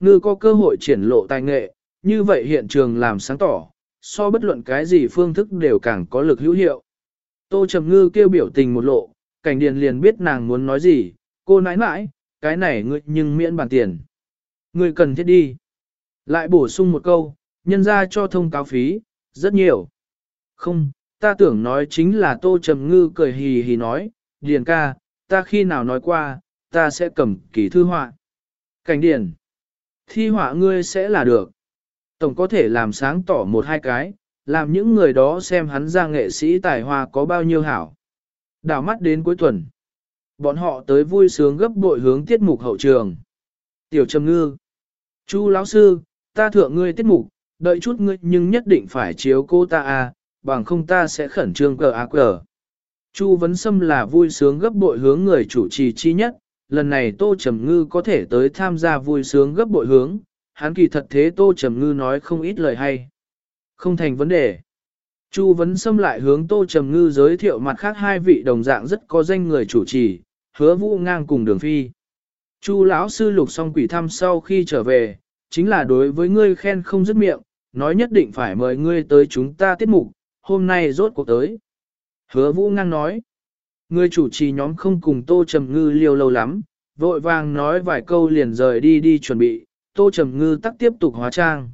ngư có cơ hội triển lộ tài nghệ, như vậy hiện trường làm sáng tỏ, so bất luận cái gì phương thức đều càng có lực hữu hiệu. Tô Trầm Ngư kêu biểu tình một lộ, cảnh điền liền biết nàng muốn nói gì, cô nãi nãi, cái này ngươi nhưng miễn bàn tiền. Ngươi cần thiết đi. Lại bổ sung một câu, nhân ra cho thông cáo phí, rất nhiều. Không, ta tưởng nói chính là Tô Trầm Ngư cười hì hì nói, Điền ca, ta khi nào nói qua, ta sẽ cầm kỳ thư họa. Cảnh điền, thi họa ngươi sẽ là được. Tổng có thể làm sáng tỏ một hai cái, làm những người đó xem hắn ra nghệ sĩ tài hoa có bao nhiêu hảo. đào mắt đến cuối tuần. Bọn họ tới vui sướng gấp bội hướng tiết mục hậu trường. Tiểu Trầm Ngư. Chu lão sư, ta thượng ngươi tiết mục, đợi chút ngươi nhưng nhất định phải chiếu cô ta à, bằng không ta sẽ khẩn trương cờ ác cờ. Chu Vấn Sâm là vui sướng gấp bội hướng người chủ trì chi nhất, lần này Tô Trầm Ngư có thể tới tham gia vui sướng gấp bội hướng, hắn kỳ thật thế Tô Trầm Ngư nói không ít lời hay. Không thành vấn đề. Chu Vấn Sâm lại hướng Tô Trầm Ngư giới thiệu mặt khác hai vị đồng dạng rất có danh người chủ trì, hứa vũ ngang cùng đường phi. Chu lão sư lục xong quỷ thăm sau khi trở về, chính là đối với ngươi khen không dứt miệng, nói nhất định phải mời ngươi tới chúng ta tiết mục, hôm nay rốt cuộc tới. Hứa vũ ngang nói, Người chủ trì nhóm không cùng Tô Trầm Ngư liêu lâu lắm, vội vàng nói vài câu liền rời đi đi chuẩn bị, Tô Trầm Ngư tắc tiếp tục hóa trang.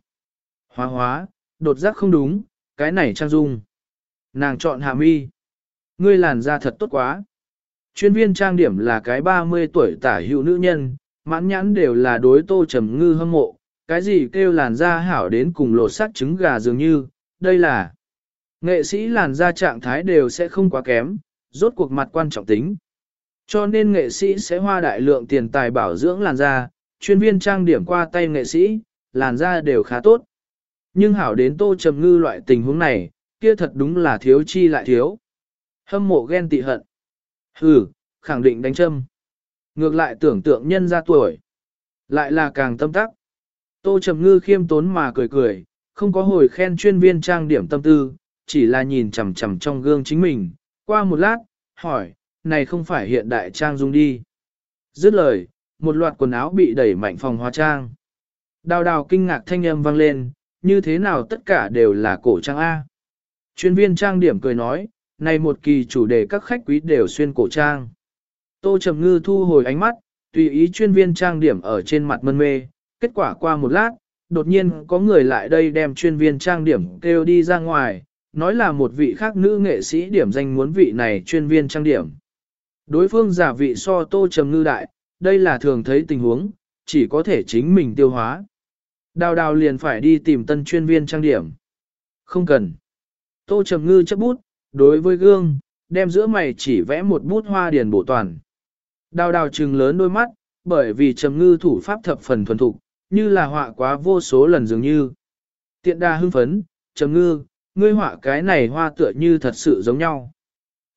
Hóa hóa, đột giác không đúng, cái này trang dung. Nàng chọn hạ mi. Ngươi làn da thật tốt quá. Chuyên viên trang điểm là cái 30 tuổi tả hữu nữ nhân, mãn nhãn đều là đối tô trầm ngư hâm mộ, cái gì kêu làn da hảo đến cùng lột sắc trứng gà dường như, đây là nghệ sĩ làn da trạng thái đều sẽ không quá kém, rốt cuộc mặt quan trọng tính. Cho nên nghệ sĩ sẽ hoa đại lượng tiền tài bảo dưỡng làn da, chuyên viên trang điểm qua tay nghệ sĩ, làn da đều khá tốt. Nhưng hảo đến tô trầm ngư loại tình huống này, kia thật đúng là thiếu chi lại thiếu. Hâm mộ ghen tị hận. Hừ, khẳng định đánh châm. Ngược lại tưởng tượng nhân ra tuổi. Lại là càng tâm tắc. Tô Trầm Ngư khiêm tốn mà cười cười, không có hồi khen chuyên viên trang điểm tâm tư, chỉ là nhìn chằm chằm trong gương chính mình. Qua một lát, hỏi, này không phải hiện đại trang dung đi. Dứt lời, một loạt quần áo bị đẩy mạnh phòng hóa trang. Đào đào kinh ngạc thanh âm vang lên, như thế nào tất cả đều là cổ trang A. Chuyên viên trang điểm cười nói, này một kỳ chủ đề các khách quý đều xuyên cổ trang. Tô Trầm Ngư thu hồi ánh mắt, tùy ý chuyên viên trang điểm ở trên mặt mân mê, kết quả qua một lát, đột nhiên có người lại đây đem chuyên viên trang điểm kêu đi ra ngoài, nói là một vị khác nữ nghệ sĩ điểm danh muốn vị này chuyên viên trang điểm. Đối phương giả vị so Tô Trầm Ngư đại, đây là thường thấy tình huống, chỉ có thể chính mình tiêu hóa. Đào đào liền phải đi tìm tân chuyên viên trang điểm. Không cần. Tô Trầm Ngư chấp bút, đối với gương, đem giữa mày chỉ vẽ một bút hoa điền bổ toàn. Đào đào trừng lớn đôi mắt, bởi vì Trầm Ngư thủ pháp thập phần thuần thục, như là họa quá vô số lần dường như. Tiện đa hưng phấn, Trầm Ngư, ngươi họa cái này hoa tựa như thật sự giống nhau.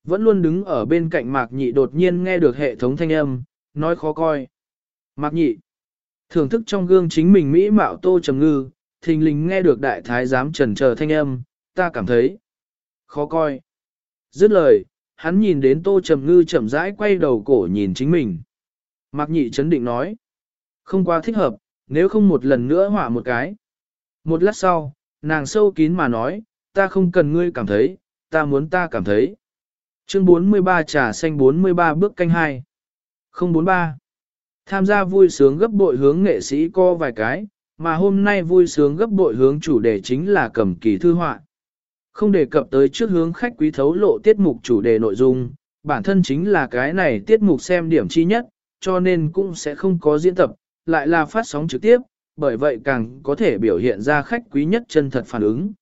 Vẫn luôn đứng ở bên cạnh Mạc Nhị đột nhiên nghe được hệ thống thanh âm, nói khó coi. Mạc Nhị, thưởng thức trong gương chính mình Mỹ mạo tô Trầm Ngư, thình lình nghe được đại thái giám trần chờ thanh âm, ta cảm thấy khó coi. Dứt lời, hắn nhìn đến tô trầm ngư chậm rãi quay đầu cổ nhìn chính mình. Mạc nhị chấn định nói. Không quá thích hợp, nếu không một lần nữa họa một cái. Một lát sau, nàng sâu kín mà nói, ta không cần ngươi cảm thấy, ta muốn ta cảm thấy. Chương 43 trà xanh 43 bước canh 2. 043. Tham gia vui sướng gấp bội hướng nghệ sĩ co vài cái, mà hôm nay vui sướng gấp bội hướng chủ đề chính là cầm kỳ thư họa. Không đề cập tới trước hướng khách quý thấu lộ tiết mục chủ đề nội dung, bản thân chính là cái này tiết mục xem điểm chi nhất, cho nên cũng sẽ không có diễn tập, lại là phát sóng trực tiếp, bởi vậy càng có thể biểu hiện ra khách quý nhất chân thật phản ứng.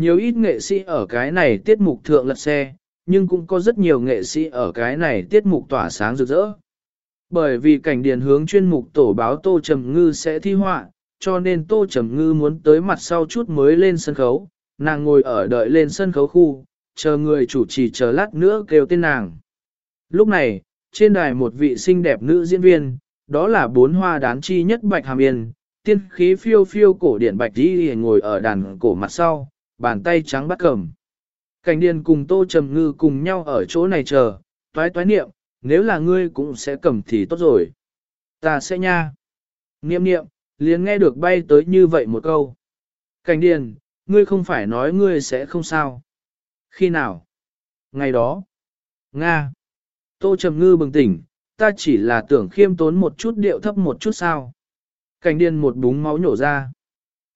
Nhiều ít nghệ sĩ ở cái này tiết mục thượng lật xe, nhưng cũng có rất nhiều nghệ sĩ ở cái này tiết mục tỏa sáng rực rỡ. Bởi vì cảnh điền hướng chuyên mục tổ báo Tô Trầm Ngư sẽ thi họa, cho nên Tô Trầm Ngư muốn tới mặt sau chút mới lên sân khấu, nàng ngồi ở đợi lên sân khấu khu, chờ người chủ trì chờ lát nữa kêu tên nàng. Lúc này, trên đài một vị xinh đẹp nữ diễn viên, đó là bốn hoa đán chi nhất Bạch Hàm Yên, tiên khí phiêu phiêu cổ điển Bạch Di ngồi ở đàn cổ mặt sau, bàn tay trắng bắt cầm. Cảnh điền cùng Tô Trầm Ngư cùng nhau ở chỗ này chờ, toái toái niệm, nếu là ngươi cũng sẽ cầm thì tốt rồi. Ta sẽ nha. Niệm niệm, liền nghe được bay tới như vậy một câu. Cảnh điền, ngươi không phải nói ngươi sẽ không sao. Khi nào? Ngày đó. Nga. Tô Trầm Ngư bừng tỉnh, ta chỉ là tưởng khiêm tốn một chút điệu thấp một chút sao. Cảnh điền một búng máu nhổ ra.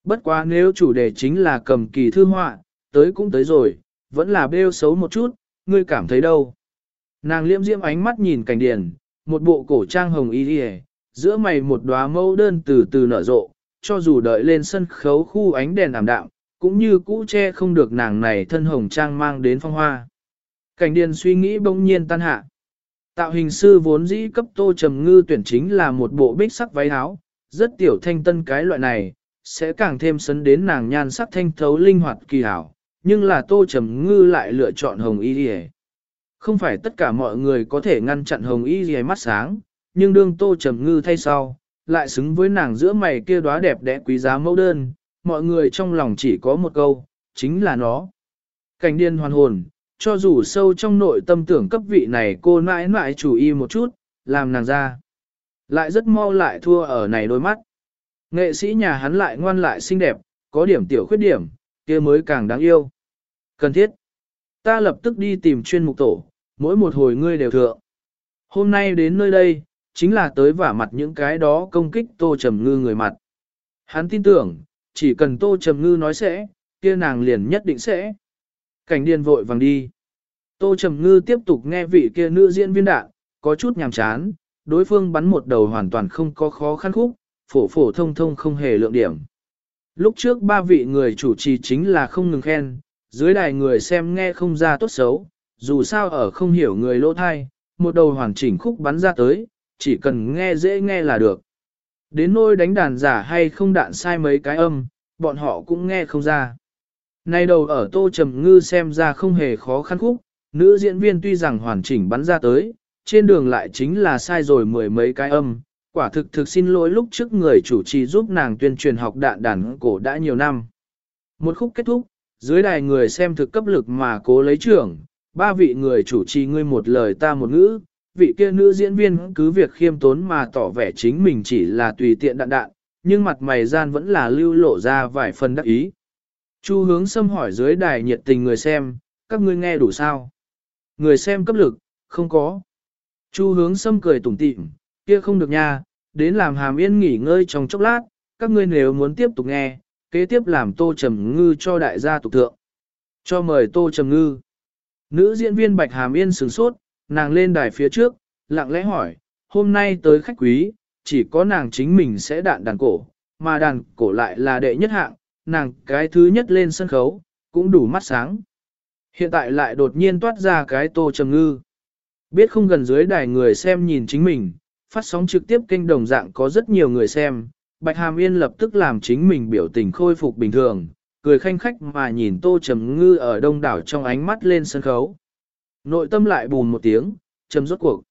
Bất quá nếu chủ đề chính là cầm kỳ thư họa, tới cũng tới rồi, vẫn là bêu xấu một chút, ngươi cảm thấy đâu. Nàng liễm diễm ánh mắt nhìn cảnh điền, một bộ cổ trang hồng y đi giữa mày một đóa mâu đơn từ từ nở rộ, cho dù đợi lên sân khấu khu ánh đèn ảm đạm, cũng như cũ che không được nàng này thân hồng trang mang đến phong hoa. Cảnh điền suy nghĩ bỗng nhiên tan hạ. Tạo hình sư vốn dĩ cấp tô trầm ngư tuyển chính là một bộ bích sắc váy áo, rất tiểu thanh tân cái loại này, sẽ càng thêm sấn đến nàng nhan sắc thanh thấu linh hoạt kỳ hảo, nhưng là tô trầm ngư lại lựa chọn hồng y đi Không phải tất cả mọi người có thể ngăn chặn hồng y gì mắt sáng, nhưng đương tô trầm ngư thay sau, lại xứng với nàng giữa mày kia đóa đẹp đẽ quý giá mẫu đơn, mọi người trong lòng chỉ có một câu, chính là nó. Cảnh điên hoàn hồn, cho dù sâu trong nội tâm tưởng cấp vị này cô mãi mãi chủ y một chút, làm nàng ra. Lại rất mau lại thua ở này đôi mắt. Nghệ sĩ nhà hắn lại ngoan lại xinh đẹp, có điểm tiểu khuyết điểm, kia mới càng đáng yêu. Cần thiết. Ta lập tức đi tìm chuyên mục tổ, mỗi một hồi ngươi đều thượng. Hôm nay đến nơi đây, chính là tới vả mặt những cái đó công kích tô trầm ngư người mặt. Hắn tin tưởng, chỉ cần tô trầm ngư nói sẽ, kia nàng liền nhất định sẽ. Cảnh điên vội vàng đi. Tô trầm ngư tiếp tục nghe vị kia nữ diễn viên đạn, có chút nhàm chán, đối phương bắn một đầu hoàn toàn không có khó khăn khúc, phổ phổ thông thông không hề lượng điểm. Lúc trước ba vị người chủ trì chính là không ngừng khen, dưới đài người xem nghe không ra tốt xấu, dù sao ở không hiểu người lỗ thai, một đầu hoàn chỉnh khúc bắn ra tới, chỉ cần nghe dễ nghe là được. Đến nôi đánh đàn giả hay không đạn sai mấy cái âm, bọn họ cũng nghe không ra. Nay đầu ở tô trầm ngư xem ra không hề khó khăn khúc, nữ diễn viên tuy rằng hoàn chỉnh bắn ra tới, trên đường lại chính là sai rồi mười mấy cái âm. Quả thực thực xin lỗi lúc trước người chủ trì giúp nàng tuyên truyền học đạn đàn cổ đã nhiều năm. Một khúc kết thúc, dưới đài người xem thực cấp lực mà cố lấy trưởng, ba vị người chủ trì ngươi một lời ta một ngữ, vị kia nữ diễn viên cứ việc khiêm tốn mà tỏ vẻ chính mình chỉ là tùy tiện đạn đạn, nhưng mặt mày gian vẫn là lưu lộ ra vài phần đắc ý. Chu hướng xâm hỏi dưới đài nhiệt tình người xem, các ngươi nghe đủ sao? Người xem cấp lực, không có. Chu hướng xâm cười tủm tỉm, kia không được nha, đến làm hàm yên nghỉ ngơi trong chốc lát, các ngươi nếu muốn tiếp tục nghe, kế tiếp làm tô trầm ngư cho đại gia tục thượng. Cho mời tô trầm ngư. Nữ diễn viên Bạch Hàm Yên sửng sốt, nàng lên đài phía trước, lặng lẽ hỏi, hôm nay tới khách quý, chỉ có nàng chính mình sẽ đạn đàn cổ, mà đàn cổ lại là đệ nhất hạng, nàng cái thứ nhất lên sân khấu, cũng đủ mắt sáng. Hiện tại lại đột nhiên toát ra cái tô trầm ngư. Biết không gần dưới đài người xem nhìn chính mình, phát sóng trực tiếp kênh đồng dạng có rất nhiều người xem, Bạch Hàm Yên lập tức làm chính mình biểu tình khôi phục bình thường, cười khanh khách mà nhìn tô trầm ngư ở đông đảo trong ánh mắt lên sân khấu. Nội tâm lại bùn một tiếng, chấm rốt cuộc.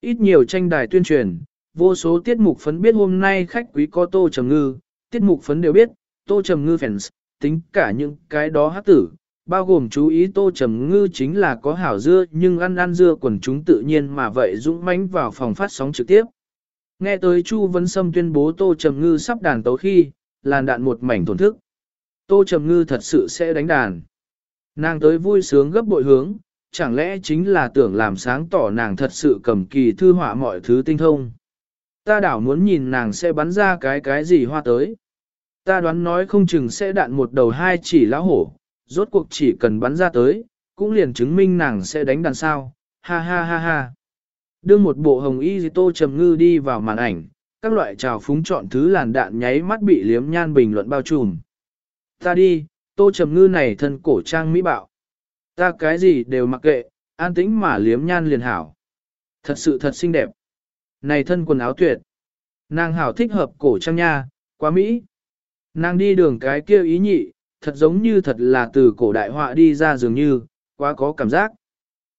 Ít nhiều tranh đài tuyên truyền, vô số tiết mục phấn biết hôm nay khách quý có tô trầm ngư, tiết mục phấn đều biết, tô trầm ngư fans, tính cả những cái đó hát tử, bao gồm chú ý tô trầm ngư chính là có hảo dưa nhưng ăn ăn dưa quần chúng tự nhiên mà vậy dũng mãnh vào phòng phát sóng trực tiếp. Nghe tới Chu Vân Sâm tuyên bố tô trầm ngư sắp đàn tấu khi, làn đạn một mảnh thổn thức. Tô trầm ngư thật sự sẽ đánh đàn. Nàng tới vui sướng gấp bội hướng, chẳng lẽ chính là tưởng làm sáng tỏ nàng thật sự cầm kỳ thư họa mọi thứ tinh thông. Ta đảo muốn nhìn nàng sẽ bắn ra cái cái gì hoa tới. Ta đoán nói không chừng sẽ đạn một đầu hai chỉ lão hổ, rốt cuộc chỉ cần bắn ra tới, cũng liền chứng minh nàng sẽ đánh đàn sao, ha ha ha ha. Đưa một bộ hồng y di tô trầm ngư đi vào màn ảnh, các loại trào phúng chọn thứ làn đạn nháy mắt bị liếm nhan bình luận bao trùm. Ta đi, tô trầm ngư này thân cổ trang mỹ bạo. Ta cái gì đều mặc kệ, an tĩnh mà liếm nhan liền hảo. Thật sự thật xinh đẹp. Này thân quần áo tuyệt. Nàng hảo thích hợp cổ trang nha, quá Mỹ. Nàng đi đường cái kia ý nhị, thật giống như thật là từ cổ đại họa đi ra dường như, quá có cảm giác.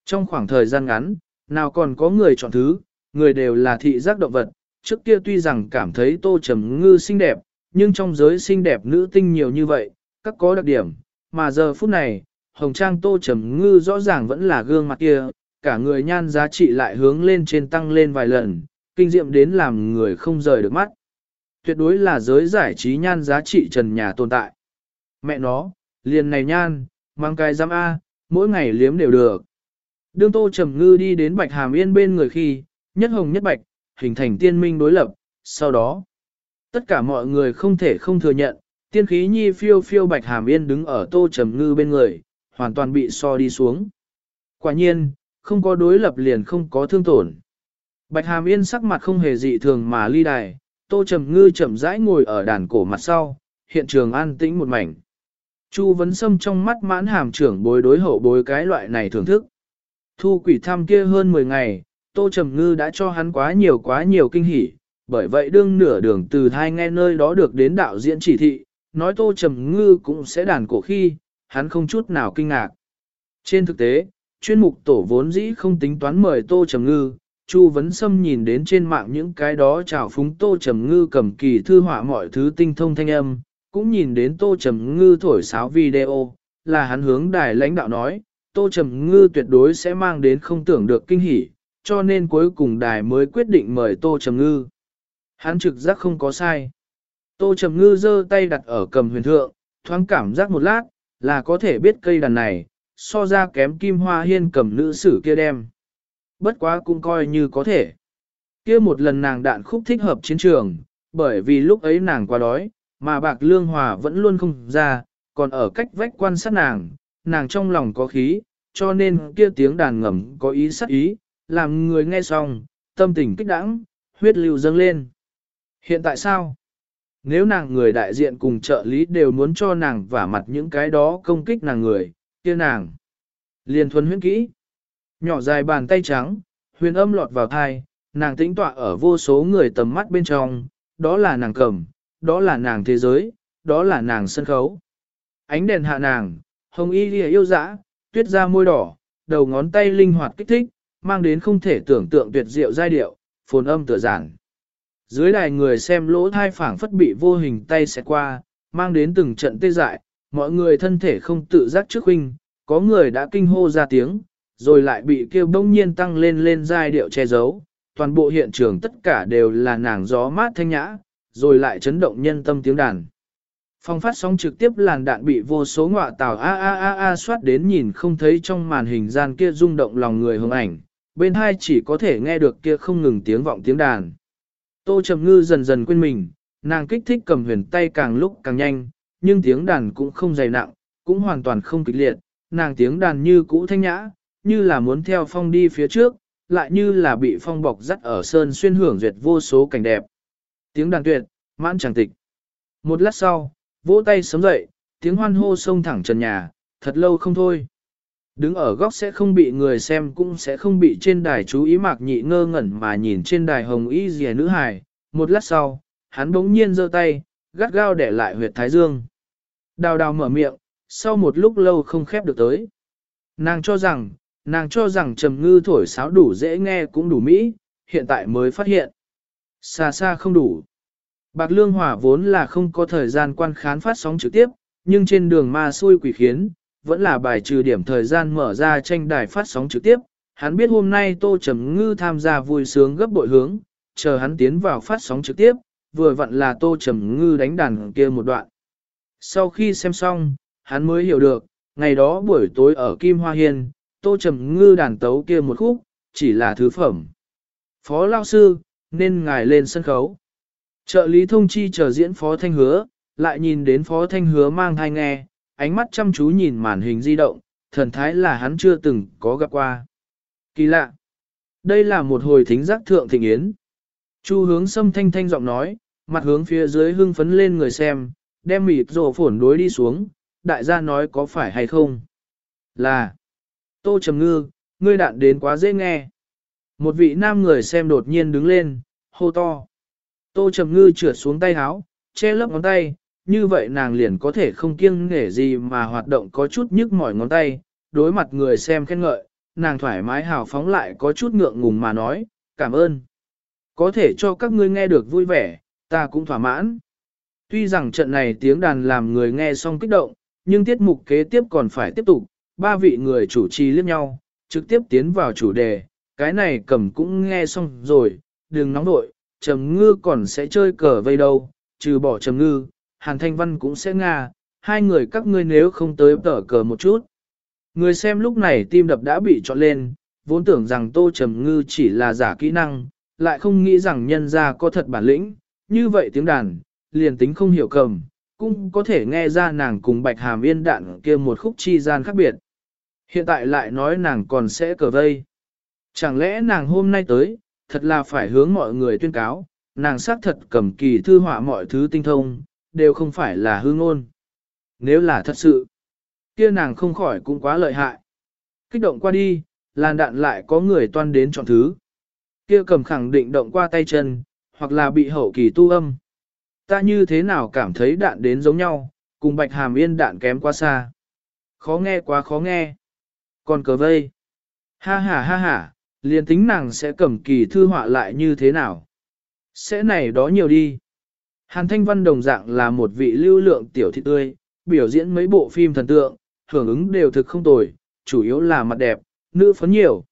Trong khoảng thời gian ngắn, nào còn có người chọn thứ, người đều là thị giác động vật. Trước kia tuy rằng cảm thấy tô trầm ngư xinh đẹp, nhưng trong giới xinh đẹp nữ tinh nhiều như vậy, các có đặc điểm, mà giờ phút này, hồng trang tô trầm ngư rõ ràng vẫn là gương mặt kia, cả người nhan giá trị lại hướng lên trên tăng lên vài lần, kinh diệm đến làm người không rời được mắt. tuyệt đối là giới giải trí nhan giá trị trần nhà tồn tại. Mẹ nó, liền này nhan, mang cái giam A, mỗi ngày liếm đều được. Đương Tô Trầm Ngư đi đến Bạch Hàm Yên bên người khi, nhất hồng nhất bạch, hình thành tiên minh đối lập, sau đó, tất cả mọi người không thể không thừa nhận, tiên khí nhi phiêu phiêu Bạch Hàm Yên đứng ở Tô Trầm Ngư bên người, hoàn toàn bị so đi xuống. Quả nhiên, không có đối lập liền không có thương tổn. Bạch Hàm Yên sắc mặt không hề dị thường mà ly đài, Tô Trầm Ngư chậm rãi ngồi ở đàn cổ mặt sau, hiện trường an tĩnh một mảnh. Chu vấn sâm trong mắt mãn hàm trưởng bối đối hậu bối cái loại này thưởng thức. Thu quỷ thăm kia hơn 10 ngày, Tô Trầm Ngư đã cho hắn quá nhiều quá nhiều kinh hỉ, bởi vậy đương nửa đường từ hai nghe nơi đó được đến đạo diễn chỉ thị, nói Tô Trầm Ngư cũng sẽ đàn cổ khi, hắn không chút nào kinh ngạc. Trên thực tế, chuyên mục tổ vốn dĩ không tính toán mời Tô Trầm Ngư, Chu Vấn Sâm nhìn đến trên mạng những cái đó chào phúng Tô Trầm Ngư cầm kỳ thư họa mọi thứ tinh thông thanh âm, cũng nhìn đến Tô Trầm Ngư thổi sáo video, là hắn hướng đài lãnh đạo nói, Tô Trầm Ngư tuyệt đối sẽ mang đến không tưởng được kinh hỉ, cho nên cuối cùng đài mới quyết định mời Tô Trầm Ngư. Hắn trực giác không có sai. Tô Trầm Ngư giơ tay đặt ở cầm huyền thượng, thoáng cảm giác một lát, là có thể biết cây đàn này, so ra kém kim hoa hiên cầm nữ sử kia đem. Bất quá cũng coi như có thể. Kia một lần nàng đạn khúc thích hợp chiến trường, bởi vì lúc ấy nàng quá đói, mà bạc lương hòa vẫn luôn không ra, còn ở cách vách quan sát nàng, nàng trong lòng có khí, cho nên kia tiếng đàn ngầm có ý sắc ý, làm người nghe xong, tâm tình kích đãng, huyết lưu dâng lên. Hiện tại sao? Nếu nàng người đại diện cùng trợ lý đều muốn cho nàng vả mặt những cái đó công kích nàng người, kia nàng. Liền thuần huyết kỹ. Nhỏ dài bàn tay trắng, huyền âm lọt vào thai, nàng tĩnh tọa ở vô số người tầm mắt bên trong, đó là nàng cầm, đó là nàng thế giới, đó là nàng sân khấu. Ánh đèn hạ nàng, hồng y lìa yêu dã, tuyết ra môi đỏ, đầu ngón tay linh hoạt kích thích, mang đến không thể tưởng tượng tuyệt diệu giai điệu, phồn âm tựa giản. Dưới đài người xem lỗ thai phảng phất bị vô hình tay xẹt qua, mang đến từng trận tê dại, mọi người thân thể không tự giác trước huynh, có người đã kinh hô ra tiếng, rồi lại bị kêu bỗng nhiên tăng lên lên giai điệu che giấu. Toàn bộ hiện trường tất cả đều là nàng gió mát thanh nhã, rồi lại chấn động nhân tâm tiếng đàn. Phong phát sóng trực tiếp làn đạn bị vô số ngọa tàu a a a a soát đến nhìn không thấy trong màn hình gian kia rung động lòng người hưởng ảnh, bên hai chỉ có thể nghe được kia không ngừng tiếng vọng tiếng đàn. Tô Trầm Ngư dần dần quên mình, nàng kích thích cầm huyền tay càng lúc càng nhanh, nhưng tiếng đàn cũng không dày nặng, cũng hoàn toàn không kịch liệt, nàng tiếng đàn như cũ thanh nhã, như là muốn theo phong đi phía trước, lại như là bị phong bọc dắt ở sơn xuyên hưởng duyệt vô số cảnh đẹp. Tiếng đàn tuyệt, mãn chẳng tịch. Một lát sau, vỗ tay sớm dậy, tiếng hoan hô sông thẳng trần nhà, thật lâu không thôi. Đứng ở góc sẽ không bị người xem cũng sẽ không bị trên đài chú ý mạc nhị ngơ ngẩn mà nhìn trên đài hồng y rìa nữ hài. Một lát sau, hắn bỗng nhiên giơ tay, gắt gao để lại huyệt thái dương. Đào đào mở miệng, sau một lúc lâu không khép được tới. Nàng cho rằng, nàng cho rằng trầm ngư thổi sáo đủ dễ nghe cũng đủ mỹ, hiện tại mới phát hiện. Xa xa không đủ. Bạc Lương Hòa vốn là không có thời gian quan khán phát sóng trực tiếp, nhưng trên đường ma xui quỷ khiến, vẫn là bài trừ điểm thời gian mở ra tranh đài phát sóng trực tiếp. Hắn biết hôm nay Tô Trầm Ngư tham gia vui sướng gấp bội hướng, chờ hắn tiến vào phát sóng trực tiếp, vừa vặn là Tô Trầm Ngư đánh đàn kia một đoạn. Sau khi xem xong, hắn mới hiểu được, ngày đó buổi tối ở Kim Hoa Hiên, Tô Trầm Ngư đàn tấu kia một khúc, chỉ là thứ phẩm. Phó Lao Sư, nên ngài lên sân khấu. Trợ lý thông chi chờ diễn Phó Thanh Hứa, lại nhìn đến Phó Thanh Hứa mang thai nghe, ánh mắt chăm chú nhìn màn hình di động, thần thái là hắn chưa từng có gặp qua. Kỳ lạ! Đây là một hồi thính giác thượng thịnh yến. Chu hướng xâm thanh thanh giọng nói, mặt hướng phía dưới hưng phấn lên người xem, đem mịp rổ phổn đối đi xuống, đại gia nói có phải hay không? Là! Tô Trầm Ngư, ngươi đạn đến quá dễ nghe. Một vị nam người xem đột nhiên đứng lên, hô to. Tô Trầm Ngư trượt xuống tay háo, che lấp ngón tay, như vậy nàng liền có thể không kiêng nghể gì mà hoạt động có chút nhức mỏi ngón tay, đối mặt người xem khen ngợi, nàng thoải mái hào phóng lại có chút ngượng ngùng mà nói, cảm ơn. Có thể cho các ngươi nghe được vui vẻ, ta cũng thỏa mãn. Tuy rằng trận này tiếng đàn làm người nghe xong kích động, nhưng tiết mục kế tiếp còn phải tiếp tục, ba vị người chủ trì liếc nhau, trực tiếp tiến vào chủ đề, cái này cầm cũng nghe xong rồi, đừng nóng nội, trầm ngư còn sẽ chơi cờ vây đâu, trừ bỏ trầm ngư, Hàn Thanh Văn cũng sẽ nga, hai người các ngươi nếu không tới tở cờ một chút. Người xem lúc này tim đập đã bị trọn lên, vốn tưởng rằng Tô Trầm Ngư chỉ là giả kỹ năng, lại không nghĩ rằng nhân ra có thật bản lĩnh, như vậy tiếng đàn, liền tính không hiểu cầm, cũng có thể nghe ra nàng cùng Bạch Hàm Yên đạn kia một khúc chi gian khác biệt. Hiện tại lại nói nàng còn sẽ cờ vây. Chẳng lẽ nàng hôm nay tới, thật là phải hướng mọi người tuyên cáo, nàng xác thật cầm kỳ thư họa mọi thứ tinh thông, đều không phải là hư ngôn. Nếu là thật sự, kia nàng không khỏi cũng quá lợi hại. Kích động qua đi, làn đạn lại có người toan đến chọn thứ. Kia cầm khẳng định động qua tay chân, hoặc là bị hậu kỳ tu âm. Ta như thế nào cảm thấy đạn đến giống nhau, cùng bạch hàm yên đạn kém quá xa. Khó nghe quá khó nghe. Còn cờ vây. Ha ha ha ha, liền tính nàng sẽ cầm kỳ thư họa lại như thế nào. Sẽ này đó nhiều đi. Hàn Thanh Văn đồng dạng là một vị lưu lượng tiểu thị tươi, biểu diễn mấy bộ phim thần tượng, hưởng ứng đều thực không tồi, chủ yếu là mặt đẹp, nữ phấn nhiều.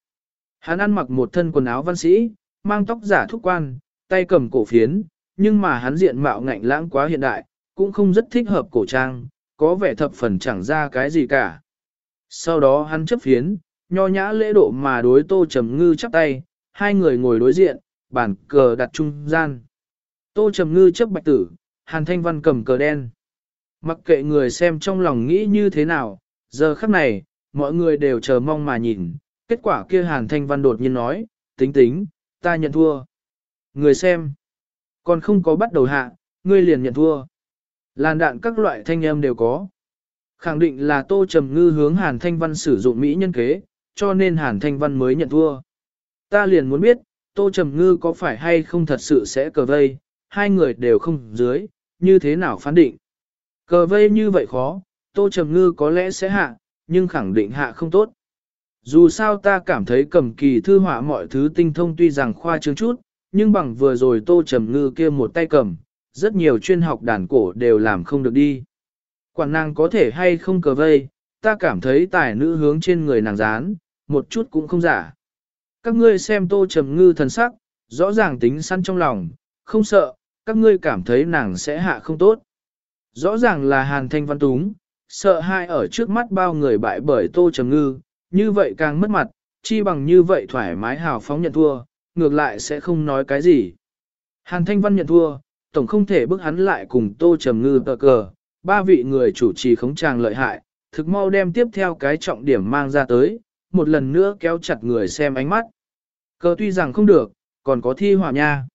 Hắn ăn mặc một thân quần áo văn sĩ, mang tóc giả thúc quan, tay cầm cổ phiến, nhưng mà hắn diện mạo ngạnh lãng quá hiện đại, cũng không rất thích hợp cổ trang, có vẻ thập phần chẳng ra cái gì cả. Sau đó hắn chấp phiến, nho nhã lễ độ mà đối tô trầm ngư chắp tay, hai người ngồi đối diện, bàn cờ đặt trung gian. Tô trầm ngư chấp bạch tử, hàn thanh văn cầm cờ đen. Mặc kệ người xem trong lòng nghĩ như thế nào, giờ khắc này, mọi người đều chờ mong mà nhìn, kết quả kia hàn thanh văn đột nhiên nói, tính tính, ta nhận thua. Người xem, còn không có bắt đầu hạ, ngươi liền nhận thua. Làn đạn các loại thanh âm đều có. Khẳng định là Tô Trầm Ngư hướng Hàn Thanh Văn sử dụng Mỹ nhân kế, cho nên Hàn Thanh Văn mới nhận thua. Ta liền muốn biết, Tô Trầm Ngư có phải hay không thật sự sẽ cờ vây, hai người đều không dưới, như thế nào phán định. Cờ vây như vậy khó, Tô Trầm Ngư có lẽ sẽ hạ, nhưng khẳng định hạ không tốt. Dù sao ta cảm thấy cầm kỳ thư họa mọi thứ tinh thông tuy rằng khoa trương chút, nhưng bằng vừa rồi Tô Trầm Ngư kia một tay cầm, rất nhiều chuyên học đàn cổ đều làm không được đi. Quản nàng có thể hay không cờ vây, ta cảm thấy tài nữ hướng trên người nàng dán, một chút cũng không giả. Các ngươi xem Tô Trầm Ngư thần sắc, rõ ràng tính săn trong lòng, không sợ, các ngươi cảm thấy nàng sẽ hạ không tốt. Rõ ràng là Hàn Thanh Văn Túng, sợ hai ở trước mắt bao người bại bởi Tô Trầm Ngư, như vậy càng mất mặt, chi bằng như vậy thoải mái hào phóng nhận thua, ngược lại sẽ không nói cái gì. Hàn Thanh Văn nhận thua, tổng không thể bước hắn lại cùng Tô Trầm Ngư tờ cờ, ba vị người chủ trì khống tràng lợi hại, thực mau đem tiếp theo cái trọng điểm mang ra tới, một lần nữa kéo chặt người xem ánh mắt. Cờ tuy rằng không được, còn có thi hỏa nha.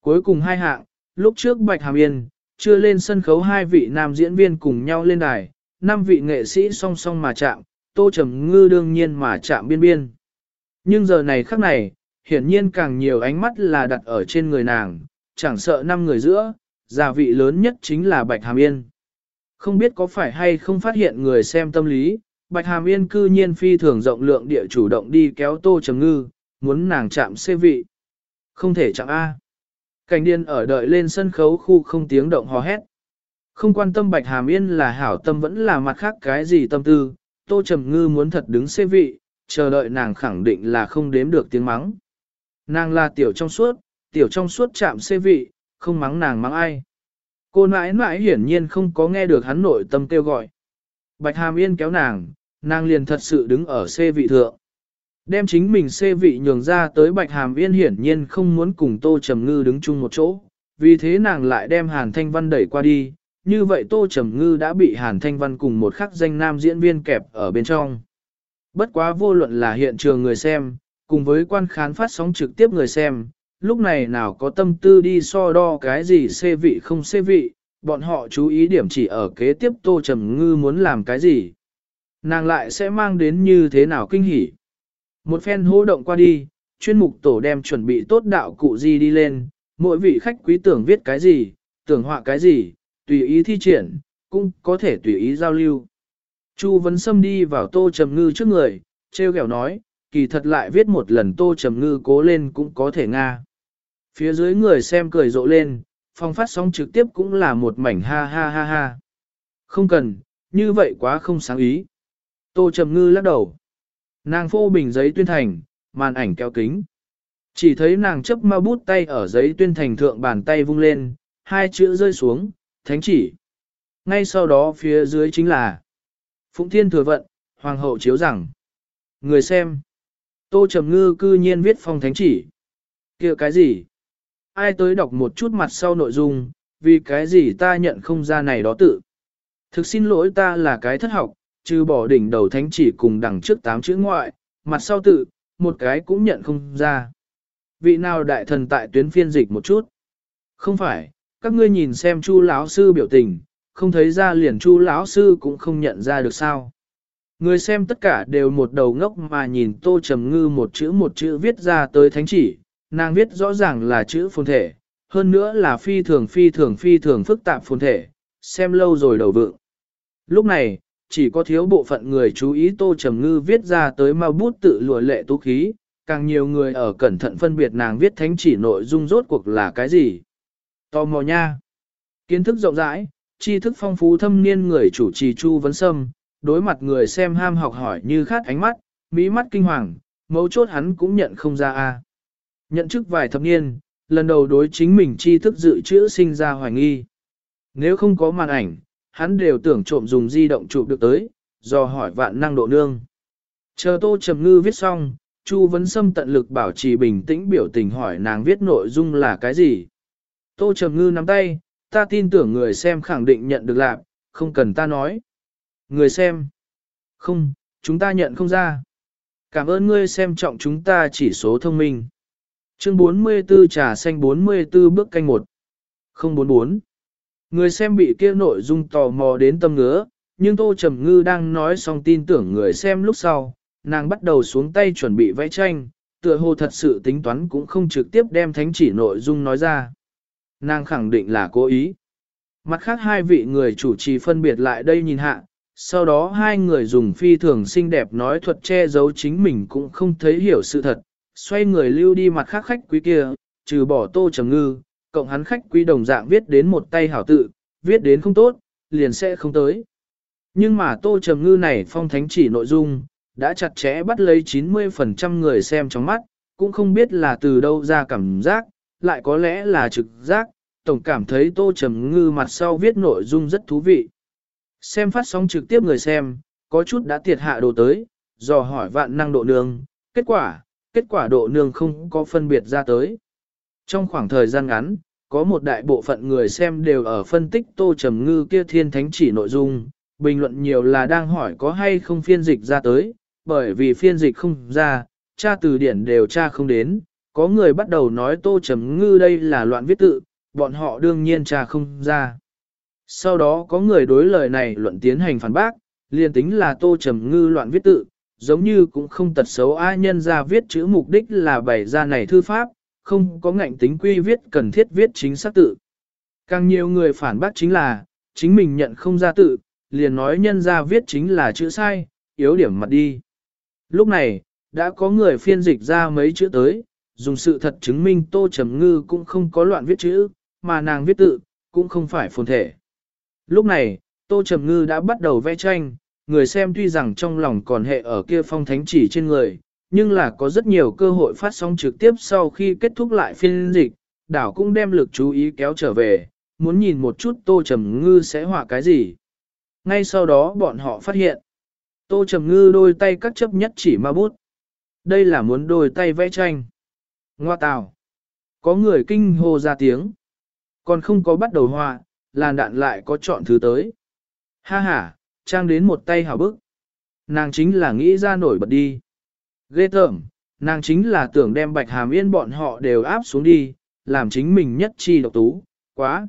Cuối cùng hai hạng, lúc trước Bạch Hàm Yên, chưa lên sân khấu hai vị nam diễn viên cùng nhau lên đài, năm vị nghệ sĩ song song mà chạm, Tô Trầm Ngư đương nhiên mà chạm biên biên. Nhưng giờ này khắc này, hiển nhiên càng nhiều ánh mắt là đặt ở trên người nàng, chẳng sợ năm người giữa, gia vị lớn nhất chính là Bạch Hàm Yên. Không biết có phải hay không phát hiện người xem tâm lý, Bạch Hàm Yên cư nhiên phi thường rộng lượng địa chủ động đi kéo Tô Trầm Ngư, muốn nàng chạm xê vị. Không thể chạm A. Cảnh điên ở đợi lên sân khấu khu không tiếng động hò hét. Không quan tâm Bạch Hàm Yên là hảo tâm vẫn là mặt khác cái gì tâm tư, Tô Trầm Ngư muốn thật đứng xê vị, chờ đợi nàng khẳng định là không đếm được tiếng mắng. Nàng là tiểu trong suốt, tiểu trong suốt chạm xê vị, không mắng nàng mắng ai. Cô nãi nãi hiển nhiên không có nghe được hắn nội tâm kêu gọi. Bạch Hàm Yên kéo nàng, nàng liền thật sự đứng ở xê vị thượng. Đem chính mình xê vị nhường ra tới Bạch Hàm Yên hiển nhiên không muốn cùng Tô Trầm Ngư đứng chung một chỗ, vì thế nàng lại đem Hàn Thanh Văn đẩy qua đi, như vậy Tô Trầm Ngư đã bị Hàn Thanh Văn cùng một khắc danh nam diễn viên kẹp ở bên trong. Bất quá vô luận là hiện trường người xem, cùng với quan khán phát sóng trực tiếp người xem, lúc này nào có tâm tư đi so đo cái gì xê vị không xê vị, bọn họ chú ý điểm chỉ ở kế tiếp Tô Trầm Ngư muốn làm cái gì. Nàng lại sẽ mang đến như thế nào kinh hỉ. Một phen hô động qua đi, chuyên mục tổ đem chuẩn bị tốt đạo cụ gì đi lên, mỗi vị khách quý tưởng viết cái gì, tưởng họa cái gì, tùy ý thi triển, cũng có thể tùy ý giao lưu. Chu Vấn Sâm đi vào Tô Trầm Ngư trước người, treo kẹo nói, kỳ thật lại viết một lần Tô Trầm Ngư cố lên cũng có thể nga. Phía dưới người xem cười rộ lên, phong phát sóng trực tiếp cũng là một mảnh ha ha ha ha. Không cần, như vậy quá không sáng ý. Tô Trầm Ngư lắc đầu. Nàng phô bình giấy tuyên thành, màn ảnh kéo kính. Chỉ thấy nàng chấp ma bút tay ở giấy tuyên thành thượng bàn tay vung lên, hai chữ rơi xuống, thánh chỉ. Ngay sau đó phía dưới chính là Phụng Thiên Thừa Vận, Hoàng hậu chiếu rằng. Người xem. Tô Trầm Ngư cư nhiên viết phong thánh chỉ. kia cái gì? Ai tới đọc một chút mặt sau nội dung, vì cái gì ta nhận không ra này đó tự. Thực xin lỗi ta là cái thất học, trừ bỏ đỉnh đầu thánh chỉ cùng đằng trước tám chữ ngoại, mặt sau tự, một cái cũng nhận không ra. Vị nào đại thần tại tuyến phiên dịch một chút? Không phải, các ngươi nhìn xem chu lão sư biểu tình, không thấy ra liền chu lão sư cũng không nhận ra được sao. Người xem tất cả đều một đầu ngốc mà nhìn tô trầm ngư một chữ một chữ viết ra tới thánh chỉ, nàng viết rõ ràng là chữ phồn thể, hơn nữa là phi thường phi thường phi thường phức tạp phồn thể, xem lâu rồi đầu vượng. Lúc này, chỉ có thiếu bộ phận người chú ý tô trầm ngư viết ra tới mau bút tự lùa lệ tú khí, càng nhiều người ở cẩn thận phân biệt nàng viết thánh chỉ nội dung rốt cuộc là cái gì. Tò mò nha. Kiến thức rộng rãi, tri thức phong phú thâm niên người chủ trì Chu Vấn Sâm, đối mặt người xem ham học hỏi như khát ánh mắt, mỹ mắt kinh hoàng, mấu chốt hắn cũng nhận không ra a. Nhận chức vài thập niên, lần đầu đối chính mình tri thức dự trữ sinh ra hoài nghi. Nếu không có màn ảnh, hắn đều tưởng trộm dùng di động chụp được tới, do hỏi vạn năng độ nương. Chờ Tô Trầm Ngư viết xong, Chu Vấn Sâm tận lực bảo trì bình tĩnh biểu tình hỏi nàng viết nội dung là cái gì. Tô Trầm Ngư nắm tay, ta tin tưởng người xem khẳng định nhận được lạc, không cần ta nói. Người xem. Không, chúng ta nhận không ra. Cảm ơn ngươi xem trọng chúng ta chỉ số thông minh. Chương 44 trà xanh 44 bước canh 1. 044. Người xem bị kia nội dung tò mò đến tâm ngứa, nhưng Tô Trầm Ngư đang nói xong tin tưởng người xem lúc sau, nàng bắt đầu xuống tay chuẩn bị vẽ tranh, tựa hồ thật sự tính toán cũng không trực tiếp đem thánh chỉ nội dung nói ra. Nàng khẳng định là cố ý. Mặt khác hai vị người chủ trì phân biệt lại đây nhìn hạ, sau đó hai người dùng phi thường xinh đẹp nói thuật che giấu chính mình cũng không thấy hiểu sự thật, xoay người lưu đi mặt khác khách quý kia, trừ bỏ tô trầm ngư, cộng hắn khách quý đồng dạng viết đến một tay hảo tự, viết đến không tốt, liền sẽ không tới. Nhưng mà tô trầm ngư này phong thánh chỉ nội dung, đã chặt chẽ bắt lấy 90% người xem trong mắt, cũng không biết là từ đâu ra cảm giác, lại có lẽ là trực giác, tổng cảm thấy tô trầm ngư mặt sau viết nội dung rất thú vị. Xem phát sóng trực tiếp người xem, có chút đã tiệt hạ đồ tới, dò hỏi vạn năng độ nương, kết quả, kết quả độ nương không có phân biệt ra tới. Trong khoảng thời gian ngắn, có một đại bộ phận người xem đều ở phân tích tô trầm ngư kia thiên thánh chỉ nội dung, bình luận nhiều là đang hỏi có hay không phiên dịch ra tới, bởi vì phiên dịch không ra, tra từ điển đều tra không đến, có người bắt đầu nói tô trầm ngư đây là loạn viết tự, bọn họ đương nhiên tra không ra. Sau đó có người đối lời này luận tiến hành phản bác, liền tính là tô trầm ngư loạn viết tự, giống như cũng không tật xấu ai nhân ra viết chữ mục đích là bày ra này thư pháp, không có ngạnh tính quy viết cần thiết viết chính xác tự. Càng nhiều người phản bác chính là, chính mình nhận không ra tự, liền nói nhân ra viết chính là chữ sai, yếu điểm mặt đi. Lúc này, đã có người phiên dịch ra mấy chữ tới, dùng sự thật chứng minh Tô Trầm Ngư cũng không có loạn viết chữ, mà nàng viết tự, cũng không phải phồn thể. Lúc này, Tô Trầm Ngư đã bắt đầu vẽ tranh, người xem tuy rằng trong lòng còn hệ ở kia phong thánh chỉ trên người, nhưng là có rất nhiều cơ hội phát sóng trực tiếp sau khi kết thúc lại phiên dịch, đảo cũng đem lực chú ý kéo trở về, muốn nhìn một chút Tô Trầm Ngư sẽ họa cái gì. Ngay sau đó bọn họ phát hiện, Tô Trầm Ngư đôi tay cắt chấp nhất chỉ ma bút. Đây là muốn đôi tay vẽ tranh. Ngoa tào. Có người kinh hô ra tiếng. Còn không có bắt đầu họa, làn đạn lại có chọn thứ tới. Ha ha, trang đến một tay hào bức. Nàng chính là nghĩ ra nổi bật đi. Ghê tởm, nàng chính là tưởng đem bạch hàm yên bọn họ đều áp xuống đi, làm chính mình nhất chi độc tú, quá.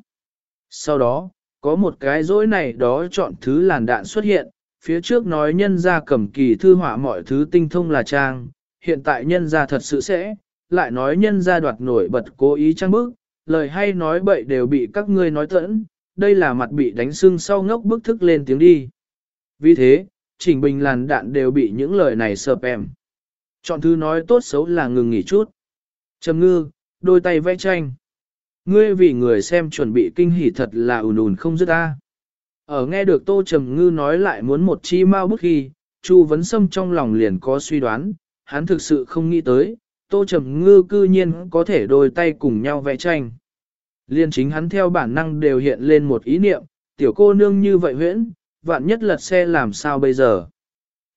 Sau đó, có một cái dối này đó chọn thứ làn đạn xuất hiện, phía trước nói nhân ra cầm kỳ thư họa mọi thứ tinh thông là trang, hiện tại nhân ra thật sự sẽ, lại nói nhân ra đoạt nổi bật cố ý trang bức, lời hay nói bậy đều bị các ngươi nói tẫn, đây là mặt bị đánh sưng sau ngốc bức thức lên tiếng đi. Vì thế, chỉnh bình làn đạn đều bị những lời này sợp em. Chọn thứ nói tốt xấu là ngừng nghỉ chút. Trầm ngư, đôi tay vẽ tranh. Ngươi vì người xem chuẩn bị kinh hỉ thật là ùn ùn không dứt ta. Ở nghe được Tô Trầm Ngư nói lại muốn một chi mau bức khi, Chu Vấn Sâm trong lòng liền có suy đoán, hắn thực sự không nghĩ tới, Tô Trầm Ngư cư nhiên có thể đôi tay cùng nhau vẽ tranh. Liên chính hắn theo bản năng đều hiện lên một ý niệm, tiểu cô nương như vậy huyễn, vạn nhất lật xe làm sao bây giờ.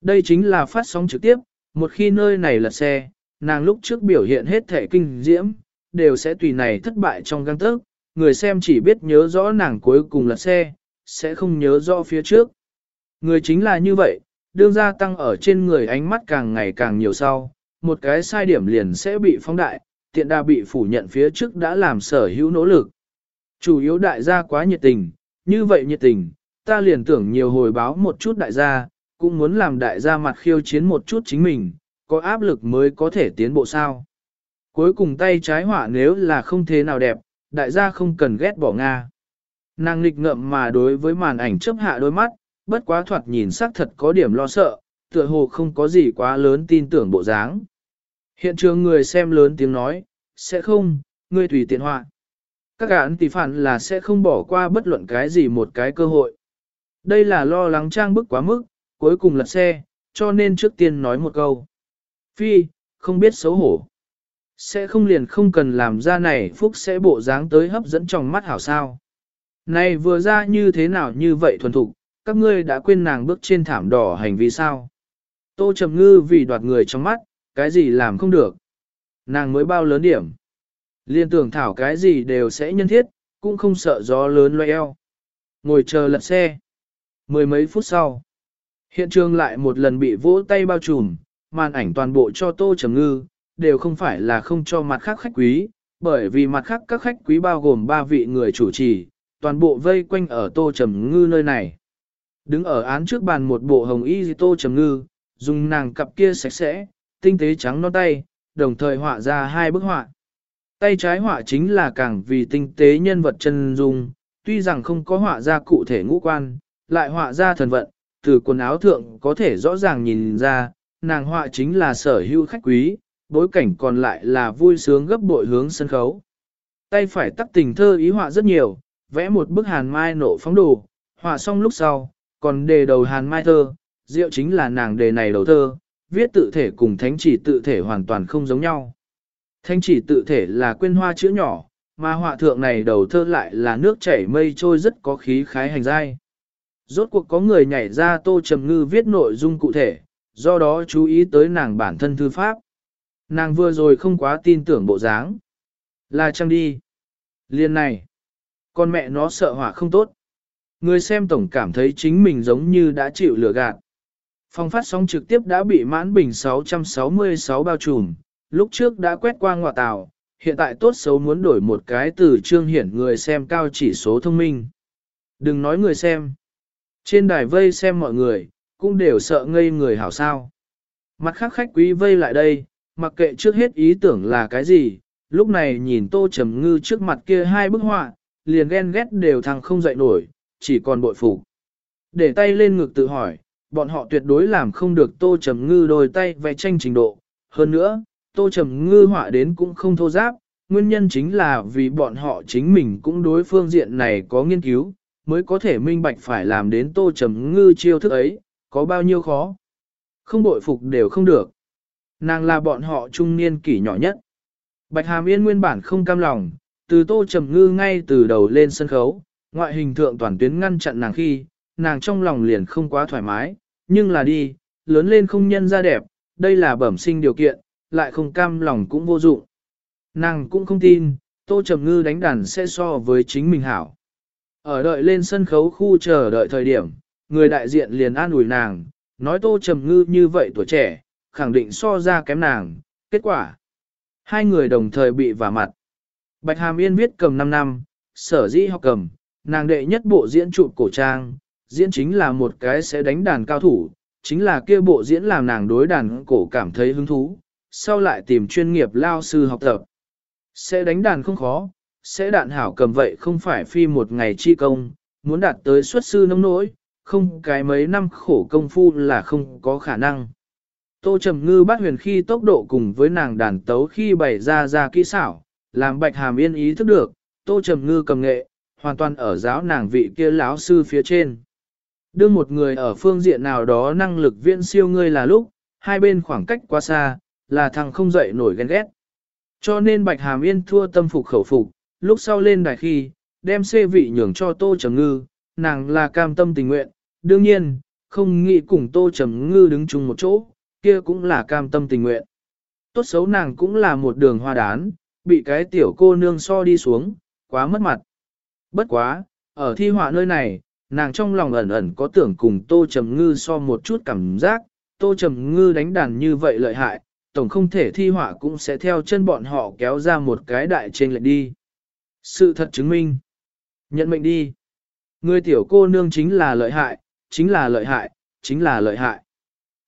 Đây chính là phát sóng trực tiếp, một khi nơi này là xe, nàng lúc trước biểu hiện hết thể kinh diễm, đều sẽ tùy này thất bại trong găng tớc, người xem chỉ biết nhớ rõ nàng cuối cùng là xe, sẽ không nhớ rõ phía trước. Người chính là như vậy, đương gia tăng ở trên người ánh mắt càng ngày càng nhiều sau, một cái sai điểm liền sẽ bị phóng đại, tiện đa bị phủ nhận phía trước đã làm sở hữu nỗ lực. Chủ yếu đại gia quá nhiệt tình, như vậy nhiệt tình, ta liền tưởng nhiều hồi báo một chút đại gia, cũng muốn làm đại gia mặt khiêu chiến một chút chính mình, có áp lực mới có thể tiến bộ sao. Cuối cùng tay trái họa nếu là không thế nào đẹp, đại gia không cần ghét bỏ Nga. Nàng nghịch ngậm mà đối với màn ảnh chấp hạ đôi mắt, bất quá thoạt nhìn sắc thật có điểm lo sợ, tựa hồ không có gì quá lớn tin tưởng bộ dáng. Hiện trường người xem lớn tiếng nói, sẽ không, ngươi tùy tiện họa. Các gã tỷ phản là sẽ không bỏ qua bất luận cái gì một cái cơ hội. Đây là lo lắng trang bức quá mức, cuối cùng lật xe, cho nên trước tiên nói một câu. Phi, không biết xấu hổ. Sẽ không liền không cần làm ra này phúc sẽ bộ dáng tới hấp dẫn trong mắt hảo sao. Này vừa ra như thế nào như vậy thuần thục, các ngươi đã quên nàng bước trên thảm đỏ hành vi sao. Tô Trầm Ngư vì đoạt người trong mắt, cái gì làm không được. Nàng mới bao lớn điểm. Liên tưởng thảo cái gì đều sẽ nhân thiết, cũng không sợ gió lớn loe eo. Ngồi chờ lật xe. Mười mấy phút sau. Hiện trường lại một lần bị vỗ tay bao trùm, màn ảnh toàn bộ cho Tô Trầm Ngư, đều không phải là không cho mặt khác khách quý, bởi vì mặt khác các khách quý bao gồm ba vị người chủ trì, toàn bộ vây quanh ở Tô Trầm Ngư nơi này. Đứng ở án trước bàn một bộ hồng y Tô Trầm Ngư, dùng nàng cặp kia sạch sẽ, tinh tế trắng non tay, đồng thời họa ra hai bức họa. Tay trái họa chính là càng vì tinh tế nhân vật chân dung, tuy rằng không có họa ra cụ thể ngũ quan, lại họa ra thần vận, từ quần áo thượng có thể rõ ràng nhìn ra, nàng họa chính là sở hữu khách quý, bối cảnh còn lại là vui sướng gấp bội hướng sân khấu. Tay phải tắc tình thơ ý họa rất nhiều, vẽ một bức hàn mai nộ phóng đồ, họa xong lúc sau, còn đề đầu hàn mai thơ, diệu chính là nàng đề này đầu thơ, viết tự thể cùng thánh chỉ tự thể hoàn toàn không giống nhau. Thánh chỉ tự thể là quên hoa chữ nhỏ, mà họa thượng này đầu thơ lại là nước chảy mây trôi rất có khí khái hành giai. Rốt cuộc có người nhảy ra tô trầm ngư viết nội dung cụ thể, do đó chú ý tới nàng bản thân thư pháp. Nàng vừa rồi không quá tin tưởng bộ dáng. Là trăng đi. Liên này. Con mẹ nó sợ hỏa không tốt. Người xem tổng cảm thấy chính mình giống như đã chịu lừa gạt. Phòng phát sóng trực tiếp đã bị mãn bình 666 bao trùm, lúc trước đã quét qua ngọa tàu, hiện tại tốt xấu muốn đổi một cái từ trương hiển người xem cao chỉ số thông minh. Đừng nói người xem. Trên đài vây xem mọi người, cũng đều sợ ngây người hảo sao. Mặt khác khách quý vây lại đây, mặc kệ trước hết ý tưởng là cái gì, lúc này nhìn tô trầm ngư trước mặt kia hai bức họa, liền ghen ghét đều thằng không dậy nổi, chỉ còn bội phục. Để tay lên ngực tự hỏi, bọn họ tuyệt đối làm không được tô trầm ngư đôi tay vẽ tranh trình độ. Hơn nữa, tô trầm ngư họa đến cũng không thô giáp, nguyên nhân chính là vì bọn họ chính mình cũng đối phương diện này có nghiên cứu, mới có thể minh bạch phải làm đến tô trầm ngư chiêu thức ấy, có bao nhiêu khó. Không bội phục đều không được. Nàng là bọn họ trung niên kỷ nhỏ nhất. Bạch Hàm Yên nguyên bản không cam lòng, từ tô trầm ngư ngay từ đầu lên sân khấu, ngoại hình thượng toàn tuyến ngăn chặn nàng khi, nàng trong lòng liền không quá thoải mái, nhưng là đi, lớn lên không nhân ra đẹp, đây là bẩm sinh điều kiện, lại không cam lòng cũng vô dụng. Nàng cũng không tin, tô trầm ngư đánh đàn sẽ so với chính mình hảo. Ở đợi lên sân khấu khu chờ đợi thời điểm, người đại diện liền an ủi nàng, nói tô trầm ngư như vậy tuổi trẻ, khẳng định so ra kém nàng, kết quả. Hai người đồng thời bị vả mặt. Bạch Hàm Yên viết cầm 5 năm, sở dĩ học cầm, nàng đệ nhất bộ diễn trụ cổ trang, diễn chính là một cái sẽ đánh đàn cao thủ, chính là kia bộ diễn làm nàng đối đàn cổ cảm thấy hứng thú, sau lại tìm chuyên nghiệp lao sư học tập. Sẽ đánh đàn không khó, sẽ đạn hảo cầm vậy không phải phi một ngày chi công, muốn đạt tới xuất sư nông nỗi, không cái mấy năm khổ công phu là không có khả năng. Tô Trầm Ngư bắt huyền khi tốc độ cùng với nàng đàn tấu khi bày ra ra kỹ xảo, làm Bạch Hàm Yên ý thức được, Tô Trầm Ngư cầm nghệ, hoàn toàn ở giáo nàng vị kia lão sư phía trên. Đương một người ở phương diện nào đó năng lực viễn siêu ngươi là lúc, hai bên khoảng cách quá xa, là thằng không dậy nổi ghen ghét. Cho nên Bạch Hàm Yên thua tâm phục khẩu phục, lúc sau lên đài khi, đem xê vị nhường cho Tô Trầm Ngư, nàng là cam tâm tình nguyện, đương nhiên, không nghĩ cùng Tô Trầm Ngư đứng chung một chỗ, kia cũng là cam tâm tình nguyện. Tốt xấu nàng cũng là một đường hoa đán, bị cái tiểu cô nương so đi xuống, quá mất mặt. Bất quá, ở thi họa nơi này, nàng trong lòng ẩn ẩn có tưởng cùng Tô Trầm Ngư so một chút cảm giác, Tô Trầm Ngư đánh đàn như vậy lợi hại, tổng không thể thi họa cũng sẽ theo chân bọn họ kéo ra một cái đại trên lệch đi. Sự thật chứng minh. Nhận mệnh đi. Người tiểu cô nương chính là lợi hại, chính là lợi hại, chính là lợi hại.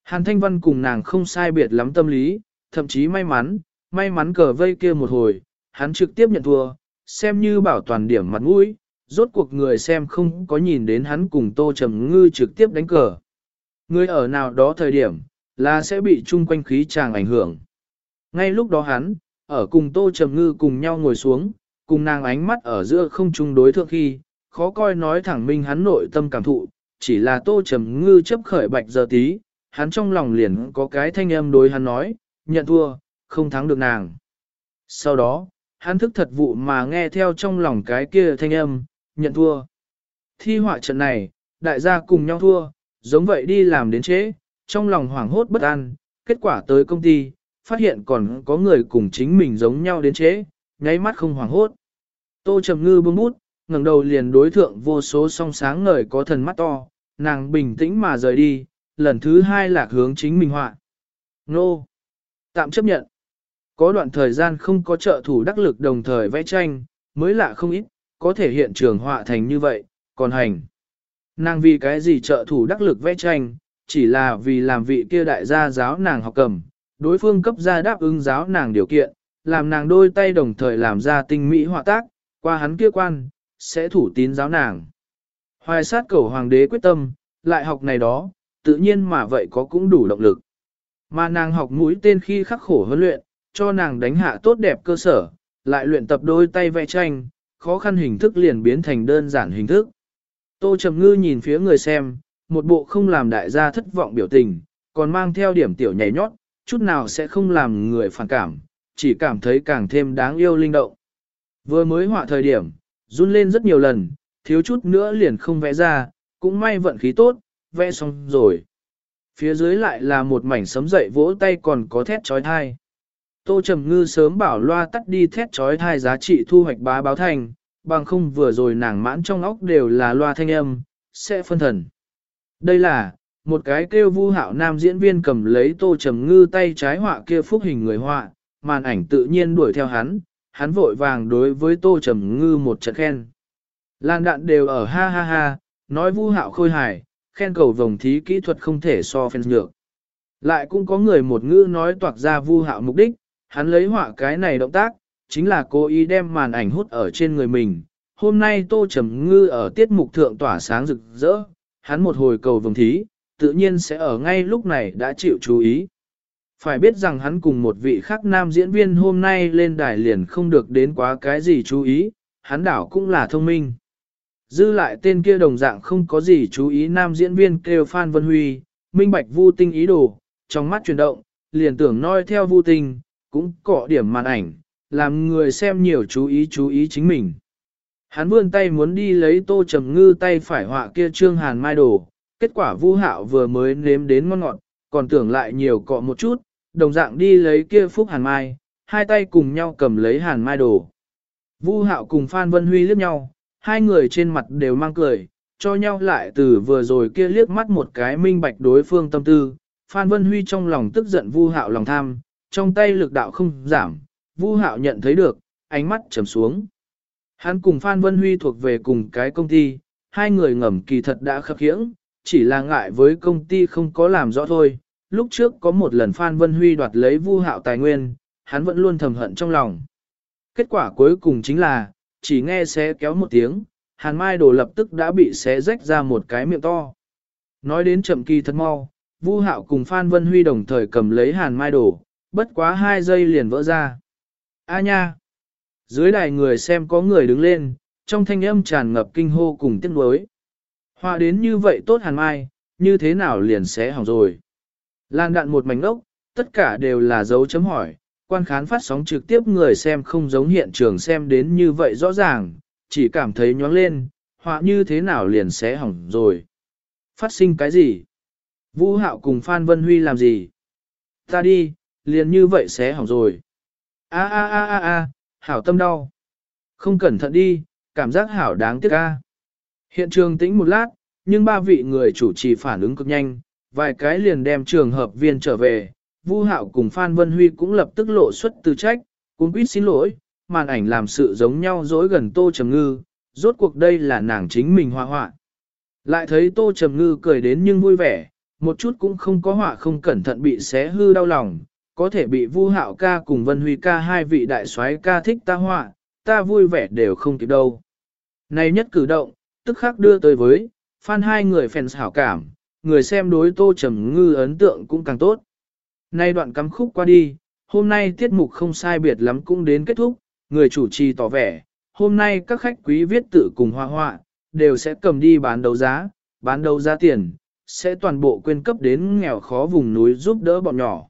Hàn Thanh Văn cùng nàng không sai biệt lắm tâm lý, thậm chí may mắn, may mắn cờ vây kia một hồi, hắn trực tiếp nhận thua, xem như bảo toàn điểm mặt mũi, rốt cuộc người xem không có nhìn đến hắn cùng Tô Trầm Ngư trực tiếp đánh cờ. Người ở nào đó thời điểm, là sẽ bị chung quanh khí tràng ảnh hưởng. Ngay lúc đó hắn, ở cùng Tô Trầm Ngư cùng nhau ngồi xuống, cùng nàng ánh mắt ở giữa không chung đối thượng khi, khó coi nói thẳng minh hắn nội tâm cảm thụ, chỉ là Tô Trầm Ngư chấp khởi bạch giờ tí, hắn trong lòng liền có cái thanh âm đối hắn nói, nhận thua, không thắng được nàng. Sau đó, hắn thức thật vụ mà nghe theo trong lòng cái kia thanh âm, nhận thua. Thi họa trận này, đại gia cùng nhau thua, giống vậy đi làm đến trễ, trong lòng hoảng hốt bất an, kết quả tới công ty, phát hiện còn có người cùng chính mình giống nhau đến trễ, nháy mắt không hoảng hốt. Tô Trầm Ngư bưng bút, ngẩng đầu liền đối thượng vô số song sáng ngời có thần mắt to, nàng bình tĩnh mà rời đi, lần thứ hai lạc hướng chính mình họa. Nô! Tạm chấp nhận. Có đoạn thời gian không có trợ thủ đắc lực đồng thời vẽ tranh, mới lạ không ít, có thể hiện trường họa thành như vậy, còn hành. Nàng vì cái gì trợ thủ đắc lực vẽ tranh, chỉ là vì làm vị kia đại gia giáo nàng học cầm, đối phương cấp ra đáp ứng giáo nàng điều kiện, làm nàng đôi tay đồng thời làm ra tinh mỹ họa tác, qua hắn kia quan, sẽ thủ tín giáo nàng. Hoài sát cầu hoàng đế quyết tâm, lại học này đó, tự nhiên mà vậy có cũng đủ động lực. Mà nàng học mũi tên khi khắc khổ huấn luyện, cho nàng đánh hạ tốt đẹp cơ sở, lại luyện tập đôi tay vẽ tranh, khó khăn hình thức liền biến thành đơn giản hình thức. Tô Trầm Ngư nhìn phía người xem, một bộ không làm đại gia thất vọng biểu tình, còn mang theo điểm tiểu nhảy nhót, chút nào sẽ không làm người phản cảm, chỉ cảm thấy càng thêm đáng yêu linh động. Vừa mới họa thời điểm, run lên rất nhiều lần, thiếu chút nữa liền không vẽ ra, cũng may vận khí tốt, vẽ xong rồi. Phía dưới lại là một mảnh sấm dậy vỗ tay còn có thét trói thai. Tô Trầm Ngư sớm bảo loa tắt đi thét trói thai giá trị thu hoạch bá báo thành, bằng không vừa rồi nàng mãn trong óc đều là loa thanh âm, sẽ phân thần. Đây là, một cái kêu vu hạo nam diễn viên cầm lấy Tô Trầm Ngư tay trái họa kia phúc hình người họa, màn ảnh tự nhiên đuổi theo hắn, hắn vội vàng đối với Tô Trầm Ngư một trận khen. Lan đạn đều ở ha ha ha, nói vu hạo khôi hài, khen cầu vồng thí kỹ thuật không thể so phen nhược. Lại cũng có người một ngữ nói toạc ra vu hạo mục đích, hắn lấy họa cái này động tác, chính là cố ý đem màn ảnh hút ở trên người mình. Hôm nay Tô Trầm Ngư ở tiết mục thượng tỏa sáng rực rỡ, hắn một hồi cầu vồng thí, tự nhiên sẽ ở ngay lúc này đã chịu chú ý. Phải biết rằng hắn cùng một vị khác nam diễn viên hôm nay lên đài liền không được đến quá cái gì chú ý, hắn đảo cũng là thông minh. Dư lại tên kia đồng dạng không có gì chú ý nam diễn viên kêu Phan Vân Huy, minh bạch vu tinh ý đồ, trong mắt chuyển động, liền tưởng noi theo vu tinh, cũng cọ điểm màn ảnh, làm người xem nhiều chú ý chú ý chính mình. Hắn vươn tay muốn đi lấy tô trầm ngư tay phải họa kia trương hàn mai đồ, kết quả vu hạo vừa mới nếm đến ngon ngọt, còn tưởng lại nhiều cọ một chút, đồng dạng đi lấy kia phúc hàn mai, hai tay cùng nhau cầm lấy hàn mai đồ. Vu hạo cùng Phan Vân Huy liếc nhau, hai người trên mặt đều mang cười, cho nhau lại từ vừa rồi kia liếc mắt một cái minh bạch đối phương tâm tư. Phan Vân Huy trong lòng tức giận Vu Hạo lòng tham, trong tay lực đạo không giảm, Vu Hạo nhận thấy được, ánh mắt trầm xuống. Hắn cùng Phan Vân Huy thuộc về cùng cái công ty, hai người ngầm kỳ thật đã khập khiễng, chỉ là ngại với công ty không có làm rõ thôi. Lúc trước có một lần Phan Vân Huy đoạt lấy Vu Hạo tài nguyên, hắn vẫn luôn thầm hận trong lòng. Kết quả cuối cùng chính là, chỉ nghe xé kéo một tiếng, hàn mai đồ lập tức đã bị xé rách ra một cái miệng to. Nói đến chậm kỳ thật mau, Vu Hạo cùng Phan Vân Huy đồng thời cầm lấy hàn mai đồ, bất quá hai giây liền vỡ ra. A nha! Dưới đài người xem có người đứng lên, trong thanh âm tràn ngập kinh hô cùng tiếc nuối. Họa đến như vậy tốt hàn mai, như thế nào liền xé hỏng rồi. Lan đạn một mảnh ốc, tất cả đều là dấu chấm hỏi, quan khán phát sóng trực tiếp người xem không giống hiện trường xem đến như vậy rõ ràng, chỉ cảm thấy nhoáng lên, họa như thế nào liền sẽ hỏng rồi. Phát sinh cái gì? Vũ Hạo cùng Phan Vân Huy làm gì? Ta đi, liền như vậy sẽ hỏng rồi. A a a a a, hảo tâm đau. Không cẩn thận đi, cảm giác hảo đáng tiếc a. Hiện trường tĩnh một lát, nhưng ba vị người chủ trì phản ứng cực nhanh, vài cái liền đem trường hợp viên trở về. Vu Hạo cùng Phan Vân Huy cũng lập tức lộ xuất từ trách, cũng quýt xin lỗi, màn ảnh làm sự giống nhau dối gần Tô Trầm Ngư, rốt cuộc đây là nàng chính mình hoa họa. Lại thấy Tô Trầm Ngư cười đến nhưng vui vẻ, một chút cũng không có họa không cẩn thận bị xé hư đau lòng, có thể bị Vu Hạo ca cùng Vân Huy ca hai vị đại soái ca thích ta họa, ta vui vẻ đều không kịp đâu. Này nhất cử động, tức khắc đưa tới với, fan hai người fans hảo cảm, người xem đối Tô Trầm Ngư ấn tượng cũng càng tốt. Nay đoạn cắm khúc qua đi, hôm nay tiết mục không sai biệt lắm cũng đến kết thúc, người chủ trì tỏ vẻ, hôm nay các khách quý viết tự cùng hoa họa, đều sẽ cầm đi bán đấu giá, bán đấu giá tiền, sẽ toàn bộ quyên cấp đến nghèo khó vùng núi giúp đỡ bọn nhỏ.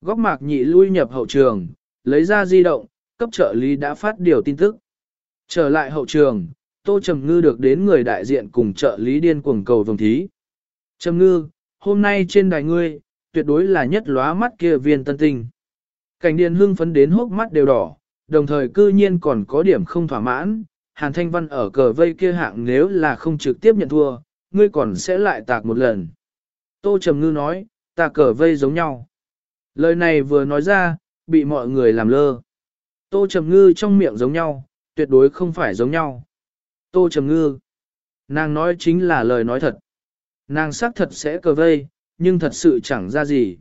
Góc mạc nhị lui nhập hậu trường, lấy ra di động, cấp trợ lý đã phát điều tin tức. Trở lại hậu trường, Tô Trầm Ngư được đến người đại diện cùng trợ lý điên cuồng cầu vồng thí. Trầm Ngư, hôm nay trên đài ngươi, tuyệt đối là nhất lóa mắt kia viên tân tinh. Cảnh điền hưng phấn đến hốc mắt đều đỏ, đồng thời cư nhiên còn có điểm không thỏa mãn. Hàn Thanh Văn ở cờ vây kia hạng nếu là không trực tiếp nhận thua, ngươi còn sẽ lại tạc một lần. Tô Trầm Ngư nói, ta cờ vây giống nhau. Lời này vừa nói ra, bị mọi người làm lơ. Tô Trầm Ngư trong miệng giống nhau, tuyệt đối không phải giống nhau. Tô Trầm Ngư. Nàng nói chính là lời nói thật. Nàng xác thật sẽ cờ vây, nhưng thật sự chẳng ra gì.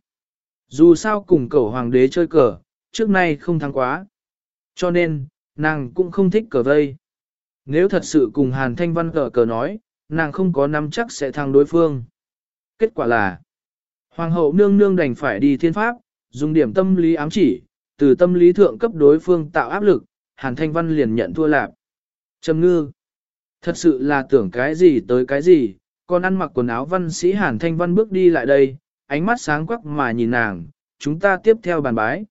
Dù sao cùng cậu hoàng đế chơi cờ, trước nay không thắng quá. Cho nên, nàng cũng không thích cờ vây. Nếu thật sự cùng Hàn Thanh Văn cờ cờ nói, nàng không có nắm chắc sẽ thắng đối phương. Kết quả là, Hoàng hậu nương nương đành phải đi thiên pháp, dùng điểm tâm lý ám chỉ, từ tâm lý thượng cấp đối phương tạo áp lực, Hàn Thanh Văn liền nhận thua lạc. Trầm ngư, thật sự là tưởng cái gì tới cái gì, còn ăn mặc quần áo văn sĩ Hàn Thanh Văn bước đi lại đây, ánh mắt sáng quắc mà nhìn nàng, chúng ta tiếp theo bàn bái.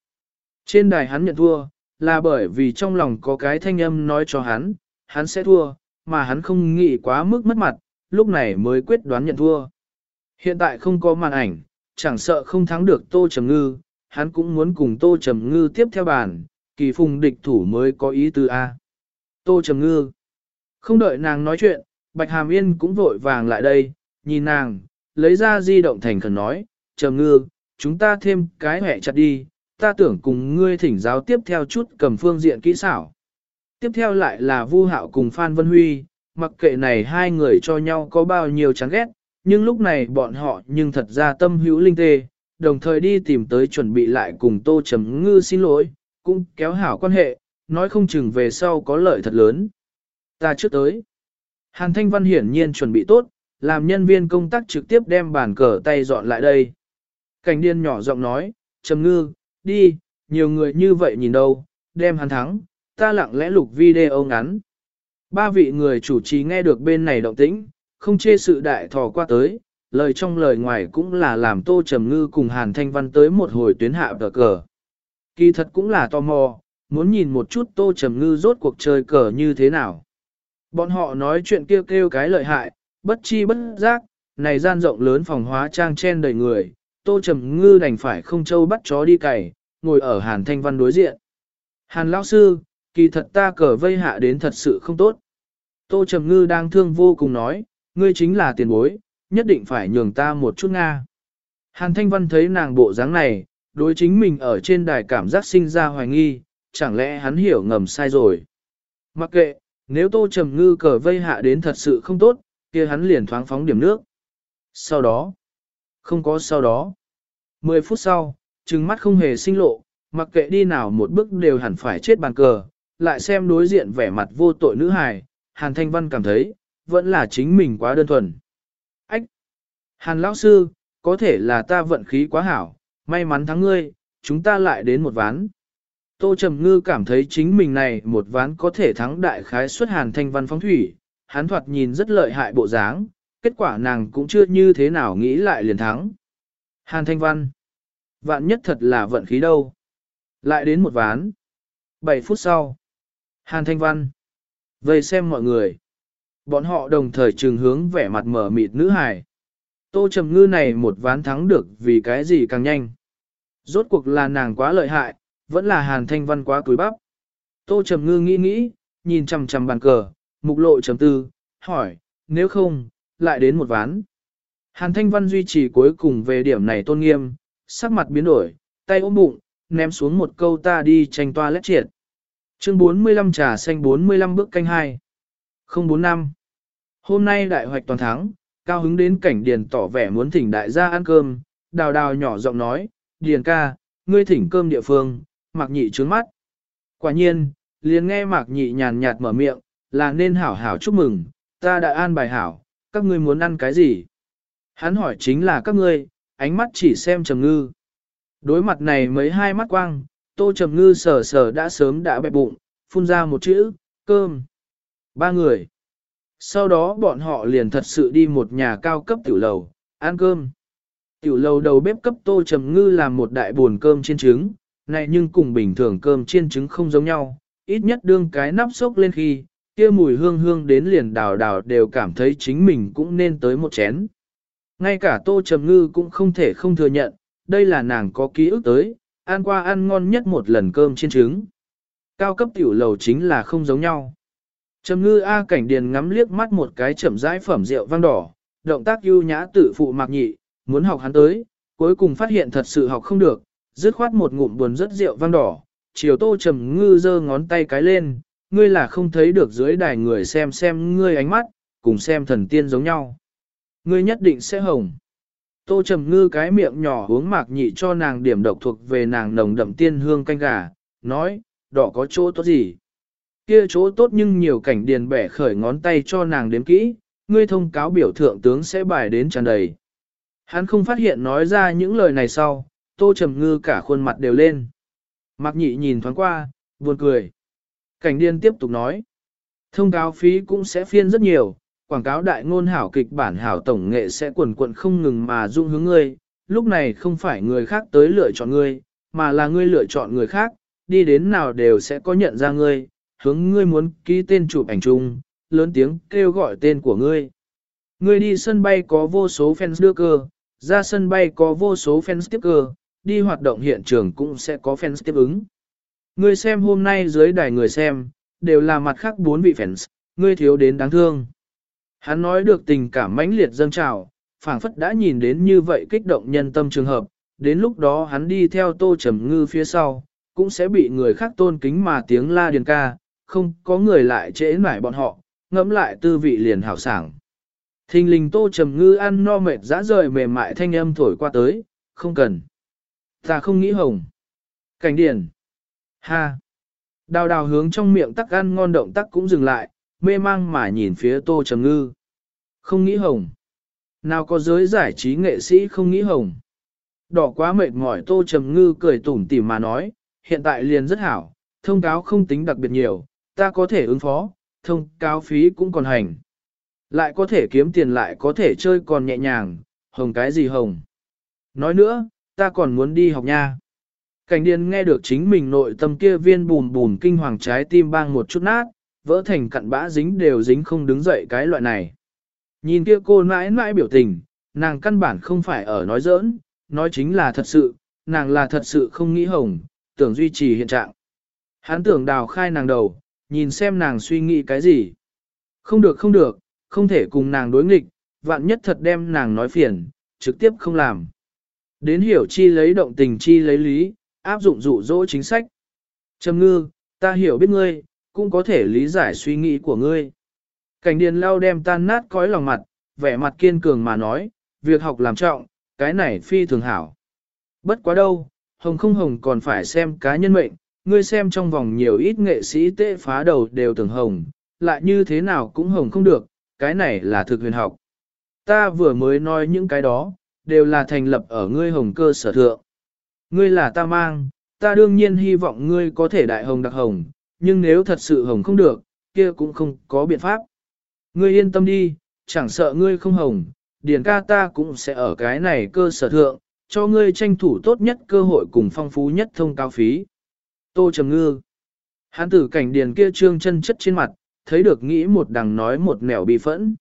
Trên đài hắn nhận thua, là bởi vì trong lòng có cái thanh âm nói cho hắn, hắn sẽ thua, mà hắn không nghĩ quá mức mất mặt, lúc này mới quyết đoán nhận thua. Hiện tại không có màn ảnh, chẳng sợ không thắng được Tô Trầm Ngư, hắn cũng muốn cùng Tô Trầm Ngư tiếp theo bàn, kỳ phùng địch thủ mới có ý tư A. Tô Trầm Ngư Không đợi nàng nói chuyện, Bạch Hàm Yên cũng vội vàng lại đây, nhìn nàng, lấy ra di động thành khẩn nói, Trầm Ngư, chúng ta thêm cái hẹ chặt đi, ta tưởng cùng ngươi thỉnh giáo tiếp theo chút cầm phương diện kỹ xảo. Tiếp theo lại là Vu Hạo cùng Phan Vân Huy, mặc kệ này hai người cho nhau có bao nhiêu chán ghét, nhưng lúc này bọn họ nhưng thật ra tâm hữu linh tê, đồng thời đi tìm tới chuẩn bị lại cùng Tô Trầm Ngư xin lỗi, cũng kéo hảo quan hệ, nói không chừng về sau có lợi thật lớn. Ta trước tới. Hàn Thanh Văn hiển nhiên chuẩn bị tốt, làm nhân viên công tác trực tiếp đem bàn cờ tay dọn lại đây. Cảnh điên nhỏ giọng nói, Trầm Ngư, đi, nhiều người như vậy nhìn đâu, đem hắn thắng, ta lặng lẽ lục video ngắn. Ba vị người chủ trì nghe được bên này động tĩnh, không chê sự đại thò qua tới, lời trong lời ngoài cũng là làm Tô Trầm Ngư cùng Hàn Thanh Văn tới một hồi tuyến hạ cờ cờ. Kỳ thật cũng là tò mò, muốn nhìn một chút Tô Trầm Ngư rốt cuộc chơi cờ như thế nào. Bọn họ nói chuyện kêu kêu cái lợi hại, bất chi bất giác, này gian rộng lớn phòng hóa trang chen đầy người, Tô Trầm Ngư đành phải không châu bắt chó đi cày, ngồi ở Hàn Thanh Văn đối diện. Hàn lão sư, kỳ thật ta cờ vây hạ đến thật sự không tốt. Tô Trầm Ngư đang thương vô cùng nói, ngươi chính là tiền bối, nhất định phải nhường ta một chút Nga. Hàn Thanh Văn thấy nàng bộ dáng này, đối chính mình ở trên đài cảm giác sinh ra hoài nghi, chẳng lẽ hắn hiểu ngầm sai rồi. Mặc kệ, nếu Tô Trầm Ngư cờ vây hạ đến thật sự không tốt, kia hắn liền thoáng phóng điểm nước. Sau đó, không có sau đó. Mười phút sau, trừng mắt không hề sinh lộ, mặc kệ đi nào một bước đều hẳn phải chết bàn cờ, lại xem đối diện vẻ mặt vô tội nữ hài, Hàn Thanh Văn cảm thấy, vẫn là chính mình quá đơn thuần. Ách! Hàn lão sư, có thể là ta vận khí quá hảo, may mắn thắng ngươi, chúng ta lại đến một ván. Tô Trầm Ngư cảm thấy chính mình này một ván có thể thắng đại khái suất Hàn Thanh Văn phóng thủy, hắn thoạt nhìn rất lợi hại bộ dáng, kết quả nàng cũng chưa như thế nào nghĩ lại liền thắng. Hàn Thanh Văn Vạn nhất thật là vận khí đâu. Lại đến một ván. 7 phút sau. Hàn Thanh Văn. Vây xem mọi người. Bọn họ đồng thời trừng hướng vẻ mặt mở mịt nữ hài. Tô Trầm Ngư này một ván thắng được vì cái gì càng nhanh. Rốt cuộc là nàng quá lợi hại, vẫn là Hàn Thanh Văn quá cúi bắp. Tô Trầm Ngư nghĩ nghĩ, nhìn chằm chằm bàn cờ, mục lộ trầm tư, hỏi, nếu không, lại đến một ván. Hàn Thanh Văn duy trì cuối cùng về điểm này tôn nghiêm, sắc mặt biến đổi, tay ôm bụng, ném xuống một câu ta đi tranh toa lét triệt. Chương 45 trà xanh 45 bước canh 2. 045. Hôm nay đại hoạch toàn thắng, cao hứng đến cảnh điền tỏ vẻ muốn thỉnh đại gia ăn cơm, đào đào nhỏ giọng nói, điền ca, ngươi thỉnh cơm địa phương, mạc nhị trướng mắt. Quả nhiên, liền nghe mạc nhị nhàn nhạt mở miệng, là nên hảo hảo chúc mừng, ta đã an bài hảo, các ngươi muốn ăn cái gì? Hắn hỏi chính là các ngươi, ánh mắt chỉ xem trầm ngư. Đối mặt này mấy hai mắt quang, tô trầm ngư sờ sờ đã sớm đã bẹp bụng, phun ra một chữ, cơm. Ba người. Sau đó bọn họ liền thật sự đi một nhà cao cấp tiểu lầu, ăn cơm. Tiểu lầu đầu bếp cấp tô trầm ngư làm một đại buồn cơm trên trứng, này nhưng cùng bình thường cơm chiên trứng không giống nhau, ít nhất đương cái nắp sốc lên khi, kia mùi hương hương đến liền đào đào đều cảm thấy chính mình cũng nên tới một chén. Ngay cả tô trầm ngư cũng không thể không thừa nhận, đây là nàng có ký ức tới, ăn qua ăn ngon nhất một lần cơm chiên trứng. Cao cấp tiểu lầu chính là không giống nhau. Trầm ngư A cảnh điền ngắm liếc mắt một cái chậm rãi phẩm rượu vang đỏ, động tác ưu nhã tự phụ mạc nhị, muốn học hắn tới, cuối cùng phát hiện thật sự học không được, dứt khoát một ngụm buồn rất rượu vang đỏ, chiều tô trầm ngư giơ ngón tay cái lên, ngươi là không thấy được dưới đài người xem xem ngươi ánh mắt, cùng xem thần tiên giống nhau. Ngươi nhất định sẽ hồng. Tô trầm ngư cái miệng nhỏ uống mạc nhị cho nàng điểm độc thuộc về nàng nồng đậm tiên hương canh gà, nói, đỏ có chỗ tốt gì. Kia chỗ tốt nhưng nhiều cảnh điền bẻ khởi ngón tay cho nàng đếm kỹ, ngươi thông cáo biểu thượng tướng sẽ bài đến tràn đầy. Hắn không phát hiện nói ra những lời này sau, tô trầm ngư cả khuôn mặt đều lên. Mạc nhị nhìn thoáng qua, buồn cười. Cảnh điên tiếp tục nói. Thông cáo phí cũng sẽ phiên rất nhiều, quảng cáo đại ngôn hảo kịch bản hảo tổng nghệ sẽ quần quận không ngừng mà dung hướng ngươi. Lúc này không phải người khác tới lựa chọn ngươi, mà là ngươi lựa chọn người khác, đi đến nào đều sẽ có nhận ra ngươi, hướng ngươi muốn ký tên chụp ảnh chung, lớn tiếng kêu gọi tên của ngươi. Ngươi đi sân bay có vô số fans đưa cơ, ra sân bay có vô số fans tiếp cơ, đi hoạt động hiện trường cũng sẽ có fans tiếp ứng. người xem hôm nay dưới đài người xem, đều là mặt khác bốn vị fans, ngươi thiếu đến đáng thương. Hắn nói được tình cảm mãnh liệt dâng trào, phảng phất đã nhìn đến như vậy kích động nhân tâm trường hợp, đến lúc đó hắn đi theo tô trầm ngư phía sau, cũng sẽ bị người khác tôn kính mà tiếng la điền ca, không có người lại trễ nải bọn họ, ngẫm lại tư vị liền hảo sảng. Thình lình tô trầm ngư ăn no mệt dã rời mềm mại thanh âm thổi qua tới, không cần. Ta không nghĩ hồng. Cảnh điển. Ha. Đào đào hướng trong miệng tắc ăn ngon động tắc cũng dừng lại, mê mang mà nhìn phía tô trầm ngư. Không nghĩ hồng. Nào có giới giải trí nghệ sĩ không nghĩ hồng. Đỏ quá mệt mỏi tô trầm ngư cười tủm tỉm mà nói, hiện tại liền rất hảo, thông cáo không tính đặc biệt nhiều, ta có thể ứng phó, thông cáo phí cũng còn hành. Lại có thể kiếm tiền lại có thể chơi còn nhẹ nhàng, hồng cái gì hồng. Nói nữa, ta còn muốn đi học nha. Cảnh điền nghe được chính mình nội tâm kia viên bùn bùn kinh hoàng trái tim bang một chút nát, vỡ thành cặn bã dính đều dính không đứng dậy cái loại này. Nhìn kia cô mãi mãi biểu tình, nàng căn bản không phải ở nói giỡn, nói chính là thật sự, nàng là thật sự không nghĩ hồng, tưởng duy trì hiện trạng. Hắn tưởng đào khai nàng đầu, nhìn xem nàng suy nghĩ cái gì. Không được không được, không thể cùng nàng đối nghịch, vạn nhất thật đem nàng nói phiền, trực tiếp không làm. Đến hiểu chi lấy động tình chi lấy lý, áp dụng dụ dỗ chính sách. Trầm ngư, ta hiểu biết ngươi, cũng có thể lý giải suy nghĩ của ngươi. Cảnh điền lao đem tan nát cõi lòng mặt, vẻ mặt kiên cường mà nói, việc học làm trọng, cái này phi thường hảo. Bất quá đâu, hồng không hồng còn phải xem cá nhân mệnh, ngươi xem trong vòng nhiều ít nghệ sĩ tệ phá đầu đều tưởng hồng, lại như thế nào cũng hồng không được, cái này là thực huyền học. Ta vừa mới nói những cái đó, đều là thành lập ở ngươi hồng cơ sở thượng. Ngươi là ta mang, ta đương nhiên hy vọng ngươi có thể đại hồng đặc hồng, nhưng nếu thật sự hồng không được, kia cũng không có biện pháp. Ngươi yên tâm đi, chẳng sợ ngươi không hồng, điển ca ta cũng sẽ ở cái này cơ sở thượng, cho ngươi tranh thủ tốt nhất cơ hội cùng phong phú nhất thông cao phí. Tô Trầm Ngư. Hán tử cảnh điền kia trương chân chất trên mặt, thấy được nghĩ một đằng nói một nẻo bị phẫn.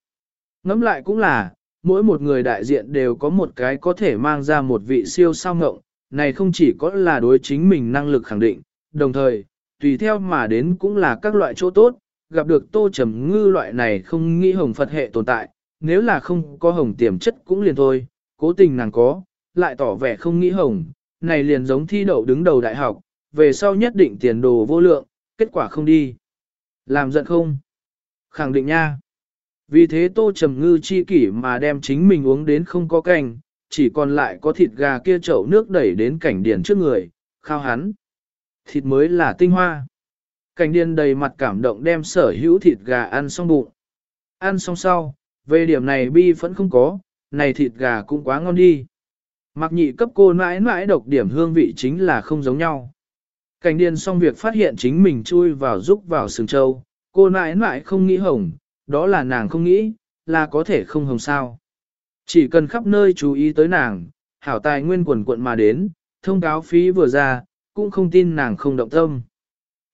Ngẫm lại cũng là, mỗi một người đại diện đều có một cái có thể mang ra một vị siêu sao ngộng, này không chỉ có là đối chính mình năng lực khẳng định, đồng thời, tùy theo mà đến cũng là các loại chỗ tốt, gặp được tô trầm ngư loại này không nghĩ hồng Phật hệ tồn tại, nếu là không có hồng tiềm chất cũng liền thôi, cố tình nàng có, lại tỏ vẻ không nghĩ hồng, này liền giống thi đậu đứng đầu đại học, về sau nhất định tiền đồ vô lượng, kết quả không đi. Làm giận không? Khẳng định nha. Vì thế tô trầm ngư chi kỷ mà đem chính mình uống đến không có canh, chỉ còn lại có thịt gà kia chậu nước đẩy đến cảnh điền trước người, khao hắn. Thịt mới là tinh hoa. Cảnh điền đầy mặt cảm động đem sở hữu thịt gà ăn xong bụng. Ăn xong sau, về điểm này bi vẫn không có, này thịt gà cũng quá ngon đi. Mặc nhị cấp cô mãi mãi độc điểm hương vị chính là không giống nhau. Cảnh điền xong việc phát hiện chính mình chui vào rúc vào sừng châu, cô mãi mãi không nghĩ hồng, đó là nàng không nghĩ, là có thể không hồng sao. Chỉ cần khắp nơi chú ý tới nàng, hảo tài nguyên quần quận mà đến, thông cáo phí vừa ra, cũng không tin nàng không động tâm.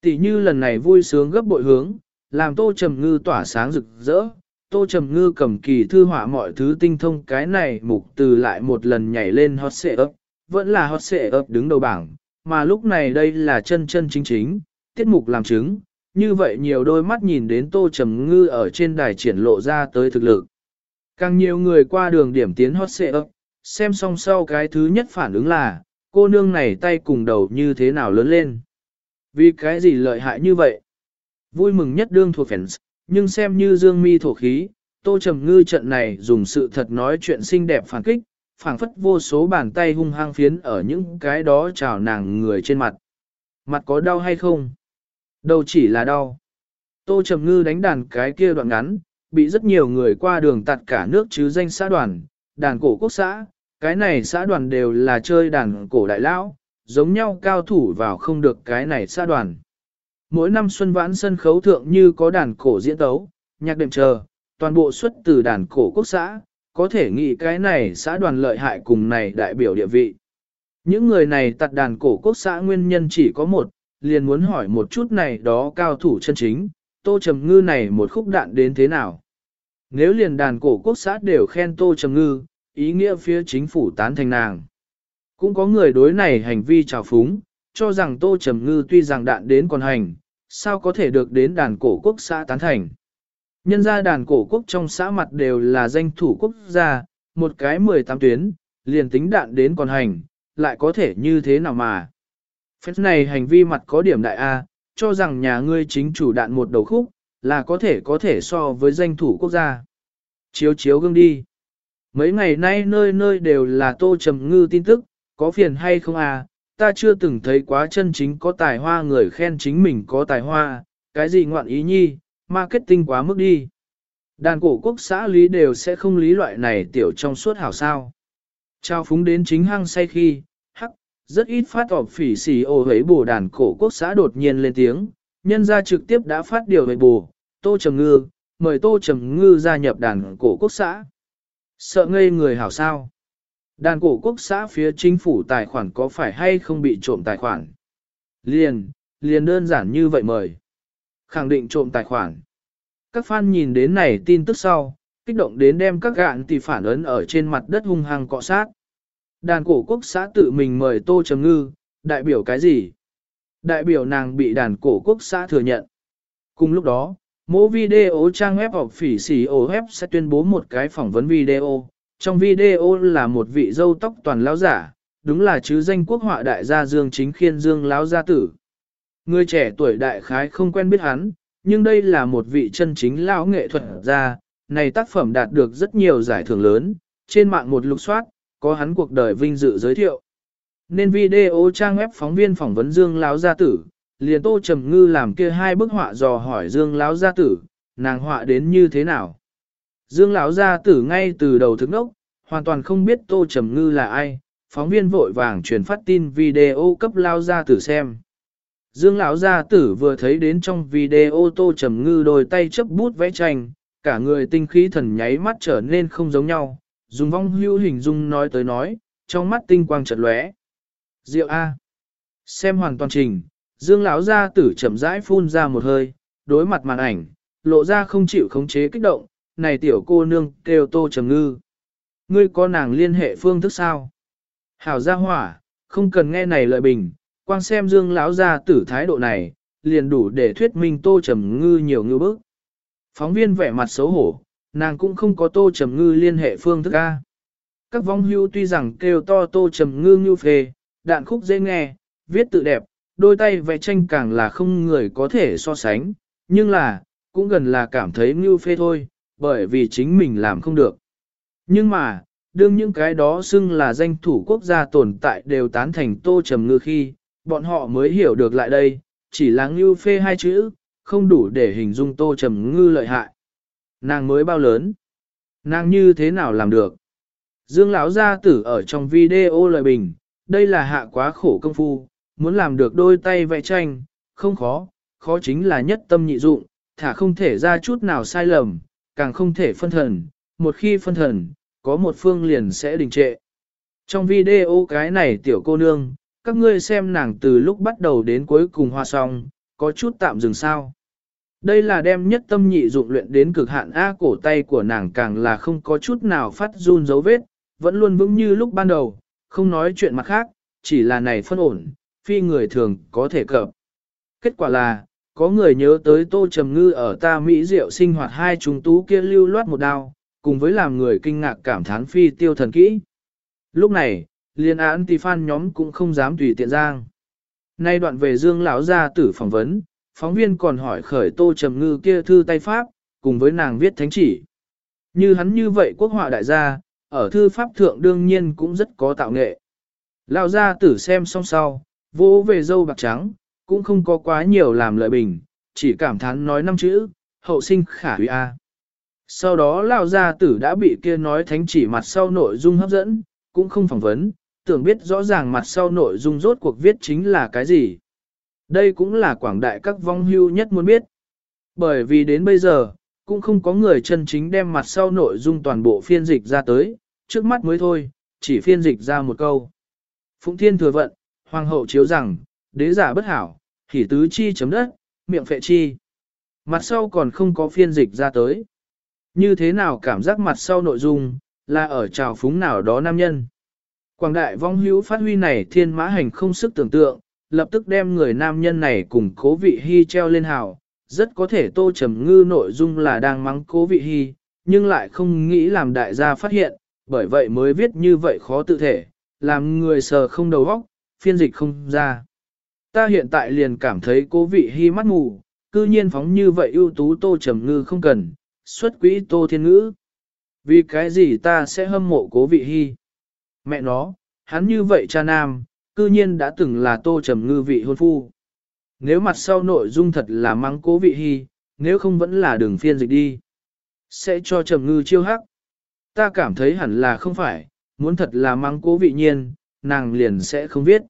Tỷ như lần này vui sướng gấp bội hướng, làm tô trầm ngư tỏa sáng rực rỡ, tô trầm ngư cầm kỳ thư họa mọi thứ tinh thông cái này mục từ lại một lần nhảy lên hot xệ ấp, vẫn là hot xệ ấp đứng đầu bảng, mà lúc này đây là chân chân chính chính, tiết mục làm chứng, như vậy nhiều đôi mắt nhìn đến tô trầm ngư ở trên đài triển lộ ra tới thực lực. Càng nhiều người qua đường điểm tiến hot xệ ấp, xem xong sau cái thứ nhất phản ứng là, cô nương này tay cùng đầu như thế nào lớn lên. Vì cái gì lợi hại như vậy? Vui mừng nhất đương thuộc fans, nhưng xem như dương mi thổ khí, tô trầm ngư trận này dùng sự thật nói chuyện xinh đẹp phản kích, phảng phất vô số bàn tay hung hăng phiến ở những cái đó chào nàng người trên mặt. Mặt có đau hay không? Đâu chỉ là đau. Tô trầm ngư đánh đàn cái kia đoạn ngắn, bị rất nhiều người qua đường tặt cả nước chứ danh xã đoàn, đàn cổ quốc xã, cái này xã đoàn đều là chơi đàn cổ đại lão, giống nhau cao thủ vào không được cái này xã đoàn. Mỗi năm xuân vãn sân khấu thượng như có đàn cổ diễn tấu, nhạc đệm chờ, toàn bộ xuất từ đàn cổ quốc xã, có thể nghĩ cái này xã đoàn lợi hại cùng này đại biểu địa vị. Những người này tặt đàn cổ quốc xã nguyên nhân chỉ có một, liền muốn hỏi một chút này đó cao thủ chân chính, tô trầm ngư này một khúc đạn đến thế nào. Nếu liền đàn cổ quốc xã đều khen tô trầm ngư, ý nghĩa phía chính phủ tán thành nàng. Cũng có người đối này hành vi trào phúng, cho rằng Tô Trầm Ngư tuy rằng đạn đến còn hành, sao có thể được đến đàn cổ quốc xã tán thành. Nhân ra đàn cổ quốc trong xã mặt đều là danh thủ quốc gia, một cái 18 tuyến, liền tính đạn đến còn hành, lại có thể như thế nào mà. Phép này hành vi mặt có điểm đại A, cho rằng nhà ngươi chính chủ đạn một đầu khúc, là có thể có thể so với danh thủ quốc gia. Chiếu chiếu gương đi. Mấy ngày nay nơi nơi đều là tô trầm ngư tin tức, có phiền hay không à, ta chưa từng thấy quá chân chính có tài hoa người khen chính mình có tài hoa, cái gì ngoạn ý nhi, marketing quá mức đi. Đàn cổ quốc xã lý đều sẽ không lý loại này tiểu trong suốt hảo sao. Trao phúng đến chính hăng say khi, rất ít phát họp phỉ xì ô hấy bù đàn cổ quốc xã đột nhiên lên tiếng, nhân ra trực tiếp đã phát điều về bù, tô trầm ngư, mời tô trầm ngư gia nhập đàn cổ quốc xã. Sợ ngây người hảo sao. Đàn cổ quốc xã phía chính phủ tài khoản có phải hay không bị trộm tài khoản? Liền, liền đơn giản như vậy mời. Khẳng định trộm tài khoản. Các fan nhìn đến này tin tức sau, kích động đến đem các gạn tỷ phản ấn ở trên mặt đất hung hăng cọ sát. Đàn cổ quốc xã tự mình mời Tô Trầm Ngư, đại biểu cái gì? Đại biểu nàng bị đàn cổ quốc xã thừa nhận. Cùng lúc đó, mỗi video trang web hoặc phỉ xỉ ổ web sẽ tuyên bố một cái phỏng vấn video, trong video là một vị dâu tóc toàn lão giả, đúng là chứ danh quốc họa đại gia Dương Chính Khiên Dương lão gia tử. Người trẻ tuổi đại khái không quen biết hắn, nhưng đây là một vị chân chính lão nghệ thuật gia, này tác phẩm đạt được rất nhiều giải thưởng lớn, trên mạng một lục soát, có hắn cuộc đời vinh dự giới thiệu. Nên video trang web phóng viên phỏng vấn Dương lão gia tử, liền Tô Trầm Ngư làm kia hai bức họa dò hỏi Dương lão gia tử, nàng họa đến như thế nào. Dương lão gia tử ngay từ đầu thức nốc, hoàn toàn không biết Tô Trầm Ngư là ai, phóng viên vội vàng truyền phát tin video cấp Lão gia tử xem. Dương lão gia tử vừa thấy đến trong video Tô Trầm Ngư đôi tay chấp bút vẽ tranh, cả người tinh khí thần nháy mắt trở nên không giống nhau, dùng vong hưu hình dung nói tới nói, trong mắt tinh quang chợt lóe. Diệu A. Xem hoàn toàn trình, Dương lão gia tử chậm rãi phun ra một hơi, đối mặt màn ảnh, lộ ra không chịu khống chế kích động, này tiểu cô nương kêu tô trầm ngư. Ngươi có nàng liên hệ phương thức sao? Hảo gia hỏa, không cần nghe này lợi bình, quang xem dương lão gia tử thái độ này, liền đủ để thuyết minh tô trầm ngư nhiều ngư bức. Phóng viên vẻ mặt xấu hổ, nàng cũng không có tô trầm ngư liên hệ phương thức A. Các vong hưu tuy rằng kêu to tô trầm ngư như phê, đạn khúc dễ nghe, viết tự đẹp, đôi tay vẽ tranh càng là không người có thể so sánh, nhưng là, cũng gần là cảm thấy như phê thôi, bởi vì chính mình làm không được. Nhưng mà, đương những cái đó xưng là danh thủ quốc gia tồn tại đều tán thành tô trầm ngư khi, bọn họ mới hiểu được lại đây, chỉ là ngưu phê hai chữ, không đủ để hình dung tô trầm ngư lợi hại. Nàng mới bao lớn? Nàng như thế nào làm được? Dương lão gia tử ở trong video lời bình, đây là hạ quá khổ công phu, muốn làm được đôi tay vẽ tranh, không khó, khó chính là nhất tâm nhị dụng, thả không thể ra chút nào sai lầm, càng không thể phân thần, một khi phân thần, có một phương liền sẽ đình trệ. Trong video cái này tiểu cô nương, các ngươi xem nàng từ lúc bắt đầu đến cuối cùng hoa xong, có chút tạm dừng sao. Đây là đem nhất tâm nhị dụng luyện đến cực hạn A cổ tay của nàng càng là không có chút nào phát run dấu vết, vẫn luôn vững như lúc ban đầu, không nói chuyện mặt khác, chỉ là này phân ổn, phi người thường có thể cập. Kết quả là, có người nhớ tới tô trầm ngư ở ta Mỹ Diệu sinh hoạt hai chúng tú kia lưu loát một đao, cùng với làm người kinh ngạc cảm thán phi tiêu thần kỹ. Lúc này, liên án tì phan nhóm cũng không dám tùy tiện giang. Nay đoạn về Dương lão gia tử phỏng vấn, phóng viên còn hỏi khởi Tô Trầm Ngư kia thư tay pháp, cùng với nàng viết thánh chỉ. Như hắn như vậy quốc họa đại gia, ở thư pháp thượng đương nhiên cũng rất có tạo nghệ. Lão gia tử xem xong sau, vỗ về dâu bạc trắng, cũng không có quá nhiều làm lợi bình, chỉ cảm thán nói năm chữ, hậu sinh khả huy a. Sau đó lão gia tử đã bị kia nói thánh chỉ mặt sau nội dung hấp dẫn, cũng không phỏng vấn, tưởng biết rõ ràng mặt sau nội dung rốt cuộc viết chính là cái gì. Đây cũng là quảng đại các vong hưu nhất muốn biết. Bởi vì đến bây giờ, cũng không có người chân chính đem mặt sau nội dung toàn bộ phiên dịch ra tới, trước mắt mới thôi, chỉ phiên dịch ra một câu. Phụng Thiên thừa vận, Hoàng hậu chiếu rằng, đế giả bất hảo, hỉ tứ chi chấm đất, miệng phệ chi. Mặt sau còn không có phiên dịch ra tới. Như thế nào cảm giác mặt sau nội dung, là ở trào phúng nào đó nam nhân. Quảng đại vong hữu phát huy này thiên mã hành không sức tưởng tượng, lập tức đem người nam nhân này cùng cố vị hy treo lên hào. Rất có thể tô trầm ngư nội dung là đang mắng cố vị hy, nhưng lại không nghĩ làm đại gia phát hiện, bởi vậy mới viết như vậy khó tự thể, làm người sờ không đầu óc, phiên dịch không ra. Ta hiện tại liền cảm thấy cố vị hy mắt mù, cư nhiên phóng như vậy ưu tú tô trầm ngư không cần, xuất quỹ tô thiên ngữ. Vì cái gì ta sẽ hâm mộ cố vị hy? Mẹ nó, hắn như vậy cha nam, cư nhiên đã từng là tô trầm ngư vị hôn phu. Nếu mặt sau nội dung thật là mắng cố vị hy, nếu không vẫn là đường phiên dịch đi. Sẽ cho trầm ngư chiêu hắc. Ta cảm thấy hẳn là không phải, muốn thật là mắng cố vị nhiên, nàng liền sẽ không viết.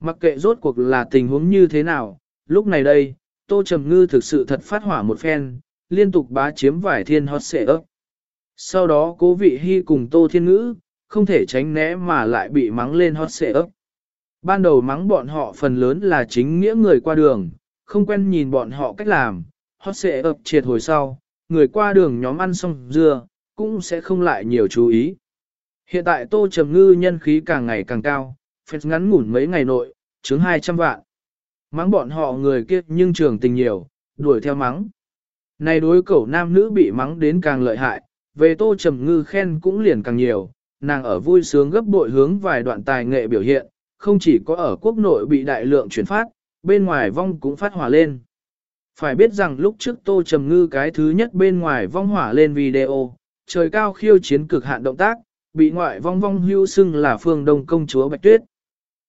Mặc kệ rốt cuộc là tình huống như thế nào, lúc này đây, Tô Trầm Ngư thực sự thật phát hỏa một phen, liên tục bá chiếm vải thiên hot xệ ấp. Sau đó cố vị hy cùng Tô Thiên Ngữ, không thể tránh né mà lại bị mắng lên hot xệ ấp. Ban đầu mắng bọn họ phần lớn là chính nghĩa người qua đường, không quen nhìn bọn họ cách làm, họ sẽ ập triệt hồi sau, người qua đường nhóm ăn xong dưa, cũng sẽ không lại nhiều chú ý. Hiện tại Tô Trầm Ngư nhân khí càng ngày càng cao, phép ngắn ngủn mấy ngày nội, chứng 200 vạn. Mắng bọn họ người kia nhưng trường tình nhiều, đuổi theo mắng. Này đối cẩu nam nữ bị mắng đến càng lợi hại, về Tô Trầm Ngư khen cũng liền càng nhiều, nàng ở vui sướng gấp bội hướng vài đoạn tài nghệ biểu hiện, không chỉ có ở quốc nội bị đại lượng chuyển phát, bên ngoài vong cũng phát hỏa lên. Phải biết rằng lúc trước Tô Trầm Ngư cái thứ nhất bên ngoài vong hỏa lên video, trời cao khiêu chiến cực hạn động tác, bị ngoại vong vong hưu xưng là phương đông công chúa Bạch Tuyết.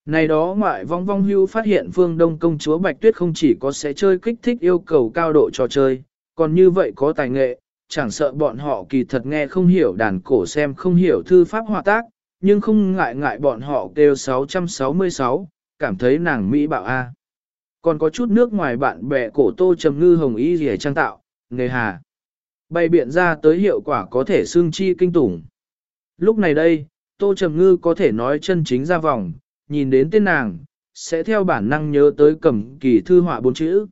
Này đó ngoại vong vong hưu phát hiện phương đông công chúa Bạch Tuyết không chỉ có sẽ chơi kích thích yêu cầu cao độ trò chơi, còn như vậy có tài nghệ, chẳng sợ bọn họ kỳ thật nghe không hiểu đàn cổ xem không hiểu thư pháp hòa tác, nhưng không ngại ngại bọn họ kêu 666, cảm thấy nàng Mỹ bạo A. Còn có chút nước ngoài bạn bè cổ tô trầm ngư hồng y rẻ trang tạo, nghề hà. Bày biện ra tới hiệu quả có thể xương chi kinh tủng. Lúc này đây, tô trầm ngư có thể nói chân chính ra vòng, nhìn đến tên nàng, sẽ theo bản năng nhớ tới cầm kỳ thư họa bốn chữ.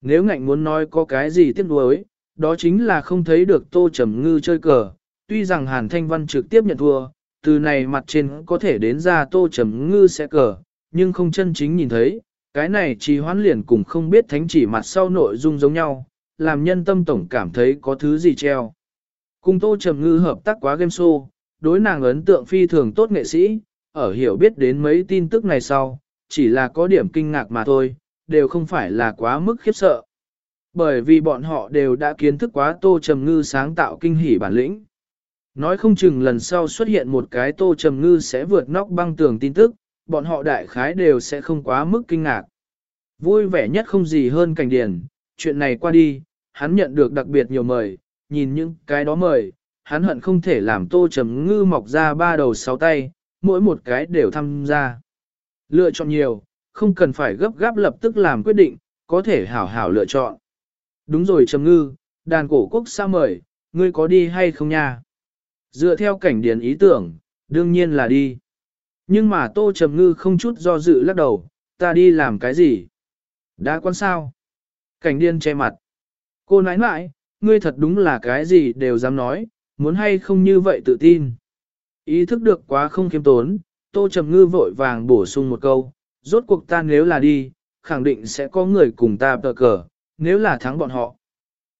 Nếu ngạnh muốn nói có cái gì tiếc nuối, đó chính là không thấy được Tô Trầm Ngư chơi cờ, tuy rằng Hàn Thanh Văn trực tiếp nhận thua, từ này mặt trên có thể đến ra Tô Trầm Ngư sẽ cờ, nhưng không chân chính nhìn thấy, cái này chỉ hoán liền cùng không biết thánh chỉ mặt sau nội dung giống nhau, làm nhân tâm tổng cảm thấy có thứ gì treo. Cùng Tô Trầm Ngư hợp tác quá game show, đối nàng ấn tượng phi thường tốt nghệ sĩ, ở hiểu biết đến mấy tin tức này sau, chỉ là có điểm kinh ngạc mà thôi, đều không phải là quá mức khiếp sợ. Bởi vì bọn họ đều đã kiến thức quá Tô Trầm Ngư sáng tạo kinh hỉ bản lĩnh. Nói không chừng lần sau xuất hiện một cái Tô Trầm Ngư sẽ vượt nóc băng tường tin tức, bọn họ đại khái đều sẽ không quá mức kinh ngạc. Vui vẻ nhất không gì hơn cảnh điển, chuyện này qua đi, hắn nhận được đặc biệt nhiều mời, nhìn những cái đó mời, hắn hận không thể làm Tô Trầm Ngư mọc ra ba đầu sáu tay, mỗi một cái đều tham gia. Lựa chọn nhiều, không cần phải gấp gáp lập tức làm quyết định, có thể hảo hảo lựa chọn. Đúng rồi Trầm Ngư, đàn cổ quốc xa mời, ngươi có đi hay không nha? Dựa theo cảnh điền ý tưởng, đương nhiên là đi. Nhưng mà Tô Trầm Ngư không chút do dự lắc đầu, ta đi làm cái gì? Đã quan sao? Cảnh điên che mặt. Cô nãi nãi, ngươi thật đúng là cái gì đều dám nói, muốn hay không như vậy tự tin. Ý thức được quá không kiêm tốn, Tô Trầm Ngư vội vàng bổ sung một câu, rốt cuộc ta nếu là đi, khẳng định sẽ có người cùng ta tờ cờ, nếu là thắng bọn họ.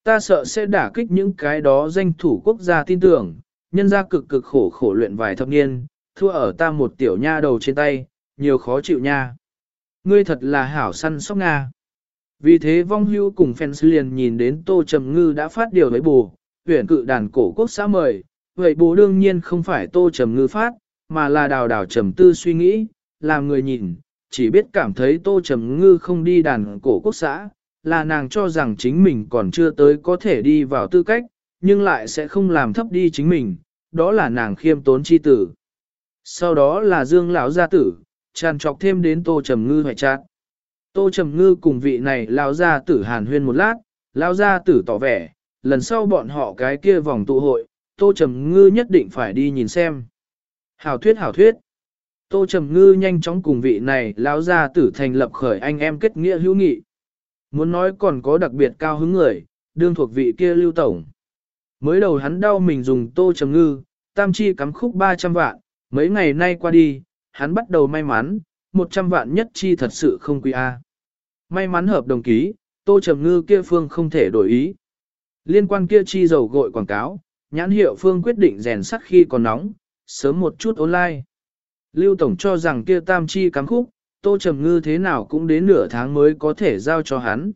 Ta sợ sẽ đả kích những cái đó danh thủ quốc gia tin tưởng, nhân ra cực cực khổ khổ luyện vài thập niên, thua ở ta một tiểu nha đầu trên tay, nhiều khó chịu nha. Ngươi thật là hảo săn sóc Nga. Vì thế vong hưu cùng fans liền nhìn đến Tô Trầm Ngư đã phát điều với bù, tuyển cự đàn cổ quốc xã mời, vậy bù đương nhiên không phải Tô Trầm Ngư phát, mà là đào đào trầm tư suy nghĩ, làm người nhìn, chỉ biết cảm thấy Tô Trầm Ngư không đi đàn cổ quốc xã, là nàng cho rằng chính mình còn chưa tới có thể đi vào tư cách, nhưng lại sẽ không làm thấp đi chính mình, đó là nàng khiêm tốn chi tử. Sau đó là Dương lão gia tử, tràn trọc thêm đến Tô Trầm Ngư hoại chát. Tô Trầm Ngư cùng vị này lão gia tử hàn huyên một lát, lão gia tử tỏ vẻ, lần sau bọn họ cái kia vòng tụ hội, Tô Trầm Ngư nhất định phải đi nhìn xem. Hảo thuyết hảo thuyết. Tô Trầm Ngư nhanh chóng cùng vị này lão gia tử thành lập khởi anh em kết nghĩa hữu nghị. Muốn nói còn có đặc biệt cao hứng người, đương thuộc vị kia lưu tổng. Mới đầu hắn đau mình dùng Tô Trầm Ngư, tam chi cắm khúc 300 vạn, mấy ngày nay qua đi, hắn bắt đầu may mắn, 100 vạn nhất chi thật sự không quý A. May mắn hợp đồng ký, Tô Trầm Ngư kia phương không thể đổi ý. Liên quan kia chi dầu gội quảng cáo, nhãn hiệu phương quyết định rèn sắt khi còn nóng, sớm một chút online. Lưu Tổng cho rằng kia tam chi cắm khúc, Tô Trầm Ngư thế nào cũng đến nửa tháng mới có thể giao cho hắn.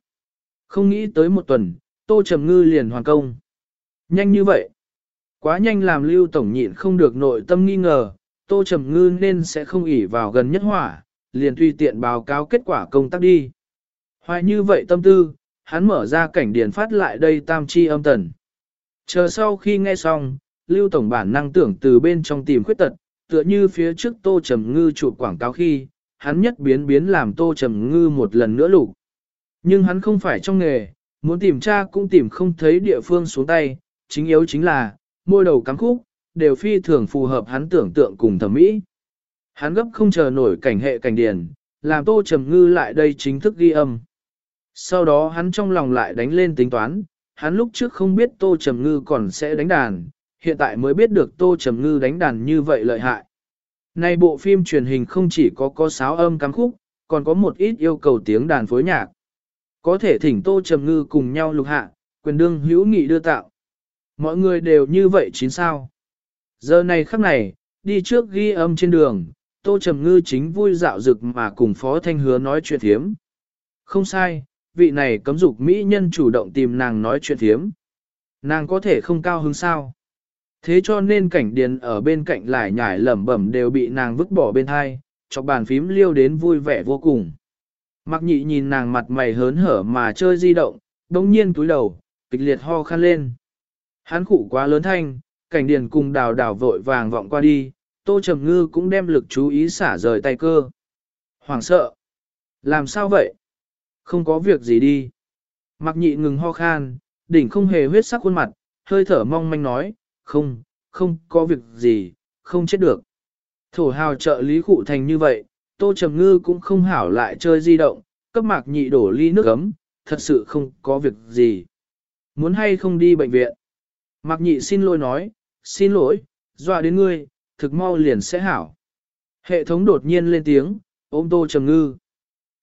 Không nghĩ tới một tuần, Tô Trầm Ngư liền hoàn công. Nhanh như vậy. Quá nhanh làm Lưu Tổng nhịn không được nội tâm nghi ngờ, Tô Trầm Ngư nên sẽ không ỉ vào gần nhất hỏa, liền tùy tiện báo cáo kết quả công tác đi. Hoài như vậy tâm tư, hắn mở ra cảnh điển phát lại đây tam chi âm tần. Chờ sau khi nghe xong, Lưu Tổng bản năng tưởng từ bên trong tìm khuyết tật, tựa như phía trước Tô Trầm Ngư chụp quảng cáo khi, hắn nhất biến biến làm Tô Trầm Ngư một lần nữa lục. Nhưng hắn không phải trong nghề, muốn tìm tra cũng tìm không thấy địa phương xuống tay, chính yếu chính là, môi đầu cắm khúc, đều phi thường phù hợp hắn tưởng tượng cùng thẩm mỹ. Hắn gấp không chờ nổi cảnh hệ cảnh điển, làm Tô Trầm Ngư lại đây chính thức ghi âm. Sau đó hắn trong lòng lại đánh lên tính toán, hắn lúc trước không biết Tô Trầm Ngư còn sẽ đánh đàn, hiện tại mới biết được Tô Trầm Ngư đánh đàn như vậy lợi hại. nay bộ phim truyền hình không chỉ có có sáo âm cắm khúc, còn có một ít yêu cầu tiếng đàn phối nhạc. Có thể thỉnh Tô Trầm Ngư cùng nhau lục hạ, quyền đương hữu nghị đưa tạo. Mọi người đều như vậy chính sao. Giờ này khắc này, đi trước ghi âm trên đường, Tô Trầm Ngư chính vui dạo dực mà cùng Phó Thanh Hứa nói chuyện thiếm. Không sai, vị này cấm dục mỹ nhân chủ động tìm nàng nói chuyện thiếm. Nàng có thể không cao hứng sao. Thế cho nên cảnh điền ở bên cạnh lại nhải lẩm bẩm đều bị nàng vứt bỏ bên hai, cho bàn phím liêu đến vui vẻ vô cùng. Mặc nhị nhìn nàng mặt mày hớn hở mà chơi di động, đống nhiên túi đầu, kịch liệt ho khăn lên. Hắn khụ quá lớn thanh, cảnh điền cùng đào đào vội vàng vọng qua đi, tô trầm ngư cũng đem lực chú ý xả rời tay cơ. Hoàng sợ. Làm sao vậy? Không có việc gì đi. Mặc nhị ngừng ho khan, đỉnh không hề huyết sắc khuôn mặt, hơi thở mong manh nói, không, không có việc gì, không chết được. Thổ hào trợ lý khụ thành như vậy, Tô Trầm Ngư cũng không hảo lại chơi di động, cấp mạc nhị đổ ly nước ấm, thật sự không có việc gì. Muốn hay không đi bệnh viện? Mạc nhị xin lỗi nói, xin lỗi, dọa đến ngươi, thực mau liền sẽ hảo. Hệ thống đột nhiên lên tiếng, ôm Tô Trầm Ngư.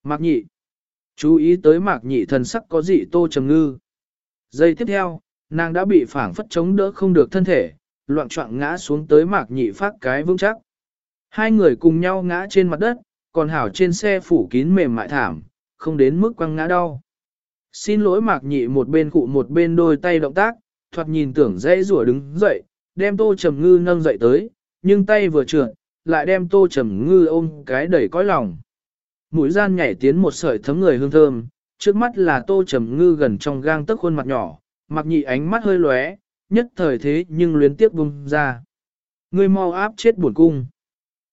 Mạc nhị. Chú ý tới mạc nhị thần sắc có dị Tô Trầm Ngư. Giây tiếp theo, nàng đã bị phản phất chống đỡ không được thân thể, loạn trọng ngã xuống tới mạc nhị phát cái vững chắc. Hai người cùng nhau ngã trên mặt đất, còn hảo trên xe phủ kín mềm mại thảm, không đến mức quăng ngã đau. Xin lỗi mạc nhị một bên cụ một bên đôi tay động tác, thoạt nhìn tưởng dễ rủa đứng dậy, đem tô trầm ngư nâng dậy tới, nhưng tay vừa trượt, lại đem tô trầm ngư ôm cái đẩy cõi lòng. Mũi gian nhảy tiến một sợi thấm người hương thơm, trước mắt là tô trầm ngư gần trong gang tấc khuôn mặt nhỏ, mặc nhị ánh mắt hơi lóe, nhất thời thế nhưng luyến tiếc bung ra. Ngươi mau áp chết buồn cung.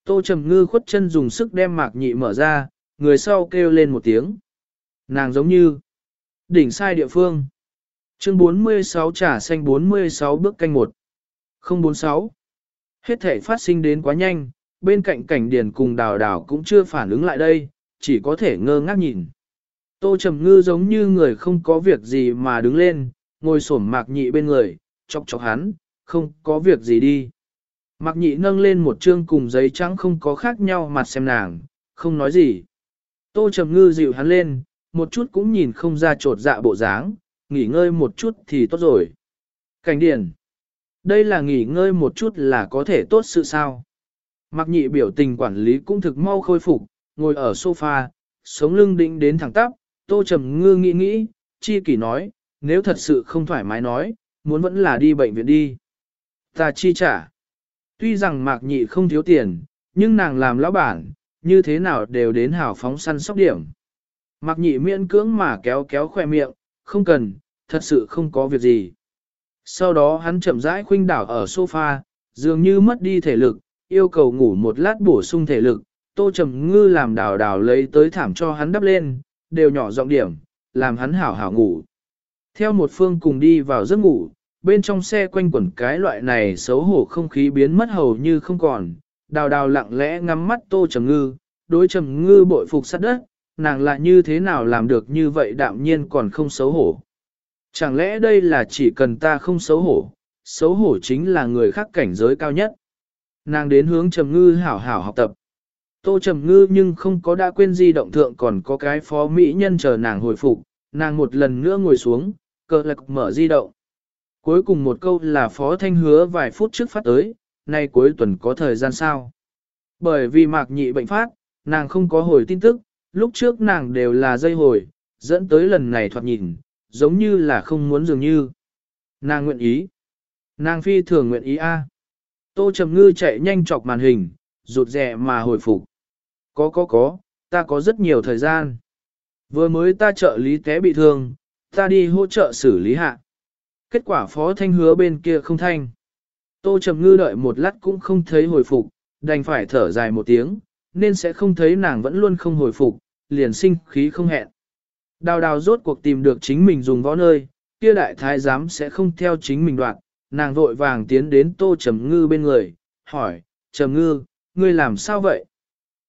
Tô trầm ngư khuất chân dùng sức đem mạc nhị mở ra, người sau kêu lên một tiếng. Nàng giống như đỉnh sai địa phương. Chương 46 trả xanh 46 bước canh 1. 046. Hết thể phát sinh đến quá nhanh, bên cạnh cảnh điền cùng đào đào cũng chưa phản ứng lại đây, chỉ có thể ngơ ngác nhìn. Tô Trầm Ngư giống như người không có việc gì mà đứng lên, ngồi xổm mạc nhị bên người, chọc chọc hắn, không có việc gì đi. Mạc nhị nâng lên một chương cùng giấy trắng không có khác nhau mặt xem nàng, không nói gì. Tô Trầm Ngư dịu hắn lên, một chút cũng nhìn không ra trột dạ bộ dáng, nghỉ ngơi một chút thì tốt rồi. Cảnh điển. Đây là nghỉ ngơi một chút là có thể tốt sự sao. Mặc nhị biểu tình quản lý cũng thực mau khôi phục, ngồi ở sofa, sống lưng định đến thẳng tắp, tô trầm ngư nghĩ nghĩ, chi kỷ nói, nếu thật sự không thoải mái nói, muốn vẫn là đi bệnh viện đi. Ta chi trả. Tuy rằng mạc nhị không thiếu tiền, nhưng nàng làm lão bản, như thế nào đều đến hảo phóng săn sóc điểm. Mạc nhị miễn cưỡng mà kéo kéo khoe miệng, không cần, thật sự không có việc gì. Sau đó hắn chậm rãi khuynh đảo ở sofa, dường như mất đi thể lực, yêu cầu ngủ một lát bổ sung thể lực, tô trầm ngư làm đảo đảo lấy tới thảm cho hắn đắp lên, đều nhỏ giọng điểm, làm hắn hảo hảo ngủ. Theo một phương cùng đi vào giấc ngủ, bên trong xe quanh quẩn cái loại này xấu hổ không khí biến mất hầu như không còn, đào đào lặng lẽ ngắm mắt tô trầm ngư, đối trầm ngư bội phục sát đất, nàng lại như thế nào làm được như vậy đạm nhiên còn không xấu hổ. Chẳng lẽ đây là chỉ cần ta không xấu hổ, xấu hổ chính là người khác cảnh giới cao nhất. Nàng đến hướng trầm ngư hảo hảo học tập. Tô trầm ngư nhưng không có đã quên di động thượng còn có cái phó mỹ nhân chờ nàng hồi phục, nàng một lần nữa ngồi xuống, cờ lạc mở di động. Cuối cùng một câu là phó thanh hứa vài phút trước phát tới, nay cuối tuần có thời gian sao. Bởi vì mạc nhị bệnh phát, nàng không có hồi tin tức, lúc trước nàng đều là dây hồi, dẫn tới lần này thoạt nhìn, giống như là không muốn dường như. Nàng nguyện ý. Nàng phi thường nguyện ý a. À. Tô Trầm Ngư chạy nhanh chọc màn hình, rụt rè mà hồi phục. Có có có, ta có rất nhiều thời gian. Vừa mới ta trợ lý té bị thương, ta đi hỗ trợ xử lý hạ. Kết quả phó thanh hứa bên kia không thanh. Tô Trầm Ngư đợi một lát cũng không thấy hồi phục, đành phải thở dài một tiếng, nên sẽ không thấy nàng vẫn luôn không hồi phục, liền sinh khí không hẹn. Đào đào rốt cuộc tìm được chính mình dùng võ nơi, kia đại thái giám sẽ không theo chính mình đoạn, nàng vội vàng tiến đến tô trầm ngư bên người, hỏi, trầm ngư, ngươi làm sao vậy?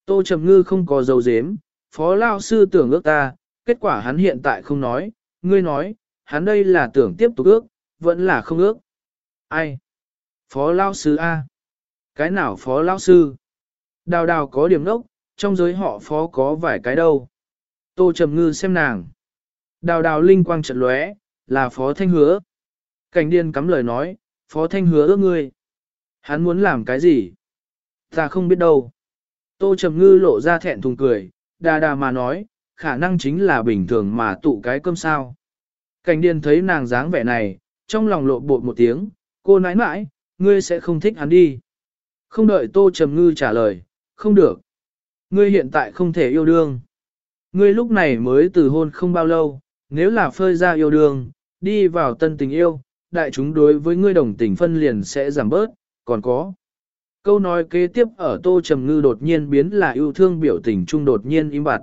Tô trầm ngư không có dấu dếm, phó lao sư tưởng ước ta, kết quả hắn hiện tại không nói, ngươi nói, hắn đây là tưởng tiếp tục ước, vẫn là không ước. Ai? Phó lao sư A. Cái nào phó lao sư? Đào đào có điểm nốc, trong giới họ phó có vài cái đâu. Tô Trầm Ngư xem nàng. Đào đào linh quang trận lóe, là Phó Thanh Hứa. Cảnh điên cắm lời nói, Phó Thanh Hứa ước ngươi. Hắn muốn làm cái gì? Ta không biết đâu. Tô Trầm Ngư lộ ra thẹn thùng cười, đà đà mà nói, khả năng chính là bình thường mà tụ cái cơm sao. Cảnh điên thấy nàng dáng vẻ này, trong lòng lộ bột một tiếng, cô nãi nãi, ngươi sẽ không thích hắn đi. Không đợi Tô Trầm Ngư trả lời, không được. Ngươi hiện tại không thể yêu đương. Ngươi lúc này mới từ hôn không bao lâu, nếu là phơi ra yêu đương, đi vào tân tình yêu, đại chúng đối với ngươi đồng tình phân liền sẽ giảm bớt, còn có. Câu nói kế tiếp ở tô trầm ngư đột nhiên biến là yêu thương biểu tình trung đột nhiên im bặt.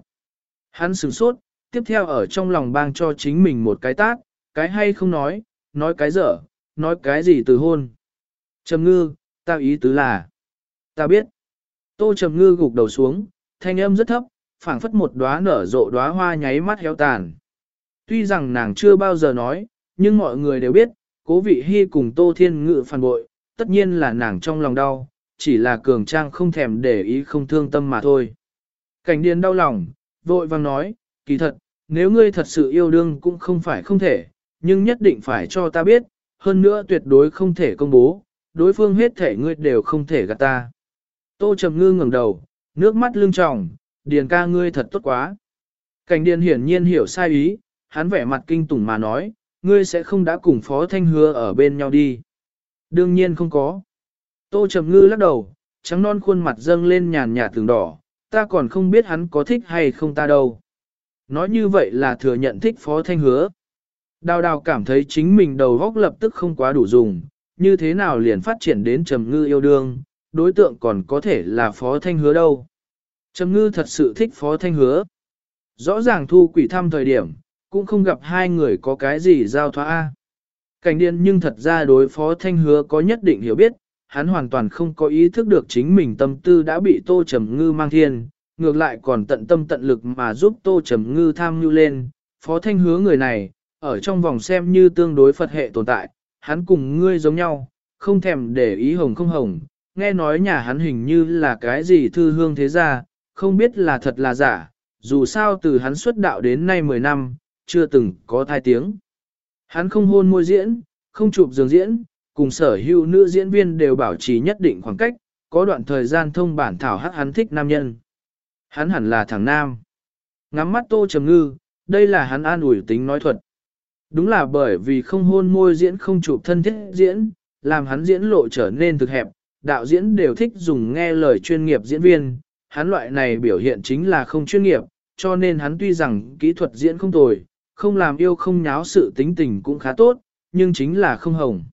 Hắn sửng sốt, tiếp theo ở trong lòng bang cho chính mình một cái tát, cái hay không nói, nói cái dở, nói cái gì từ hôn. Trầm ngư, ta ý tứ là, ta biết. Tô trầm ngư gục đầu xuống, thanh âm rất thấp, phảng phất một đóa nở rộ đóa hoa nháy mắt héo tàn. Tuy rằng nàng chưa bao giờ nói, nhưng mọi người đều biết, cố vị hy cùng Tô Thiên Ngự phản bội, tất nhiên là nàng trong lòng đau, chỉ là cường trang không thèm để ý không thương tâm mà thôi. Cảnh điền đau lòng, vội vàng nói, kỳ thật, nếu ngươi thật sự yêu đương cũng không phải không thể, nhưng nhất định phải cho ta biết, hơn nữa tuyệt đối không thể công bố, đối phương hết thể ngươi đều không thể gạt ta. Tô Trầm Ngư ngẩng đầu, nước mắt lưng tròng, điền ca ngươi thật tốt quá. Cảnh điền hiển nhiên hiểu sai ý, hắn vẻ mặt kinh tủng mà nói, ngươi sẽ không đã cùng Phó Thanh Hứa ở bên nhau đi. Đương nhiên không có. Tô Trầm Ngư lắc đầu, trắng non khuôn mặt dâng lên nhàn nhạt tường đỏ, ta còn không biết hắn có thích hay không ta đâu. Nói như vậy là thừa nhận thích Phó Thanh Hứa. Đào đào cảm thấy chính mình đầu góc lập tức không quá đủ dùng, như thế nào liền phát triển đến Trầm Ngư yêu đương, đối tượng còn có thể là Phó Thanh Hứa đâu. Trầm Ngư thật sự thích Phó Thanh Hứa. Rõ ràng thu quỷ thăm thời điểm, cũng không gặp hai người có cái gì giao thoa. Cảnh điên nhưng thật ra đối Phó Thanh Hứa có nhất định hiểu biết, hắn hoàn toàn không có ý thức được chính mình tâm tư đã bị Tô Trầm Ngư mang thiên, ngược lại còn tận tâm tận lực mà giúp Tô Trầm Ngư tham nhu lên. Phó Thanh Hứa người này, ở trong vòng xem như tương đối Phật hệ tồn tại, hắn cùng ngươi giống nhau, không thèm để ý hồng không hồng, nghe nói nhà hắn hình như là cái gì thư hương thế gia, không biết là thật là giả, dù sao từ hắn xuất đạo đến nay 10 năm, chưa từng có thai tiếng. Hắn không hôn môi diễn, không chụp giường diễn, cùng sở hữu nữ diễn viên đều bảo trì nhất định khoảng cách, có đoạn thời gian thông bản thảo hát hắn thích nam nhân. Hắn hẳn là thằng nam. Ngắm mắt tô trầm ngư, đây là hắn an ủi tính nói thuật. Đúng là bởi vì không hôn môi diễn không chụp thân thiết diễn, làm hắn diễn lộ trở nên thực hẹp, đạo diễn đều thích dùng nghe lời chuyên nghiệp diễn viên, hắn loại này biểu hiện chính là không chuyên nghiệp, cho nên hắn tuy rằng kỹ thuật diễn không tồi, không làm yêu không nháo sự tính tình cũng khá tốt, nhưng chính là không hồng.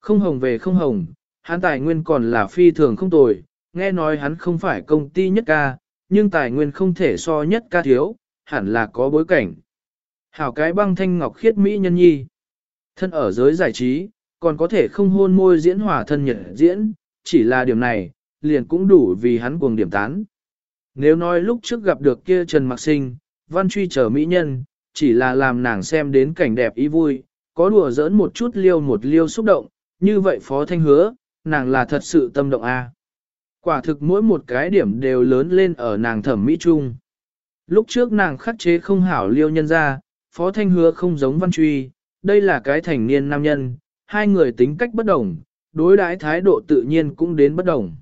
Không hồng về không hồng, hắn tài nguyên còn là phi thường không tồi, nghe nói hắn không phải công ty nhất ca, nhưng tài nguyên không thể so nhất ca thiếu, hẳn là có bối cảnh. Hảo cái băng thanh ngọc khiết mỹ nhân nhi. Thân ở giới giải trí, còn có thể không hôn môi diễn hòa thân nhật diễn, chỉ là điểm này, liền cũng đủ vì hắn cuồng điểm tán. Nếu nói lúc trước gặp được kia Trần Mạc Sinh, văn truy trở mỹ nhân, chỉ là làm nàng xem đến cảnh đẹp ý vui, có đùa giỡn một chút liêu một liêu xúc động, như vậy Phó Thanh hứa, nàng là thật sự tâm động a. Quả thực mỗi một cái điểm đều lớn lên ở nàng thẩm mỹ chung. Lúc trước nàng khắc chế không hảo liêu nhân ra, Phó Thanh hứa không giống văn truy, đây là cái thành niên nam nhân, hai người tính cách bất đồng, đối đãi thái độ tự nhiên cũng đến bất đồng.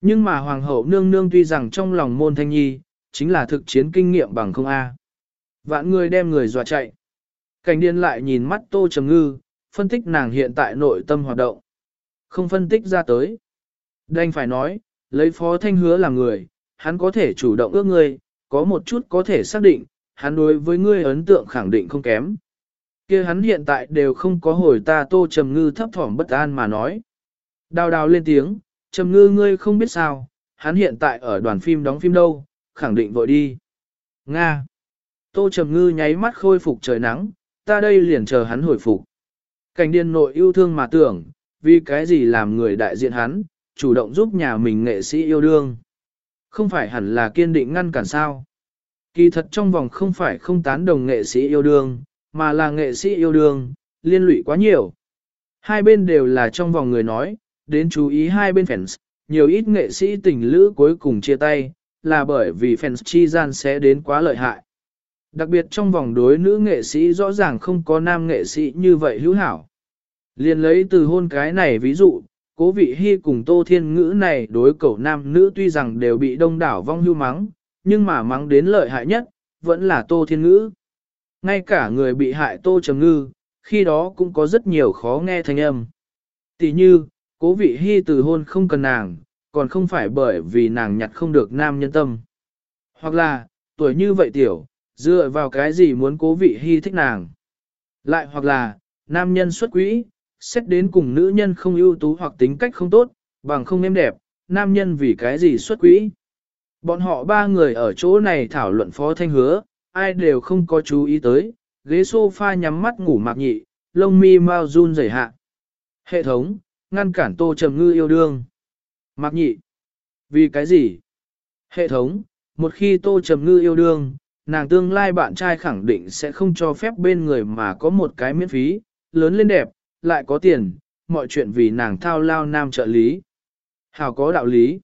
Nhưng mà Hoàng hậu nương nương tuy rằng trong lòng môn thanh nhi, chính là thực chiến kinh nghiệm bằng không A. Vạn người đem người dọa chạy. Cảnh điên lại nhìn mắt tô trầm ngư, phân tích nàng hiện tại nội tâm hoạt động. Không phân tích ra tới. Đành phải nói, lấy phó thanh hứa làm người, hắn có thể chủ động ước ngươi, có một chút có thể xác định, hắn đối với ngươi ấn tượng khẳng định không kém kia hắn hiện tại đều không có hồi ta tô trầm ngư thấp thỏm bất an mà nói. Đào đào lên tiếng, trầm ngư ngươi không biết sao, hắn hiện tại ở đoàn phim đóng phim đâu, khẳng định vội đi. Nga. Tô trầm ngư nháy mắt khôi phục trời nắng, ta đây liền chờ hắn hồi phục. Cảnh điên nội yêu thương mà tưởng, vì cái gì làm người đại diện hắn, chủ động giúp nhà mình nghệ sĩ yêu đương. Không phải hẳn là kiên định ngăn cản sao. Kỳ thật trong vòng không phải không tán đồng nghệ sĩ yêu đương, mà là nghệ sĩ yêu đương, liên lụy quá nhiều. Hai bên đều là trong vòng người nói, đến chú ý hai bên fans, nhiều ít nghệ sĩ tình lữ cuối cùng chia tay, là bởi vì fans chi gian sẽ đến quá lợi hại. Đặc biệt trong vòng đối nữ nghệ sĩ rõ ràng không có nam nghệ sĩ như vậy hữu hảo. Liên lấy từ hôn cái này ví dụ, cố vị hy cùng tô thiên ngữ này đối cầu nam nữ tuy rằng đều bị đông đảo vong hưu mắng, nhưng mà mắng đến lợi hại nhất, vẫn là tô thiên ngữ. Ngay cả người bị hại tô trầm ngư, khi đó cũng có rất nhiều khó nghe thanh âm. Tỷ như, cố vị hy từ hôn không cần nàng, còn không phải bởi vì nàng nhặt không được nam nhân tâm. Hoặc là, tuổi như vậy tiểu, dựa vào cái gì muốn cố vị hy thích nàng. Lại hoặc là, nam nhân xuất quỹ, xét đến cùng nữ nhân không ưu tú hoặc tính cách không tốt, bằng không êm đẹp, nam nhân vì cái gì xuất quỹ. Bọn họ ba người ở chỗ này thảo luận phó thanh hứa, ai đều không có chú ý tới, ghế sofa nhắm mắt ngủ mạc nhị, lông mi mau run rẩy hạ. Hệ thống, ngăn cản tô trầm ngư yêu đương. Mạc nhị. Vì cái gì? Hệ thống, một khi Tô Trầm Ngư yêu đương, nàng tương lai bạn trai khẳng định sẽ không cho phép bên người mà có một cái miễn phí, lớn lên đẹp, lại có tiền, mọi chuyện vì nàng thao lao nam trợ lý. Hào có đạo lý.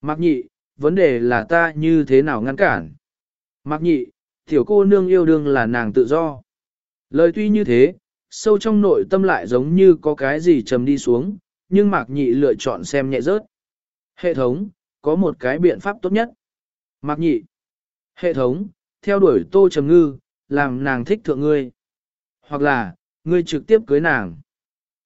Mạc nhị, vấn đề là ta như thế nào ngăn cản. Mạc nhị, tiểu cô nương yêu đương là nàng tự do. Lời tuy như thế, sâu trong nội tâm lại giống như có cái gì trầm đi xuống, nhưng Mạc nhị lựa chọn xem nhẹ rớt. Hệ thống, có một cái biện pháp tốt nhất. Mạc nhị. Hệ thống, theo đuổi tô trầm ngư, làm nàng thích thượng ngươi. Hoặc là, ngươi trực tiếp cưới nàng.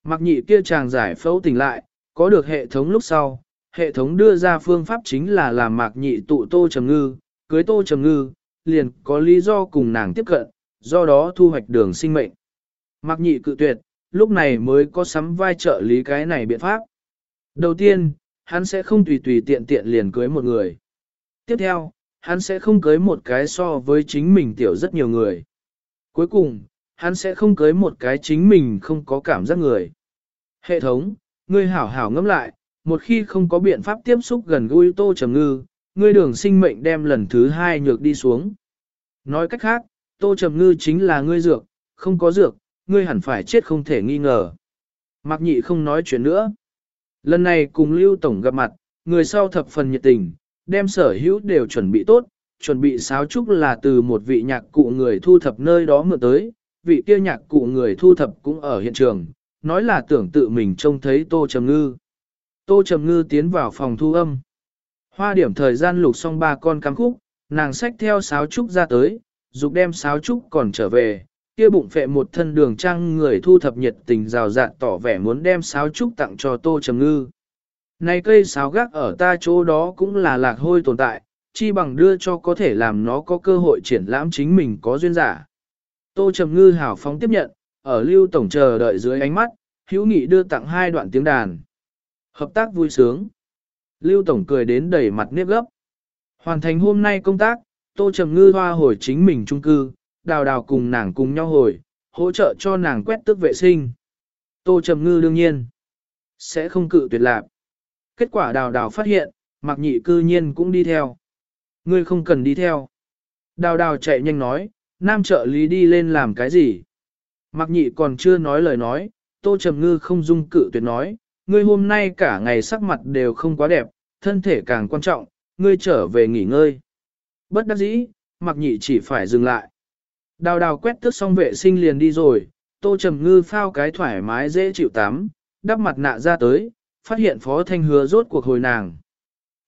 Mạc nhị kia chàng giải phẫu tỉnh lại, có được hệ thống lúc sau, hệ thống đưa ra phương pháp chính là làm mạc nhị tụ tô trầm ngư, cưới tô trầm ngư, liền có lý do cùng nàng tiếp cận, do đó thu hoạch đường sinh mệnh. Mạc nhị cự tuyệt, lúc này mới có sắm vai trợ lý cái này biện pháp. Đầu tiên, hắn sẽ không tùy tùy tiện tiện liền cưới một người. Tiếp theo, hắn sẽ không cưới một cái so với chính mình tiểu rất nhiều người. Cuối cùng, hắn sẽ không cưới một cái chính mình không có cảm giác người. Hệ thống, ngươi hảo hảo ngẫm lại, một khi không có biện pháp tiếp xúc gần gũi tô trầm ngư, ngươi đường sinh mệnh đem lần thứ hai nhược đi xuống. Nói cách khác, tô trầm ngư chính là ngươi dược, không có dược, ngươi hẳn phải chết không thể nghi ngờ. Mạc nhị không nói chuyện nữa. Lần này cùng Lưu Tổng gặp mặt, người sau thập phần nhiệt tình, đem sở hữu đều chuẩn bị tốt, chuẩn bị sáo trúc là từ một vị nhạc cụ người thu thập nơi đó mượn tới, vị kia nhạc cụ người thu thập cũng ở hiện trường, nói là tưởng tự mình trông thấy Tô Trầm Ngư. Tô Trầm Ngư tiến vào phòng thu âm. Hoa điểm thời gian lục xong ba con cắm khúc, nàng xách theo sáo trúc ra tới, dục đem sáo trúc còn trở về, kia bụng phệ một thân đường trang người thu thập nhiệt tình rào rạt tỏ vẻ muốn đem sáo trúc tặng cho Tô Trầm Ngư. Này cây sáo gác ở ta chỗ đó cũng là lạc hôi tồn tại, chi bằng đưa cho có thể làm nó có cơ hội triển lãm chính mình có duyên giả. Tô Trầm Ngư hào phóng tiếp nhận, ở lưu tổng chờ đợi dưới ánh mắt, hữu nghị đưa tặng hai đoạn tiếng đàn. Hợp tác vui sướng. Lưu tổng cười đến đầy mặt nếp gấp. Hoàn thành hôm nay công tác, Tô Trầm Ngư hoa hồi chính mình trung cư, đào đào cùng nàng cùng nhau hồi, hỗ trợ cho nàng quét tước vệ sinh. Tô Trầm Ngư đương nhiên sẽ không cự tuyệt lạc. Kết quả đào đào phát hiện, mặc nhị cư nhiên cũng đi theo. Ngươi không cần đi theo. Đào đào chạy nhanh nói, nam trợ lý đi lên làm cái gì? Mặc nhị còn chưa nói lời nói, tô trầm ngư không dung cự tuyệt nói, ngươi hôm nay cả ngày sắc mặt đều không quá đẹp, thân thể càng quan trọng, ngươi trở về nghỉ ngơi. Bất đắc dĩ, mặc nhị chỉ phải dừng lại. Đào đào quét tước xong vệ sinh liền đi rồi, tô trầm ngư phao cái thoải mái dễ chịu tắm, đắp mặt nạ ra tới, phát hiện Phó Thanh Hứa rốt cuộc hồi nàng.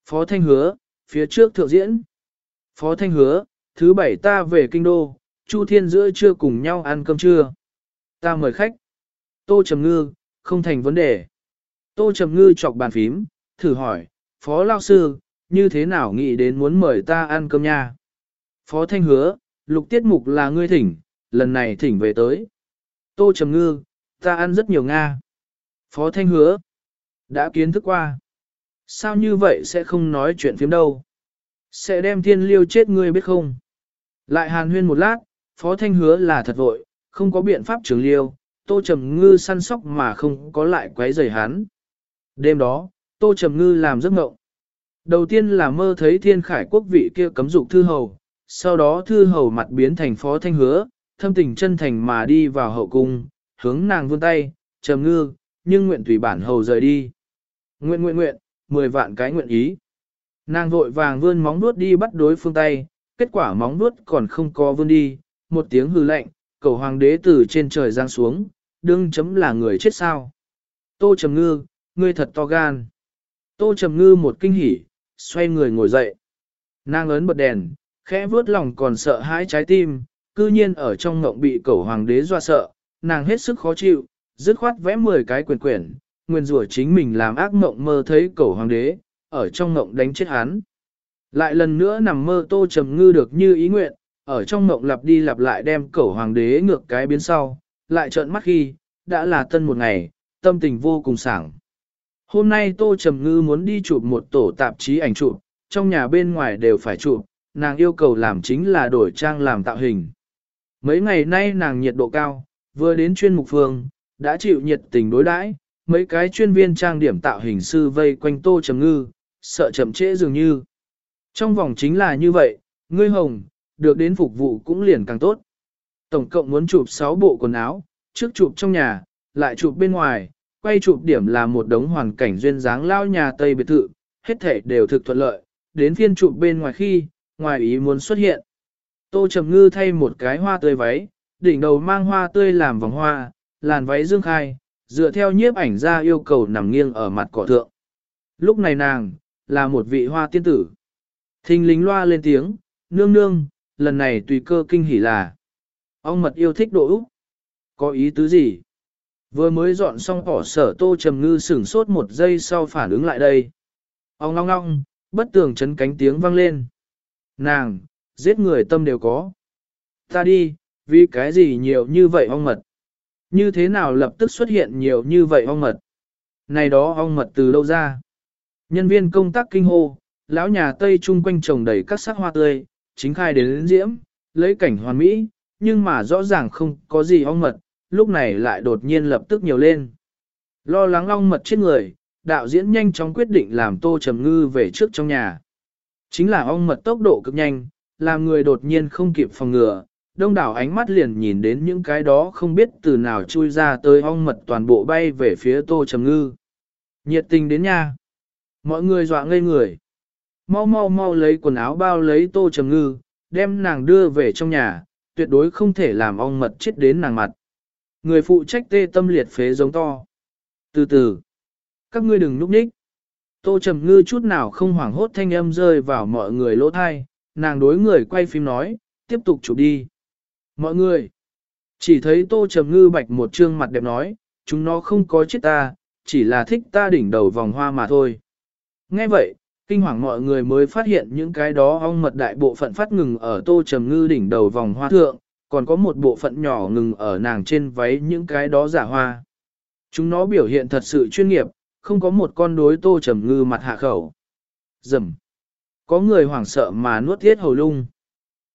Phó Thanh Hứa, phía trước thượng diễn. Phó Thanh Hứa, thứ bảy ta về kinh đô, Chu Thiên giữa trưa cùng nhau ăn cơm trưa. Ta mời khách. Tô Trầm Ngư, không thành vấn đề. Tô Trầm Ngư chọc bàn phím, thử hỏi, Phó Lao Sư, như thế nào nghĩ đến muốn mời ta ăn cơm nha? Phó Thanh Hứa, lục tiết mục là ngươi thỉnh, lần này thỉnh về tới. Tô Trầm Ngư, ta ăn rất nhiều Nga. Phó Thanh Hứa, đã kiến thức qua. Sao như vậy sẽ không nói chuyện phiếm đâu? Sẽ đem thiên liêu chết ngươi biết không? Lại hàn huyên một lát, Phó Thanh hứa là thật vội, không có biện pháp trường liêu, Tô Trầm Ngư săn sóc mà không có lại quấy rầy hắn. Đêm đó, Tô Trầm Ngư làm giấc mộng. Đầu tiên là mơ thấy thiên khải quốc vị kia cấm dục thư hầu, sau đó thư hầu mặt biến thành Phó Thanh hứa, thâm tình chân thành mà đi vào hậu cung, hướng nàng vươn tay, Trầm Ngư, nhưng nguyện tùy bản hầu rời đi. Nguyện nguyện nguyện, 10 vạn cái nguyện ý. Nàng vội vàng vươn móng vuốt đi bắt đối phương tay, kết quả móng vuốt còn không có vươn đi, một tiếng hư lạnh, cầu hoàng đế từ trên trời giáng xuống, đương chấm là người chết sao. Tô Trầm Ngư, ngươi thật to gan. Tô Trầm Ngư một kinh hỉ, xoay người ngồi dậy. Nàng ấn bật đèn, khẽ vướt lòng còn sợ hãi trái tim, cư nhiên ở trong ngộng bị cẩu hoàng đế doa sợ, nàng hết sức khó chịu, dứt khoát vẽ 10 cái quyền quyển, nguyên rủa chính mình làm ác mộng mơ thấy cẩu hoàng đế, ở trong ngộng đánh chết hắn. Lại lần nữa nằm mơ tô trầm ngư được như ý nguyện, ở trong ngộng lặp đi lặp lại đem cẩu hoàng đế ngược cái biến sau, lại trợn mắt khi, đã là tân một ngày, tâm tình vô cùng sảng. Hôm nay tô trầm ngư muốn đi chụp một tổ tạp chí ảnh chụp, trong nhà bên ngoài đều phải chụp, nàng yêu cầu làm chính là đổi trang làm tạo hình. Mấy ngày nay nàng nhiệt độ cao, vừa đến chuyên mục phương, đã chịu nhiệt tình đối đãi, mấy cái chuyên viên trang điểm tạo hình sư vây quanh tô trầm ngư, sợ chậm trễ dường như. Trong vòng chính là như vậy, ngươi hồng, được đến phục vụ cũng liền càng tốt. Tổng cộng muốn chụp 6 bộ quần áo, trước chụp trong nhà, lại chụp bên ngoài, quay chụp điểm là một đống hoàn cảnh duyên dáng lao nhà Tây biệt thự, hết thể đều thực thuận lợi, đến phiên chụp bên ngoài khi, ngoài ý muốn xuất hiện. Tô Trầm Ngư thay một cái hoa tươi váy, đỉnh đầu mang hoa tươi làm vòng hoa, làn váy dương khai, dựa theo nhiếp ảnh ra yêu cầu nằm nghiêng ở mặt cỏ thượng. Lúc này nàng, là một vị hoa tiên tử. Thình lính loa lên tiếng, nương nương, lần này tùy cơ kinh hỉ là. Ông mật yêu thích độ Úc. Có ý tứ gì? Vừa mới dọn xong cỏ sở tô trầm ngư sửng sốt một giây sau phản ứng lại đây. Ông ngong ngong, bất tường chấn cánh tiếng vang lên. Nàng, giết người tâm đều có. Ta đi, vì cái gì nhiều như vậy ong mật? Như thế nào lập tức xuất hiện nhiều như vậy ong mật? Này đó ong mật từ đâu ra? Nhân viên công tác kinh hô, lão nhà Tây chung quanh trồng đầy các sắc hoa tươi, chính khai đến diễm, lấy cảnh hoàn mỹ, nhưng mà rõ ràng không có gì ong mật, lúc này lại đột nhiên lập tức nhiều lên. Lo lắng ong mật chết người, đạo diễn nhanh chóng quyết định làm tô trầm ngư về trước trong nhà. Chính là ong mật tốc độ cực nhanh, làm người đột nhiên không kịp phòng ngừa, đông đảo ánh mắt liền nhìn đến những cái đó không biết từ nào chui ra tới ong mật toàn bộ bay về phía tô trầm ngư. Nhiệt tình đến nha. Mọi người dọa ngây người. Mau mau mau lấy quần áo bao lấy tô trầm ngư, đem nàng đưa về trong nhà, tuyệt đối không thể làm ong mật chết đến nàng mặt. Người phụ trách tê tâm liệt phế giống to. Từ từ, các ngươi đừng núp nhích. Tô Trầm Ngư chút nào không hoảng hốt thanh âm rơi vào mọi người lỗ thai, nàng đối người quay phim nói, tiếp tục chụp đi. Mọi người, chỉ thấy Tô Trầm Ngư bạch một trương mặt đẹp nói, chúng nó không có chết ta, chỉ là thích ta đỉnh đầu vòng hoa mà thôi. Nghe vậy, kinh hoàng mọi người mới phát hiện những cái đó ong mật đại bộ phận phát ngừng ở Tô Trầm Ngư đỉnh đầu vòng hoa thượng, còn có một bộ phận nhỏ ngừng ở nàng trên váy những cái đó giả hoa. Chúng nó biểu hiện thật sự chuyên nghiệp, không có một con đối tô trầm ngư mặt hạ khẩu. Dầm. Có người hoảng sợ mà nuốt thiết hầu lung.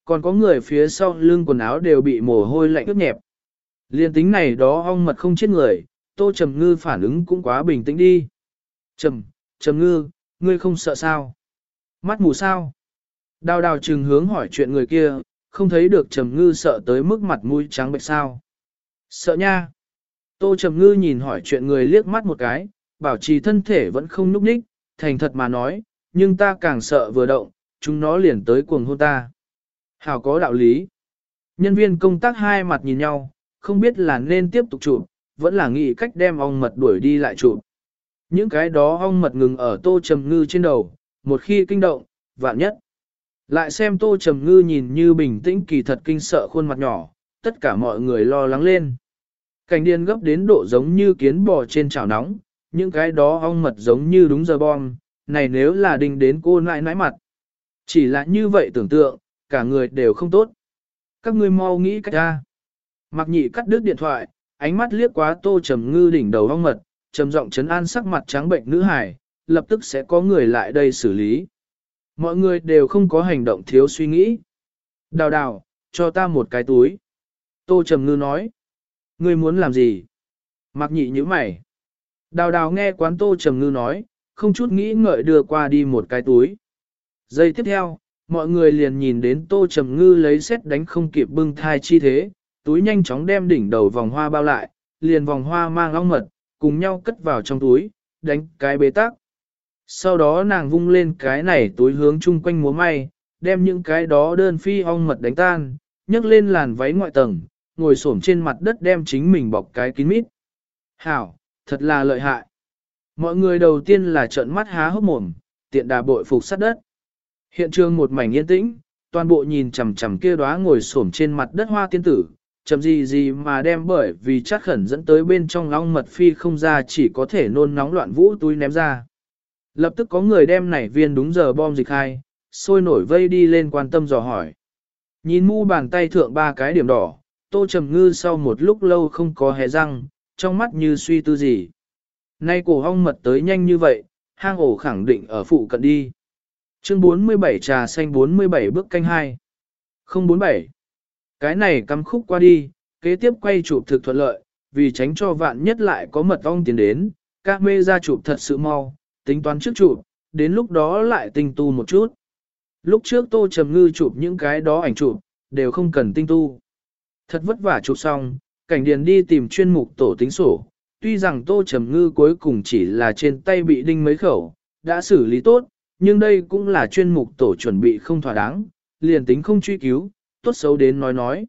Còn có người phía sau lưng quần áo đều bị mồ hôi lạnh ướt nhẹp. Liên tính này đó ong mật không chết người, tô trầm ngư phản ứng cũng quá bình tĩnh đi. Trầm, trầm ngư, ngươi không sợ sao? Mắt mù sao? Đào đào trừng hướng hỏi chuyện người kia, không thấy được trầm ngư sợ tới mức mặt mũi trắng bệch sao. Sợ nha. Tô trầm ngư nhìn hỏi chuyện người liếc mắt một cái, bảo trì thân thể vẫn không núp ních, thành thật mà nói, nhưng ta càng sợ vừa động, chúng nó liền tới cuồng hôn ta. Hảo có đạo lý. Nhân viên công tác hai mặt nhìn nhau, không biết là nên tiếp tục chụp, vẫn là nghĩ cách đem ong mật đuổi đi lại chụp. Những cái đó ong mật ngừng ở tô trầm ngư trên đầu, một khi kinh động, vạn nhất. Lại xem tô trầm ngư nhìn như bình tĩnh kỳ thật kinh sợ khuôn mặt nhỏ, tất cả mọi người lo lắng lên. Cảnh điên gấp đến độ giống như kiến bò trên chảo nóng, những cái đó ong mật giống như đúng giờ bom, này nếu là đinh đến cô nãi nãi mặt. Chỉ là như vậy tưởng tượng, cả người đều không tốt. Các ngươi mau nghĩ cách ra. Mặc nhị cắt đứt điện thoại, ánh mắt liếc quá tô trầm ngư đỉnh đầu ong mật, trầm giọng chấn an sắc mặt trắng bệnh nữ hải, lập tức sẽ có người lại đây xử lý. Mọi người đều không có hành động thiếu suy nghĩ. Đào đào, cho ta một cái túi. Tô Trầm Ngư nói. Ngươi muốn làm gì? Mặc nhị như mày. Đào đào nghe quán Tô Trầm Ngư nói, không chút nghĩ ngợi đưa qua đi một cái túi. Giây tiếp theo, mọi người liền nhìn đến Tô Trầm Ngư lấy xét đánh không kịp bưng thai chi thế, túi nhanh chóng đem đỉnh đầu vòng hoa bao lại, liền vòng hoa mang long mật, cùng nhau cất vào trong túi, đánh cái bế tắc. Sau đó nàng vung lên cái này túi hướng chung quanh múa may, đem những cái đó đơn phi ong mật đánh tan, nhấc lên làn váy ngoại tầng, ngồi xổm trên mặt đất đem chính mình bọc cái kín mít. Hảo, thật là lợi hại. Mọi người đầu tiên là trợn mắt há hốc mồm, tiện đà bội phục sát đất. Hiện trường một mảnh yên tĩnh, toàn bộ nhìn chằm chằm kia đóa ngồi xổm trên mặt đất hoa tiên tử, chậm gì gì mà đem bởi vì chắc khẩn dẫn tới bên trong ong mật phi không ra chỉ có thể nôn nóng loạn vũ túi ném ra. Lập tức có người đem nảy viên đúng giờ bom dịch hai, sôi nổi vây đi lên quan tâm dò hỏi. Nhìn mu bàn tay thượng ba cái điểm đỏ, tô trầm ngư sau một lúc lâu không có hé răng, trong mắt như suy tư gì. Nay cổ hong mật tới nhanh như vậy, hang ổ khẳng định ở phụ cận đi. Chương 47 trà xanh 47 bước canh 2. 047. Cái này cắm khúc qua đi, kế tiếp quay chụp thực thuận lợi, vì tránh cho vạn nhất lại có mật ong tiến đến, các mê ra chụp thật sự mau, tính toán trước chụp, đến lúc đó lại tinh tu một chút. Lúc trước Tô Trầm Ngư chụp những cái đó ảnh chụp, đều không cần tinh tu. Thật vất vả chụp xong, cảnh điền đi tìm chuyên mục tổ tính sổ. Tuy rằng Tô Trầm Ngư cuối cùng chỉ là trên tay bị đinh mấy khẩu, đã xử lý tốt, nhưng đây cũng là chuyên mục tổ chuẩn bị không thỏa đáng, liền tính không truy cứu, tốt xấu đến nói nói.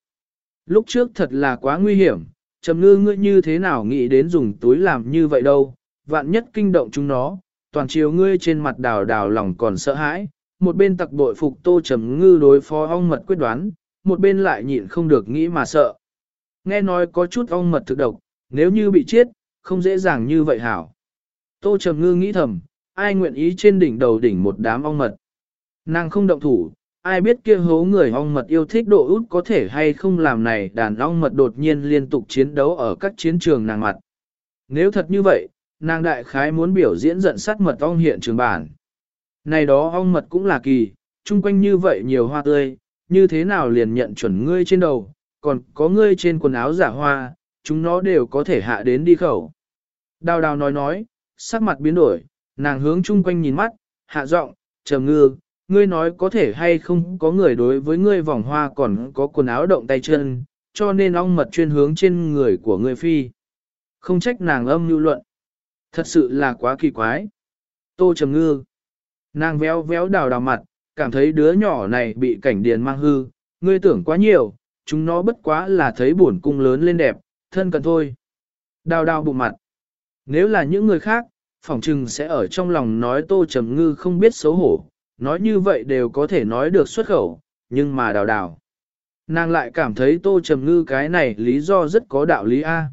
Lúc trước thật là quá nguy hiểm, Trầm Ngư ngươi như thế nào nghĩ đến dùng túi làm như vậy đâu, vạn nhất kinh động chúng nó, toàn chiều ngươi trên mặt đào đào lòng còn sợ hãi, một bên tặc bội phục Tô Trầm Ngư đối phó ong mật quyết đoán, một bên lại nhịn không được nghĩ mà sợ. Nghe nói có chút ong mật thực độc, nếu như bị chết, không dễ dàng như vậy hảo. Tô Trầm Ngư nghĩ thầm, ai nguyện ý trên đỉnh đầu đỉnh một đám ong mật. Nàng không động thủ, ai biết kia hố người ong mật yêu thích độ út có thể hay không làm này đàn ong mật đột nhiên liên tục chiến đấu ở các chiến trường nàng mặt. Nếu thật như vậy, nàng đại khái muốn biểu diễn giận sát mật ong hiện trường bản. Này đó ong mật cũng là kỳ, chung quanh như vậy nhiều hoa tươi, như thế nào liền nhận chuẩn ngươi trên đầu, còn có ngươi trên quần áo giả hoa, chúng nó đều có thể hạ đến đi khẩu. Đào đào nói nói, sắc mặt biến đổi, nàng hướng chung quanh nhìn mắt, hạ giọng, trầm ngư, ngươi nói có thể hay không có người đối với ngươi vòng hoa còn có quần áo động tay chân, cho nên ong mật chuyên hướng trên người của ngươi phi. Không trách nàng âm lưu luận. Thật sự là quá kỳ quái. Tô trầm ngư. Nàng véo véo đào đào mặt, cảm thấy đứa nhỏ này bị cảnh điền mang hư, ngươi tưởng quá nhiều, chúng nó bất quá là thấy buồn cung lớn lên đẹp, thân cần thôi. Đào đào bụng mặt. Nếu là những người khác, phỏng chừng sẽ ở trong lòng nói tô trầm ngư không biết xấu hổ, nói như vậy đều có thể nói được xuất khẩu, nhưng mà đào đào. Nàng lại cảm thấy tô trầm ngư cái này lý do rất có đạo lý A.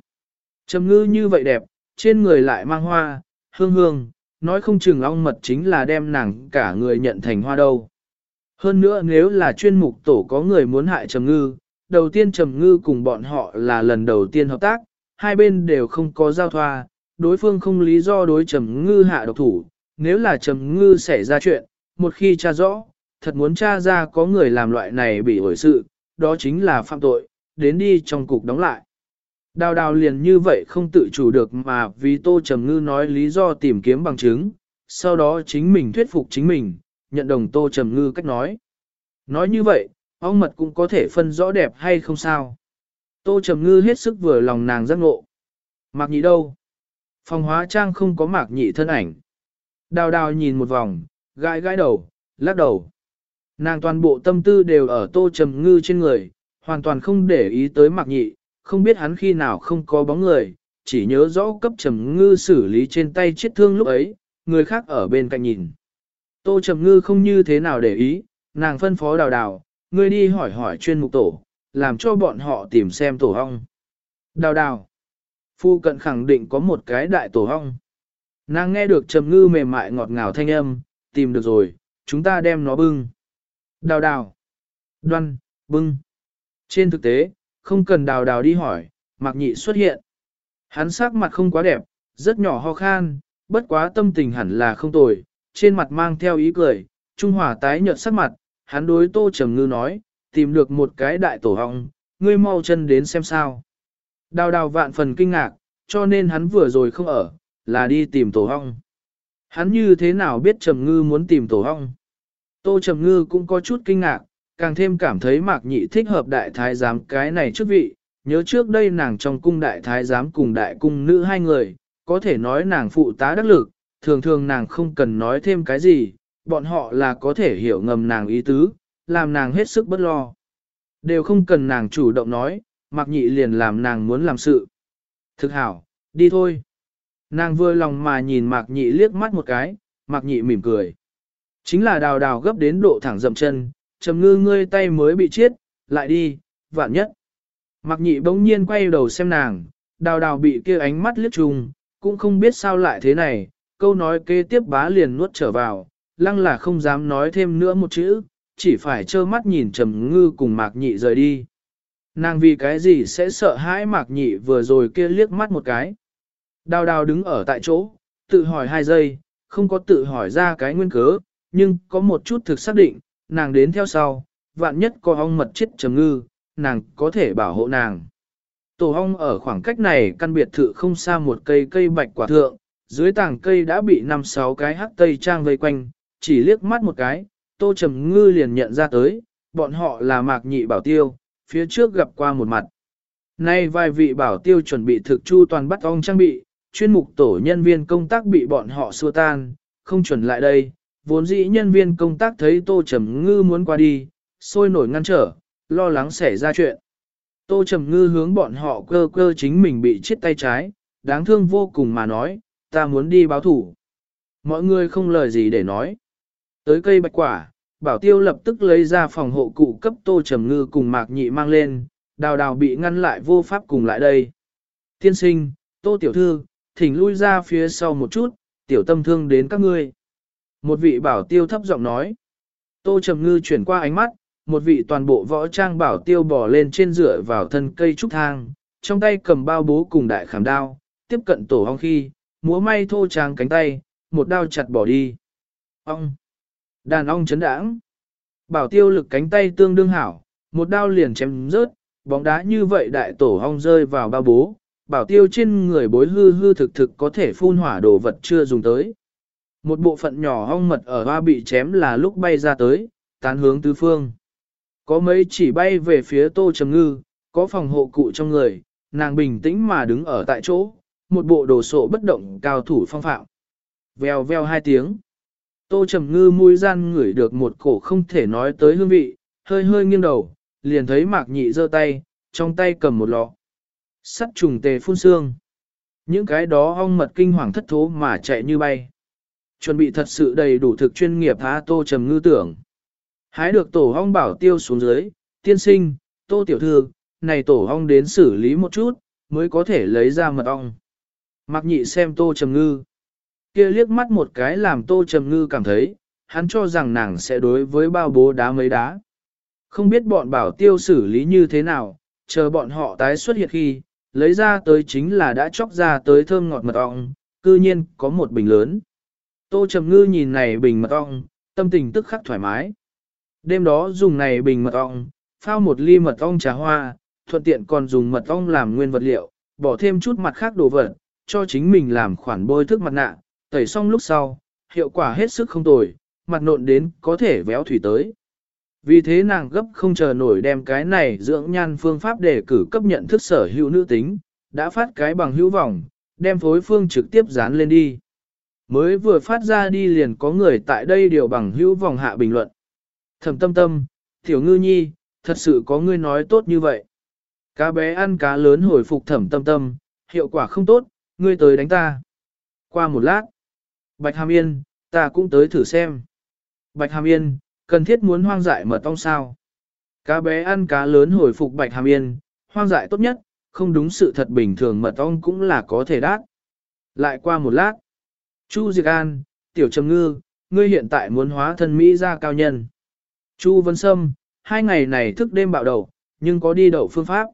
Trầm ngư như vậy đẹp, trên người lại mang hoa, hương hương, nói không chừng ong mật chính là đem nàng cả người nhận thành hoa đâu. Hơn nữa nếu là chuyên mục tổ có người muốn hại Trầm Ngư, đầu tiên Trầm Ngư cùng bọn họ là lần đầu tiên hợp tác, hai bên đều không có giao thoa, đối phương không lý do đối Trầm Ngư hạ độc thủ, nếu là Trầm Ngư xảy ra chuyện, một khi tra rõ, thật muốn tra ra có người làm loại này bị ổi sự, đó chính là phạm tội, đến đi trong cục đóng lại. Đào đào liền như vậy không tự chủ được mà vì Tô Trầm Ngư nói lý do tìm kiếm bằng chứng, sau đó chính mình thuyết phục chính mình, nhận đồng Tô Trầm Ngư cách nói. Nói như vậy, ong mật cũng có thể phân rõ đẹp hay không sao. Tô Trầm Ngư hết sức vừa lòng nàng giác ngộ. Mạc nhị đâu? Phòng hóa trang không có mạc nhị thân ảnh. Đào đào nhìn một vòng, gãi gãi đầu, lắc đầu. Nàng toàn bộ tâm tư đều ở Tô Trầm Ngư trên người, hoàn toàn không để ý tới mạc nhị, không biết hắn khi nào không có bóng người, chỉ nhớ rõ cấp Trầm Ngư xử lý trên tay chết thương lúc ấy, người khác ở bên cạnh nhìn. Tô Trầm Ngư không như thế nào để ý, nàng phân phó đào đào, ngươi đi hỏi hỏi chuyên mục tổ, làm cho bọn họ tìm xem tổ hong. Đào đào. Phu cận khẳng định có một cái đại tổ hong. Nàng nghe được Trầm Ngư mềm mại ngọt ngào thanh âm, tìm được rồi, chúng ta đem nó bưng. Đào đào. Đoan, bưng. Trên thực tế, không cần đào đào đi hỏi, Mạc Nhị xuất hiện. Hắn sắc mặt không quá đẹp, rất nhỏ ho khan, bất quá tâm tình hẳn là không tồi, trên mặt mang theo ý cười, Trung Hòa tái nhợt sắc mặt, hắn đối Tô Trầm Ngư nói, tìm được một cái đại tổ họng, ngươi mau chân đến xem sao. Đào đào vạn phần kinh ngạc, cho nên hắn vừa rồi không ở, là đi tìm tổ hong. Hắn như thế nào biết Trầm Ngư muốn tìm tổ hong? Tô Trầm Ngư cũng có chút kinh ngạc, càng thêm cảm thấy mạc nhị thích hợp đại thái giám cái này trước vị. Nhớ trước đây nàng trong cung đại thái giám cùng đại cung nữ hai người, có thể nói nàng phụ tá đắc lực, thường thường nàng không cần nói thêm cái gì, bọn họ là có thể hiểu ngầm nàng ý tứ, làm nàng hết sức bất lo. Đều không cần nàng chủ động nói, mặc nhị liền làm nàng muốn làm sự. Thực hảo, đi thôi. Nàng vừa lòng mà nhìn mạc nhị liếc mắt một cái, mạc nhị mỉm cười. Chính là đào đào gấp đến độ thẳng dậm chân, trầm ngư ngươi tay mới bị chết, lại đi, vạn nhất. Mạc nhị bỗng nhiên quay đầu xem nàng, đào đào bị kia ánh mắt liếc trùng, cũng không biết sao lại thế này, câu nói kế tiếp bá liền nuốt trở vào, lăng là không dám nói thêm nữa một chữ, chỉ phải trơ mắt nhìn trầm ngư cùng mạc nhị rời đi. Nàng vì cái gì sẽ sợ hãi mạc nhị vừa rồi kia liếc mắt một cái. Đào đào đứng ở tại chỗ, tự hỏi hai giây, không có tự hỏi ra cái nguyên cớ, nhưng có một chút thực xác định, nàng đến theo sau, vạn nhất có ong mật chết trầm ngư, nàng có thể bảo hộ nàng. Tổ ong ở khoảng cách này căn biệt thự không xa một cây cây bạch quả thượng, dưới tảng cây đã bị năm sáu cái hắc tây trang vây quanh, chỉ liếc mắt một cái, Tô Trầm Ngư liền nhận ra tới, bọn họ là mạc nhị bảo tiêu, phía trước gặp qua một mặt. Nay vài vị bảo tiêu chuẩn bị thực chu toàn bắt ong trang bị, chuyên mục tổ nhân viên công tác bị bọn họ xua tan, không chuẩn lại đây. Vốn dĩ nhân viên công tác thấy Tô Trầm Ngư muốn qua đi, sôi nổi ngăn trở, lo lắng xảy ra chuyện. Tô Trầm Ngư hướng bọn họ cơ cơ chính mình bị chết tay trái, đáng thương vô cùng mà nói, ta muốn đi báo thủ. Mọi người không lời gì để nói. Tới cây bạch quả, bảo tiêu lập tức lấy ra phòng hộ cụ cấp Tô Trầm Ngư cùng Mạc Nhị mang lên, đào đào bị ngăn lại vô pháp cùng lại đây. Tiên sinh, Tô Tiểu Thư, thỉnh lui ra phía sau một chút, tiểu tâm thương đến các ngươi. Một vị bảo tiêu thấp giọng nói. Tô Trầm Ngư chuyển qua ánh mắt, một vị toàn bộ võ trang bảo tiêu bò lên trên dựa vào thân cây trúc thang, trong tay cầm bao bố cùng đại khảm đao, tiếp cận tổ hong khi, múa may thô trang cánh tay, một đao chặt bỏ đi. Ong! Đàn ong chấn đãng. Bảo tiêu lực cánh tay tương đương hảo, một đao liền chém rớt, bóng đá như vậy đại tổ hong rơi vào bao bố, bảo tiêu trên người bối hư hư thực thực có thể phun hỏa đồ vật chưa dùng tới. Một bộ phận nhỏ ong mật ở hoa bị chém là lúc bay ra tới, tán hướng tứ phương. Có mấy chỉ bay về phía tô trầm ngư, có phòng hộ cụ trong người, nàng bình tĩnh mà đứng ở tại chỗ, một bộ đồ sộ bất động cao thủ phong phạm. Vèo vèo hai tiếng. Tô trầm ngư mũi gian ngửi được một cổ không thể nói tới hương vị, hơi hơi nghiêng đầu, liền thấy mạc nhị giơ tay, trong tay cầm một lọ. Sắt trùng tề phun xương. Những cái đó ong mật kinh hoàng thất thố mà chạy như bay. Chuẩn bị thật sự đầy đủ thực chuyên nghiệp há tô trầm ngư tưởng. Hái được tổ hong bảo tiêu xuống dưới, tiên sinh, tô tiểu thư, này tổ hong đến xử lý một chút, mới có thể lấy ra mật ong. mặc nhị xem tô trầm ngư. kia liếc mắt một cái làm tô trầm ngư cảm thấy, hắn cho rằng nàng sẽ đối với bao bố đá mấy đá. Không biết bọn bảo tiêu xử lý như thế nào, chờ bọn họ tái xuất hiện khi, lấy ra tới chính là đã chóc ra tới thơm ngọt mật ong, cư nhiên có một bình lớn. Tô Trầm Ngư nhìn này bình mật ong, tâm tình tức khắc thoải mái. Đêm đó dùng này bình mật ong, phao một ly mật ong trà hoa, thuận tiện còn dùng mật ong làm nguyên vật liệu, bỏ thêm chút mặt khác đồ vật, cho chính mình làm khoản bôi thức mặt nạ, tẩy xong lúc sau, hiệu quả hết sức không tồi, mặt nộn đến có thể véo thủy tới. Vì thế nàng gấp không chờ nổi đem cái này dưỡng nhan phương pháp để cử cấp nhận thức sở hữu nữ tính, đã phát cái bằng hữu vọng, đem phối phương trực tiếp dán lên đi. Mới vừa phát ra đi liền có người tại đây điều bằng hữu vòng hạ bình luận. Thẩm tâm tâm, tiểu ngư nhi, thật sự có ngươi nói tốt như vậy. Cá bé ăn cá lớn hồi phục thẩm tâm tâm, hiệu quả không tốt, ngươi tới đánh ta. Qua một lát, Bạch Hàm Yên, ta cũng tới thử xem. Bạch Hàm Yên, cần thiết muốn hoang dại mật ong sao. Cá bé ăn cá lớn hồi phục bạch hàm yên, hoang dại tốt nhất, không đúng sự thật bình thường mật ong cũng là có thể đát. Lại qua một lát, Chu Diệc An, Tiểu Trầm Ngư, ngươi hiện tại muốn hóa thân Mỹ ra cao nhân. Chu Vân Sâm, hai ngày này thức đêm bạo đầu, nhưng có đi đậu phương pháp.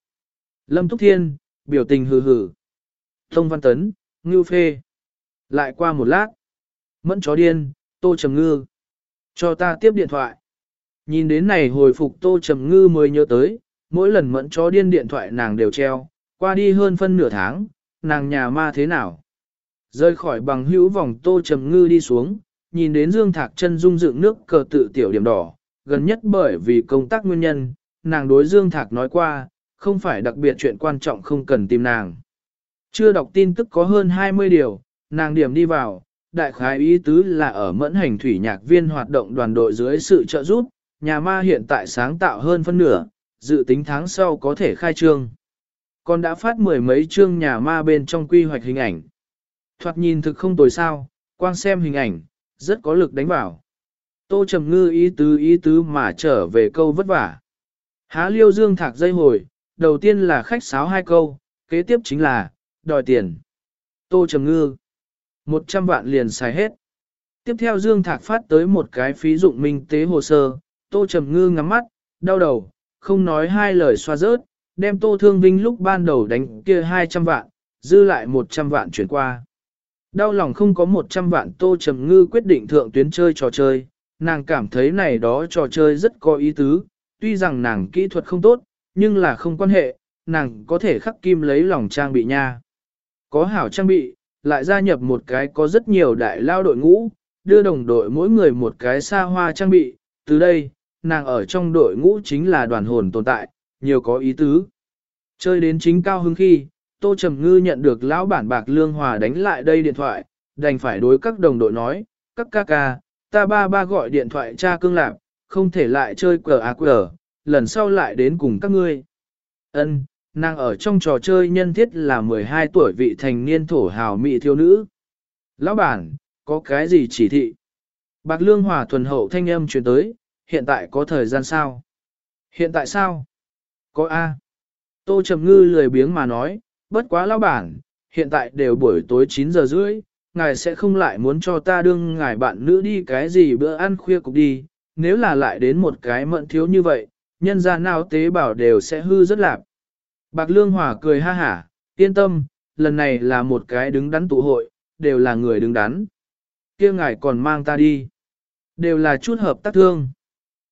Lâm Túc Thiên, biểu tình hừ hừ. Thông Văn Tấn, Ngưu Phê. Lại qua một lát, Mẫn Chó Điên, Tô Trầm Ngư. Cho ta tiếp điện thoại. Nhìn đến này hồi phục tô trầm ngư mới nhớ tới, mỗi lần mẫn chó điên điện thoại nàng đều treo, qua đi hơn phân nửa tháng, nàng nhà ma thế nào. Rơi khỏi bằng hữu vòng tô trầm ngư đi xuống, nhìn đến dương thạc chân dung dựng nước cờ tự tiểu điểm đỏ, gần nhất bởi vì công tác nguyên nhân, nàng đối dương thạc nói qua, không phải đặc biệt chuyện quan trọng không cần tìm nàng. Chưa đọc tin tức có hơn 20 điều, nàng điểm đi vào, đại khái ý tứ là ở mẫn hành thủy nhạc viên hoạt động đoàn đội dưới sự trợ giúp, nhà ma hiện tại sáng tạo hơn phân nửa, dự tính tháng sau có thể khai trương. Còn đã phát mười mấy chương nhà ma bên trong quy hoạch hình ảnh. Thoạt nhìn thực không tồi sao, quang xem hình ảnh, rất có lực đánh vào. Tô Trầm Ngư ý tứ ý tứ mà trở về câu vất vả. Há liêu dương thạc dây hồi, đầu tiên là khách sáo hai câu, kế tiếp chính là, đòi tiền. Tô Trầm Ngư 100 vạn liền xài hết. Tiếp theo Dương Thạc phát tới một cái phí dụng minh tế hồ sơ, Tô Trầm Ngư ngắm mắt, đau đầu, không nói hai lời xoa rớt, đem Tô Thương Vinh lúc ban đầu đánh kia 200 vạn, dư lại 100 vạn chuyển qua. Đau lòng không có 100 vạn Tô Trầm Ngư quyết định thượng tuyến chơi trò chơi, nàng cảm thấy này đó trò chơi rất có ý tứ, tuy rằng nàng kỹ thuật không tốt, nhưng là không quan hệ, nàng có thể khắc kim lấy lòng trang bị nha. Có hảo trang bị, lại gia nhập một cái có rất nhiều đại lao đội ngũ, đưa đồng đội mỗi người một cái xa hoa trang bị, từ đây, nàng ở trong đội ngũ chính là đoàn hồn tồn tại, nhiều có ý tứ. Chơi đến chính cao hứng khi, Tô Trầm Ngư nhận được lão bản bạc Lương Hòa đánh lại đây điện thoại, đành phải đối các đồng đội nói, các ca ca, ta ba ba gọi điện thoại cha cương lạc, không thể lại chơi cờ à ác cờ, lần sau lại đến cùng các ngươi. Ân, nàng ở trong trò chơi nhân thiết là 12 tuổi vị thành niên thổ hào mỹ thiếu nữ. Lão bản, có cái gì chỉ thị? Bạc Lương Hòa thuần hậu thanh âm truyền tới, hiện tại có thời gian sao? Hiện tại sao? Có A. Tô Trầm Ngư lười biếng mà nói, bất quá lão bản, hiện tại đều buổi tối 9 giờ rưỡi, ngài sẽ không lại muốn cho ta đương ngài bạn nữ đi cái gì bữa ăn khuya cục đi, nếu là lại đến một cái mận thiếu như vậy, nhân ra nào tế bảo đều sẽ hư rất lạp. Bạc Lương Hòa cười ha hả, yên tâm, lần này là một cái đứng đắn tụ hội, đều là người đứng đắn. kia ngài còn mang ta đi. Đều là chút hợp tác thương.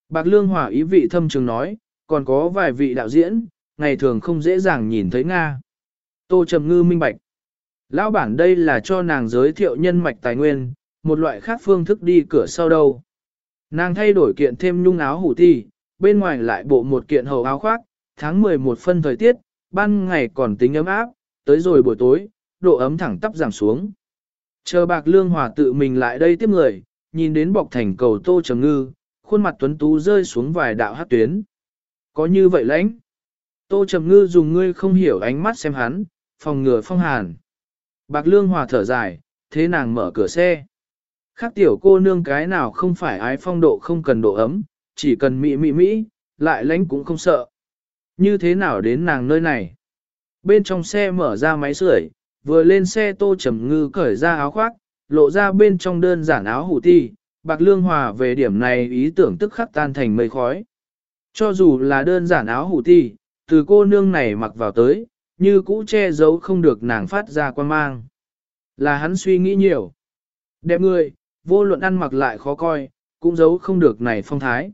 Bạc Lương Hòa ý vị thâm trường nói, còn có vài vị đạo diễn, ngày thường không dễ dàng nhìn thấy Nga. Tô Trầm Ngư minh bạch. Lão bản đây là cho nàng giới thiệu nhân mạch tài nguyên, một loại khác phương thức đi cửa sau đâu. Nàng thay đổi kiện thêm nhung áo hủ ti, bên ngoài lại bộ một kiện hầu áo khoác, tháng 11 phân thời tiết, ban ngày còn tính ấm áp, tới rồi buổi tối, độ ấm thẳng tắp giảm xuống. Chờ bạc lương hòa tự mình lại đây tiếp người, nhìn đến bọc thành cầu tô trầm ngư, khuôn mặt tuấn tú rơi xuống vài đạo hát tuyến. Có như vậy lãnh. Tô trầm ngư dùng ngươi không hiểu ánh mắt xem hắn, phòng ngừa phong hàn. Bạc lương hòa thở dài, thế nàng mở cửa xe. Khác tiểu cô nương cái nào không phải ái phong độ không cần độ ấm, chỉ cần mị mị mỹ, lại lánh cũng không sợ. Như thế nào đến nàng nơi này? Bên trong xe mở ra máy sưởi, vừa lên xe tô trầm ngư cởi ra áo khoác, lộ ra bên trong đơn giản áo hủ ti, bạc lương hòa về điểm này ý tưởng tức khắc tan thành mây khói. Cho dù là đơn giản áo hủ ti, từ cô nương này mặc vào tới, như cũ che giấu không được nàng phát ra quan mang. Là hắn suy nghĩ nhiều. Đẹp người, vô luận ăn mặc lại khó coi, cũng giấu không được này phong thái.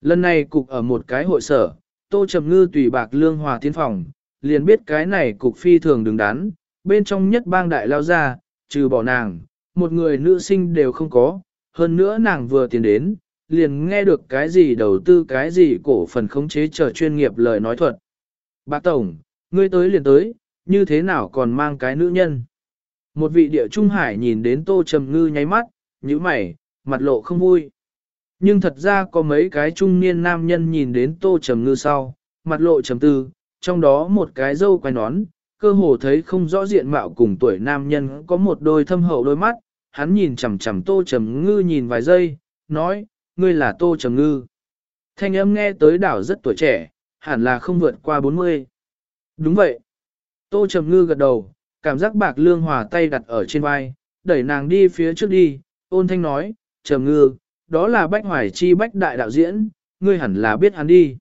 Lần này cục ở một cái hội sở, Tô Trầm Ngư tùy bạc lương hòa tiến phòng, liền biết cái này cục phi thường đứng đắn, bên trong nhất bang đại lao ra, trừ bỏ nàng, một người nữ sinh đều không có, hơn nữa nàng vừa tiến đến, liền nghe được cái gì đầu tư cái gì cổ phần khống chế trở chuyên nghiệp lời nói thuật. Bạc Tổng, ngươi tới liền tới, như thế nào còn mang cái nữ nhân? Một vị địa trung hải nhìn đến Tô Trầm Ngư nháy mắt, nhíu mày, mặt lộ không vui. Nhưng thật ra có mấy cái trung niên nam nhân nhìn đến tô trầm ngư sau, mặt lộ trầm tư, trong đó một cái dâu quay nón, cơ hồ thấy không rõ diện mạo cùng tuổi nam nhân có một đôi thâm hậu đôi mắt, hắn nhìn chằm chằm tô trầm ngư nhìn vài giây, nói, ngươi là tô trầm ngư. Thanh âm nghe tới đảo rất tuổi trẻ, hẳn là không vượt qua 40. Đúng vậy. Tô trầm ngư gật đầu, cảm giác bạc lương hòa tay đặt ở trên vai, đẩy nàng đi phía trước đi, ôn thanh nói, trầm ngư, đó là Bách Hoài Chi Bách Đại đạo diễn, ngươi hẳn là biết hắn đi.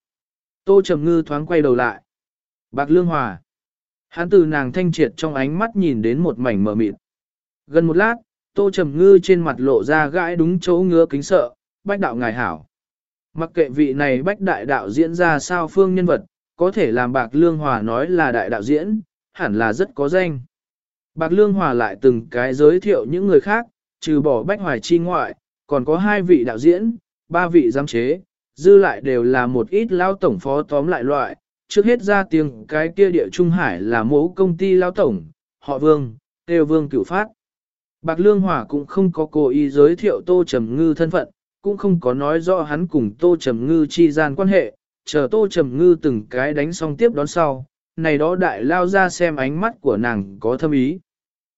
Tô Trầm Ngư thoáng quay đầu lại. Bạc Lương Hòa. Hắn từ nàng thanh triệt trong ánh mắt nhìn đến một mảnh mờ mịt. Gần một lát, Tô Trầm Ngư trên mặt lộ ra gãi đúng chỗ ngứa kính sợ, Bách Đạo Ngài Hảo. Mặc kệ vị này Bách Đại Đạo diễn ra sao phương nhân vật, có thể làm Bạc Lương Hòa nói là đại đạo diễn, hẳn là rất có danh. Bạc Lương Hòa lại từng cái giới thiệu những người khác, trừ bỏ Bách Hoài Chi ngoại, còn có hai vị đạo diễn, ba vị giám chế, dư lại đều là một ít lao tổng phó tóm lại loại, trước hết ra tiếng cái kia địa Trung Hải là mẫu công ty lao tổng, họ vương, Têu vương cửu phát. Bạc Lương Hòa cũng không có cố ý giới thiệu Tô Trầm Ngư thân phận, cũng không có nói rõ hắn cùng Tô Trầm Ngư chi gian quan hệ, chờ Tô Trầm Ngư từng cái đánh xong tiếp đón sau, này đó đại lao ra xem ánh mắt của nàng có thâm ý.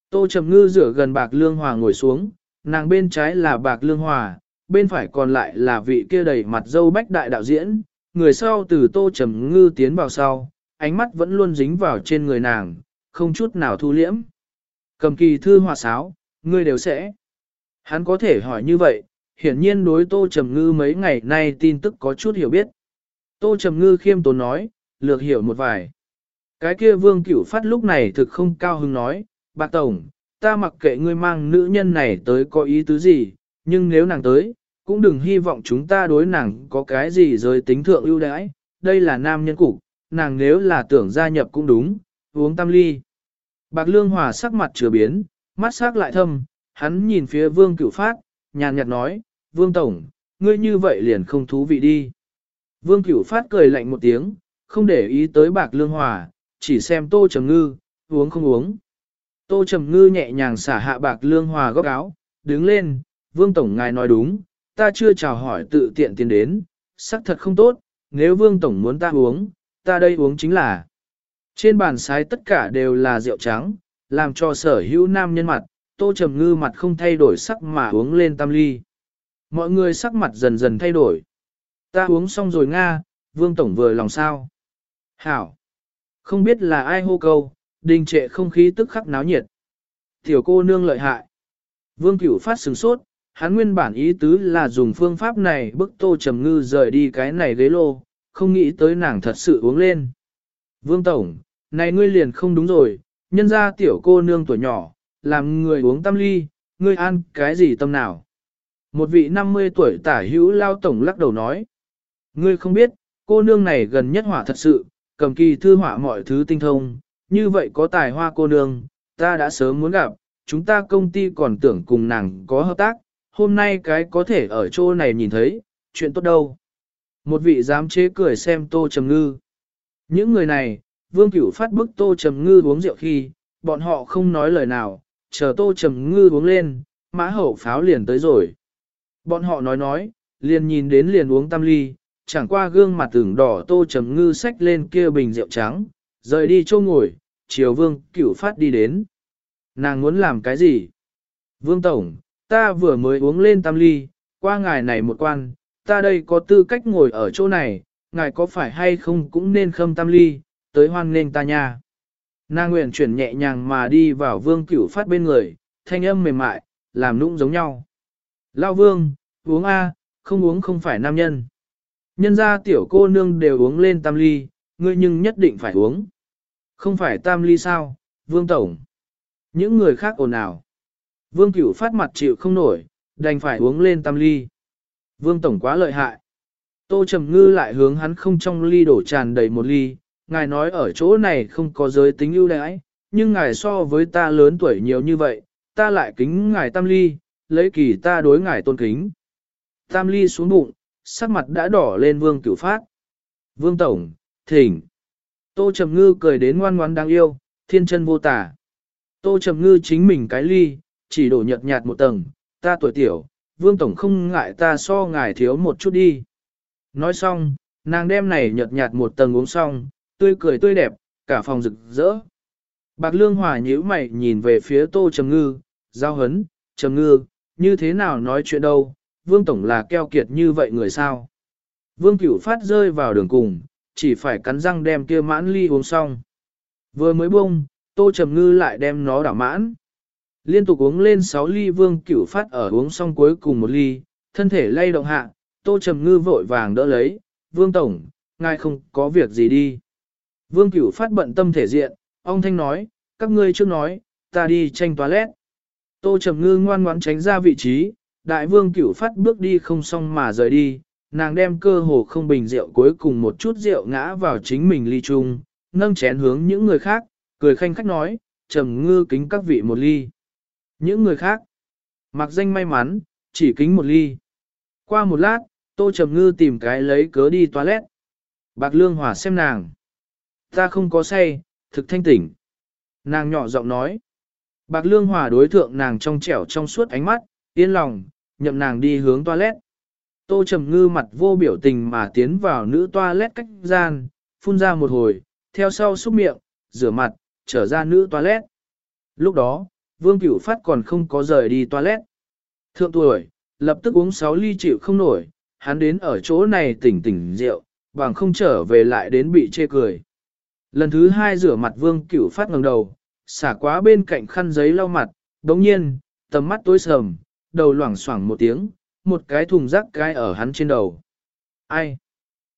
Tô Trầm Ngư rửa gần Bạc Lương Hòa ngồi xuống, nàng bên trái là bạc lương hòa, bên phải còn lại là vị kia đầy mặt dâu bách đại đạo diễn, người sau từ tô trầm ngư tiến vào sau, ánh mắt vẫn luôn dính vào trên người nàng, không chút nào thu liễm. Cầm kỳ thư hòa sáo, ngươi đều sẽ. Hắn có thể hỏi như vậy, hiển nhiên đối tô trầm ngư mấy ngày nay tin tức có chút hiểu biết. Tô trầm ngư khiêm tốn nói, lược hiểu một vài. Cái kia vương cửu phát lúc này thực không cao hứng nói, bạc tổng, ta mặc kệ ngươi mang nữ nhân này tới có ý tứ gì, nhưng nếu nàng tới, cũng đừng hy vọng chúng ta đối nàng có cái gì giới tính thượng ưu đãi, đây là nam nhân cục, nàng nếu là tưởng gia nhập cũng đúng, uống tam ly. Bạc Lương Hòa sắc mặt chừa biến, mắt sắc lại thâm, hắn nhìn phía Vương Cửu Phát, nhàn nhạt nói, Vương Tổng, ngươi như vậy liền không thú vị đi. Vương Cửu Phát cười lạnh một tiếng, không để ý tới bạc lương hòa, chỉ xem tô trầm ngư, uống không uống. Tô trầm ngư nhẹ nhàng xả hạ bạc lương hòa góc áo, đứng lên, Vương Tổng ngài nói đúng, ta chưa chào hỏi tự tiện tiến đến, sắc thật không tốt, nếu Vương Tổng muốn ta uống, ta đây uống chính là. Trên bàn sái tất cả đều là rượu trắng, làm cho sở hữu nam nhân mặt, tô trầm ngư mặt không thay đổi sắc mà uống lên tam ly. Mọi người sắc mặt dần dần thay đổi. Ta uống xong rồi Nga, Vương Tổng vừa lòng sao. Hảo. Không biết là ai hô câu, đình trệ không khí tức khắc náo nhiệt. Tiểu cô nương lợi hại. Vương Cửu phát sừng sốt, hắn nguyên bản ý tứ là dùng phương pháp này bức tô trầm ngư rời đi cái này ghế lô, không nghĩ tới nàng thật sự uống lên. Vương Tổng, này ngươi liền không đúng rồi, nhân ra tiểu cô nương tuổi nhỏ, làm người uống tâm ly, ngươi ăn cái gì tâm nào. Một vị 50 tuổi tả hữu lao tổng lắc đầu nói. Ngươi không biết, cô nương này gần nhất hỏa thật sự, cầm kỳ thư hỏa mọi thứ tinh thông, như vậy có tài hoa cô nương, ta đã sớm muốn gặp, chúng ta công ty còn tưởng cùng nàng có hợp tác, hôm nay cái có thể ở chỗ này nhìn thấy, chuyện tốt đâu. Một vị dám chế cười xem tô trầm ngư. Những người này, vương cửu phát bức tô trầm ngư uống rượu khi, bọn họ không nói lời nào, chờ tô trầm ngư uống lên, mã hậu pháo liền tới rồi. Bọn họ nói nói, liền nhìn đến liền uống tam ly, chẳng qua gương mặt tưởng đỏ tô trầm ngư xách lên kia bình rượu trắng, rời đi chỗ ngồi, chiều vương cửu phát đi đến. Nàng muốn làm cái gì? Vương Tổng, ta vừa mới uống lên tam ly, qua ngài này một quan, ta đây có tư cách ngồi ở chỗ này, ngài có phải hay không cũng nên khâm tam ly, tới hoan nên ta nha. Nàng nguyện chuyển nhẹ nhàng mà đi vào vương cửu phát bên người, thanh âm mềm mại, làm nũng giống nhau. Lao vương, uống A, không uống không phải nam nhân. Nhân ra tiểu cô nương đều uống lên tam ly, ngươi nhưng nhất định phải uống. Không phải tam ly sao, vương tổng. Những người khác ồn ào. Vương cửu phát mặt chịu không nổi, đành phải uống lên tam ly. Vương tổng quá lợi hại. Tô Trầm Ngư lại hướng hắn không trong ly đổ tràn đầy một ly, ngài nói ở chỗ này không có giới tính ưu đãi, nhưng ngài so với ta lớn tuổi nhiều như vậy, ta lại kính ngài tam ly, lấy kỳ ta đối ngài tôn kính. Tam ly xuống bụng, sắc mặt đã đỏ lên vương cửu phát. Vương Tổng, thỉnh. Tô Trầm Ngư cười đến ngoan ngoan đáng yêu, thiên chân vô tả. Tô Trầm Ngư chính mình cái ly, chỉ đổ nhợt nhạt một tầng, ta tuổi tiểu, Vương Tổng không ngại ta so ngài thiếu một chút đi. Nói xong, nàng đem này nhợt nhạt một tầng uống xong, tươi cười tươi đẹp, cả phòng rực rỡ. Bạc Lương Hòa nhíu mày nhìn về phía Tô Trầm Ngư, giao hấn, Trầm Ngư, như thế nào nói chuyện đâu, Vương Tổng là keo kiệt như vậy người sao. Vương Cửu Phát rơi vào đường cùng, chỉ phải cắn răng đem kia mãn ly uống xong. Vừa mới bông, Tô Trầm Ngư lại đem nó đảo mãn. Liên tục uống lên 6 ly Vương Cửu Phát ở uống xong cuối cùng một ly, thân thể lay động hạ, Tô Trầm Ngư vội vàng đỡ lấy, Vương Tổng, ngài không có việc gì đi. Vương Cửu Phát bận tâm thể diện, ông Thanh nói, các ngươi chưa nói, ta đi tranh toilet. Tô Trầm Ngư ngoan ngoãn tránh ra vị trí, đại vương Cửu Phát bước đi không xong mà rời đi, nàng đem cơ hồ không bình rượu cuối cùng một chút rượu ngã vào chính mình ly chung, nâng chén hướng những người khác, cười khanh khách nói, Trầm Ngư kính các vị một ly. Những người khác, mặc danh may mắn, chỉ kính một ly. Qua một lát, Tô Trầm Ngư tìm cái lấy cớ đi toilet. Bạc Lương Hòa xem nàng. Ta không có say, thực thanh tỉnh. Nàng nhỏ giọng nói. Bạc Lương Hòa đối thượng nàng trong trẻo trong suốt ánh mắt, yên lòng, nhậm nàng đi hướng toilet. Tô Trầm Ngư mặt vô biểu tình mà tiến vào nữ toilet cách gian, phun ra một hồi, theo sau xúc miệng, rửa mặt, trở ra nữ toilet. Lúc đó, Vương Cửu Phát còn không có rời đi toilet. Thượng tuổi, lập tức uống 6 ly chịu không nổi, hắn đến ở chỗ này tỉnh tỉnh rượu, bằng không trở về lại đến bị chê cười. Lần thứ hai rửa mặt Vương Cửu Phát ngẩng đầu, xả quá bên cạnh khăn giấy lau mặt, đồng nhiên, tầm mắt tối sầm, đầu loảng xoảng một tiếng, một cái thùng rác cái ở hắn trên đầu. Ai?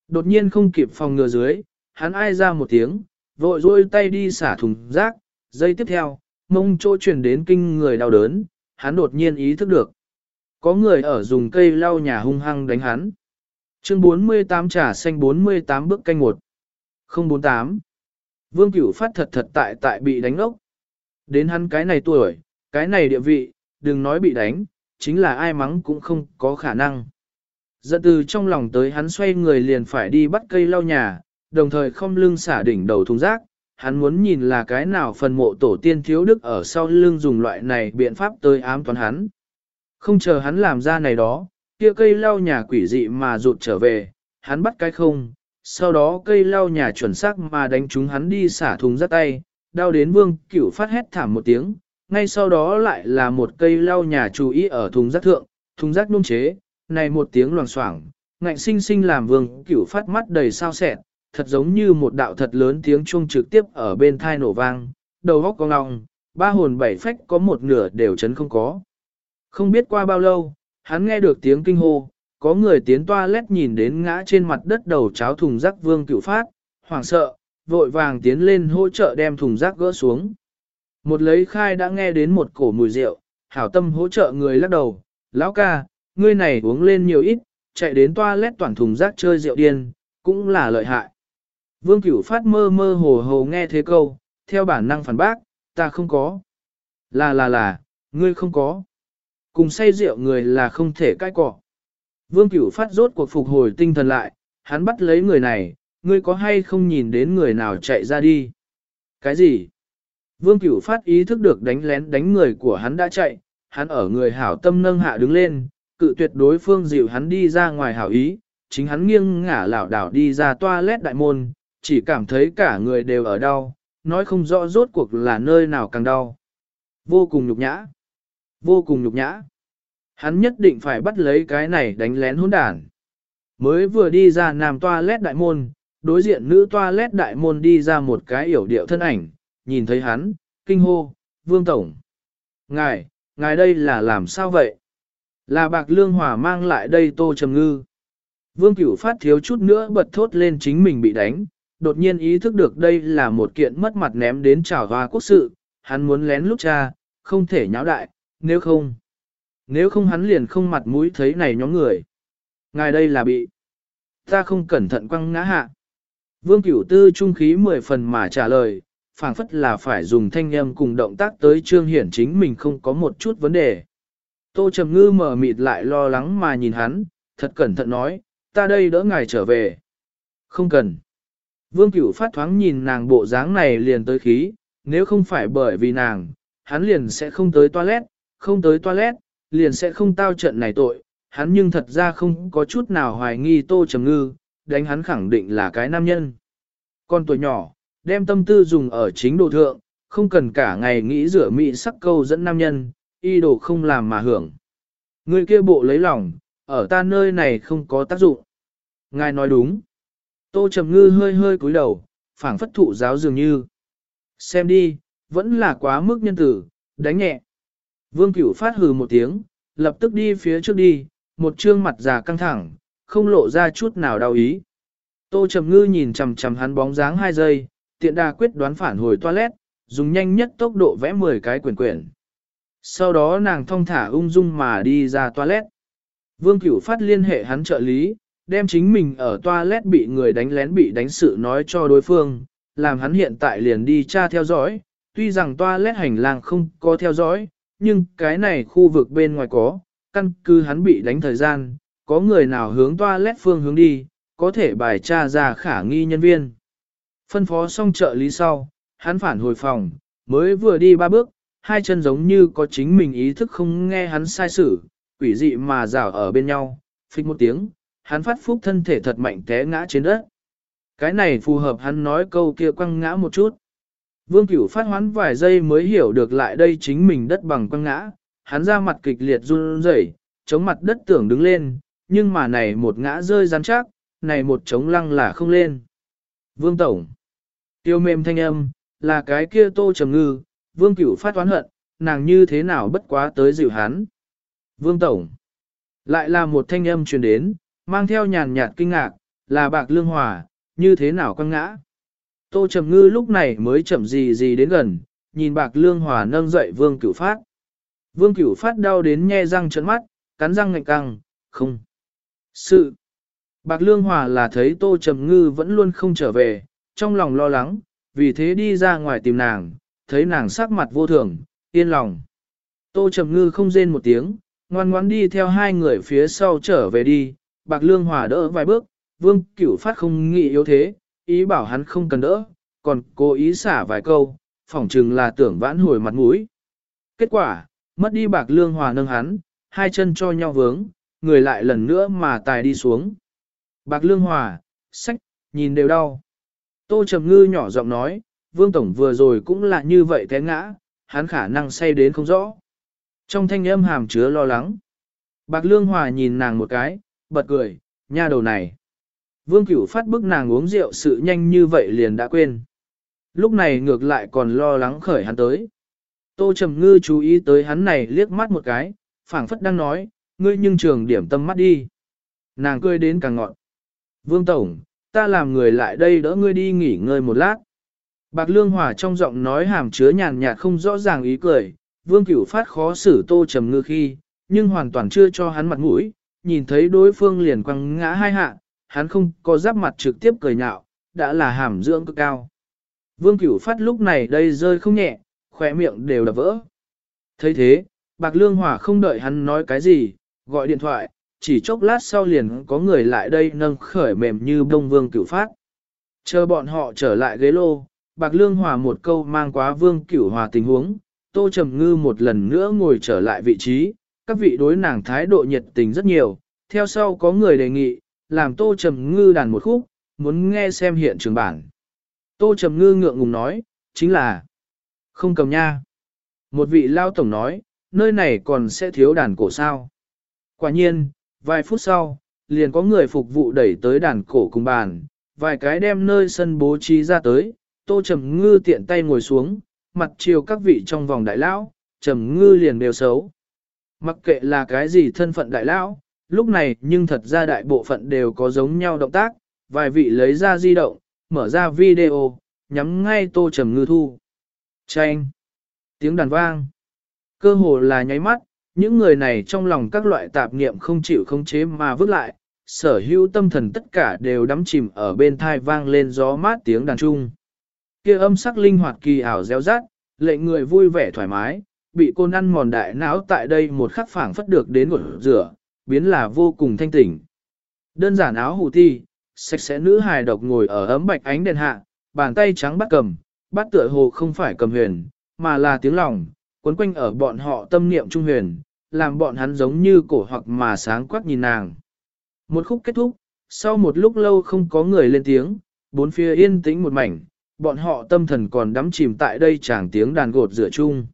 Đột nhiên không kịp phòng ngừa dưới, hắn ai ra một tiếng, vội rôi tay đi xả thùng rác, giây tiếp theo, mông chỗ truyền đến kinh người đau đớn, hắn đột nhiên ý thức được. Có người ở dùng cây lau nhà hung hăng đánh hắn. Chương 48 trà xanh 48 bước canh một 048 Vương Cửu phát thật thật tại tại bị đánh ốc. Đến hắn cái này tuổi, cái này địa vị, đừng nói bị đánh, chính là ai mắng cũng không có khả năng. giận từ trong lòng tới hắn xoay người liền phải đi bắt cây lau nhà, đồng thời không lưng xả đỉnh đầu thùng rác, hắn muốn nhìn là cái nào phần mộ tổ tiên thiếu đức ở sau lưng dùng loại này biện pháp tới ám toán hắn. Không chờ hắn làm ra này đó, kia cây lau nhà quỷ dị mà rụt trở về, hắn bắt cái không, sau đó cây lau nhà chuẩn xác mà đánh chúng hắn đi xả thùng rác tay, đau đến vương cửu phát hét thảm một tiếng, ngay sau đó lại là một cây lau nhà chú ý ở thùng rác thượng, thùng rác nung chế, này một tiếng loảng xoảng, ngạnh sinh sinh làm vương cửu phát mắt đầy sao sẹn, thật giống như một đạo thật lớn tiếng chuông trực tiếp ở bên thai nổ vang, đầu góc cong ngọng, ba hồn bảy phách có một nửa đều chấn không có. Không biết qua bao lâu, hắn nghe được tiếng kinh hô, có người tiến toa lét nhìn đến ngã trên mặt đất đầu cháo thùng rác vương cửu phát, hoảng sợ, vội vàng tiến lên hỗ trợ đem thùng rác gỡ xuống. Một lấy khai đã nghe đến một cổ mùi rượu, hảo tâm hỗ trợ người lắc đầu, lão ca, ngươi này uống lên nhiều ít, chạy đến toa lét toàn thùng rác chơi rượu điên, cũng là lợi hại. Vương Cửu Phát mơ mơ hồ hồ nghe thế câu, theo bản năng phản bác, ta không có. Là là là, ngươi không có. Cùng say rượu người là không thể cãi cọ. Vương Cửu Phát rốt cuộc phục hồi tinh thần lại, hắn bắt lấy người này, ngươi có hay không nhìn đến người nào chạy ra đi? Cái gì? Vương Cửu Phát ý thức được đánh lén đánh người của hắn đã chạy, hắn ở người hảo tâm nâng hạ đứng lên, cự tuyệt đối phương dịu hắn đi ra ngoài hảo ý, chính hắn nghiêng ngả lảo đảo đi ra toilet đại môn, chỉ cảm thấy cả người đều ở đau, nói không rõ rốt cuộc là nơi nào càng đau. Vô cùng nhục nhã. Vô cùng nhục nhã. Hắn nhất định phải bắt lấy cái này đánh lén hỗn đản. Mới vừa đi ra nam toilet đại môn, đối diện nữ toilet đại môn đi ra một cái yểu điệu thân ảnh, nhìn thấy hắn, kinh hô, vương tổng. Ngài, ngài đây là làm sao vậy? Là bạc lương hỏa mang lại đây tô trầm ngư. Vương cửu phát thiếu chút nữa bật thốt lên chính mình bị đánh, đột nhiên ý thức được đây là một kiện mất mặt ném đến trào hoa quốc sự, hắn muốn lén lúc cha, không thể nháo đại, nếu không. Nếu không hắn liền không mặt mũi thấy này nhóm người. Ngài đây là bị. Ta không cẩn thận quăng ngã hạ. Vương cửu tư trung khí mười phần mà trả lời, phảng phất là phải dùng thanh âm cùng động tác tới trương hiển chính mình không có một chút vấn đề. Tô Trầm Ngư mở mịt lại lo lắng mà nhìn hắn, thật cẩn thận nói, ta đây đỡ ngài trở về. Không cần. Vương Cửu phát thoáng nhìn nàng bộ dáng này liền tới khí, nếu không phải bởi vì nàng, hắn liền sẽ không tới toilet, không tới toilet, liền sẽ không tao trận này tội, hắn nhưng thật ra không có chút nào hoài nghi Tô Trầm Ngư, đánh hắn khẳng định là cái nam nhân. Con tuổi nhỏ, đem tâm tư dùng ở chính đồ thượng, không cần cả ngày nghĩ rửa mị sắc câu dẫn nam nhân, y đồ không làm mà hưởng. Người kia bộ lấy lòng, ở ta nơi này không có tác dụng. Ngài nói đúng. Tô Trầm Ngư hơi hơi cúi đầu, phảng phất thụ giáo dường như. Xem đi, vẫn là quá mức nhân tử, đánh nhẹ. Vương Cửu phát hừ một tiếng, lập tức đi phía trước đi, một trương mặt già căng thẳng, không lộ ra chút nào đau ý. Tô Trầm Ngư nhìn chằm chằm hắn bóng dáng hai giây, tiện đà quyết đoán phản hồi toilet, dùng nhanh nhất tốc độ vẽ 10 cái quyển quyển. Sau đó nàng thong thả ung dung mà đi ra toilet. Vương Cửu phát liên hệ hắn trợ lý, đem chính mình ở toilet bị người đánh lén bị đánh sự nói cho đối phương, làm hắn hiện tại liền đi tra theo dõi, tuy rằng toilet hành lang không có theo dõi, nhưng cái này khu vực bên ngoài có, căn cứ hắn bị đánh thời gian, có người nào hướng toilet phương hướng đi, có thể bài tra ra khả nghi nhân viên. Phân phó xong trợ lý sau, hắn phản hồi phòng, mới vừa đi ba bước, hai chân giống như có chính mình ý thức không nghe hắn sai sử, quỷ dị mà rào ở bên nhau, phích một tiếng, hắn phát phúc thân thể thật mạnh té ngã trên đất. Cái này phù hợp hắn nói câu kia quăng ngã một chút. Vương Cửu phát hoán vài giây mới hiểu được lại đây chính mình đất bằng quăng ngã, hắn ra mặt kịch liệt run rẩy, chống mặt đất tưởng đứng lên, nhưng mà này một ngã rơi rắn chắc, này một chống lăng là không lên. Vương Tổng Tiêu mềm thanh âm, là cái kia tô trầm ngư, Vương Cửu phát toán hận, nàng như thế nào bất quá tới dịu hắn. Vương Tổng Lại là một thanh âm truyền đến, mang theo nhàn nhạt kinh ngạc, là bạc lương hòa, như thế nào quăng ngã. Tô Trầm Ngư lúc này mới chậm gì gì đến gần, nhìn bạc lương hòa nâng dậy vương cửu phát. Vương cửu phát đau đến nhe răng trấn mắt, cắn răng ngạnh căng, không. Sự. Bạc lương hòa là thấy Tô Trầm Ngư vẫn luôn không trở về, trong lòng lo lắng, vì thế đi ra ngoài tìm nàng, thấy nàng sắc mặt vô thường, yên lòng. Tô Trầm Ngư không rên một tiếng, ngoan ngoãn đi theo hai người phía sau trở về đi, bạc lương hòa đỡ vài bước, vương cửu phát không nghĩ yếu thế, ý bảo hắn không cần đỡ, còn cố ý xả vài câu, phỏng chừng là tưởng vãn hồi mặt mũi. Kết quả, mất đi bạc lương hòa nâng hắn, hai chân cho nhau vướng, người lại lần nữa mà tài đi xuống. Bạc lương hòa, sách, nhìn đều đau. Tô Trầm Ngư nhỏ giọng nói, Vương Tổng vừa rồi cũng là như vậy té ngã, hắn khả năng say đến không rõ. Trong thanh âm hàm chứa lo lắng. Bạc Lương Hòa nhìn nàng một cái, bật cười, nha đầu này. Vương Cửu phát bức nàng uống rượu sự nhanh như vậy liền đã quên. Lúc này ngược lại còn lo lắng khởi hắn tới. Tô Trầm Ngư chú ý tới hắn này liếc mắt một cái, phảng phất đang nói, ngươi nhưng trường điểm tâm mắt đi. Nàng cười đến càng ngọn. Vương Tổng, ta làm người lại đây đỡ ngươi đi nghỉ ngơi một lát. Bạc Lương Hòa trong giọng nói hàm chứa nhàn nhạt không rõ ràng ý cười, Vương Cửu phát khó xử Tô Trầm Ngư khi, nhưng hoàn toàn chưa cho hắn mặt mũi, nhìn thấy đối phương liền quăng ngã hai hạ, hắn không có giáp mặt trực tiếp cười nhạo, đã là hàm dưỡng cực cao. Vương Cửu phát lúc này đây rơi không nhẹ, khỏe miệng đều đập vỡ. thấy thế, Bạc Lương Hòa không đợi hắn nói cái gì, gọi điện thoại, chỉ chốc lát sau liền có người lại đây nâng khởi mềm như bông Vương Cửu phát. Chờ bọn họ trở lại ghế lô, Bạc Lương Hòa một câu mang quá Vương Cửu Hòa tình huống, Tô Trầm Ngư một lần nữa ngồi trở lại vị trí, các vị đối nàng thái độ nhiệt tình rất nhiều, theo sau có người đề nghị, làm Tô Trầm Ngư đàn một khúc, muốn nghe xem hiện trường bản. Tô Trầm Ngư ngượng ngùng nói, chính là không cầm nha. Một vị lao tổng nói, nơi này còn sẽ thiếu đàn cổ sao. Quả nhiên, vài phút sau, liền có người phục vụ đẩy tới đàn cổ cùng bàn, vài cái đem nơi sân bố trí ra tới, Tô Trầm Ngư tiện tay ngồi xuống, mặt chiều các vị trong vòng đại lão, Trầm Ngư liền đều xấu. Mặc kệ là cái gì thân phận đại lão, lúc này nhưng thật ra đại bộ phận đều có giống nhau động tác, vài vị lấy ra di động, mở ra video, nhắm ngay Tô Trầm Ngư thu. Chanh! Tiếng đàn vang. Cơ hồ là nháy mắt, những người này trong lòng các loại tạp niệm không chịu không chế mà vứt lại, sở hữu tâm thần tất cả đều đắm chìm ở bên thai vang lên gió mát tiếng đàn trung. Kia âm sắc linh hoạt kỳ ảo réo rát, lệnh người vui vẻ thoải mái, bị cô năn mòn đại não tại đây một khắc phảng phất được đến một rửa, biến là vô cùng thanh tỉnh. Đơn giản áo hủ thi, sạch sẽ nữ hài độc ngồi ở ấm bạch ánh đèn hạ, bàn tay trắng bắt cầm, bắt tựa hồ không phải cầm huyền, mà là tiếng lòng, cuốn quanh ở bọn họ tâm niệm trung huyền, làm bọn hắn giống như cổ hoặc mà sáng quắc nhìn nàng. Một khúc kết thúc, sau một lúc lâu không có người lên tiếng, bốn phía yên tĩnh một mảnh, bọn họ tâm thần còn đắm chìm tại đây chàng tiếng đàn gột rửa chung.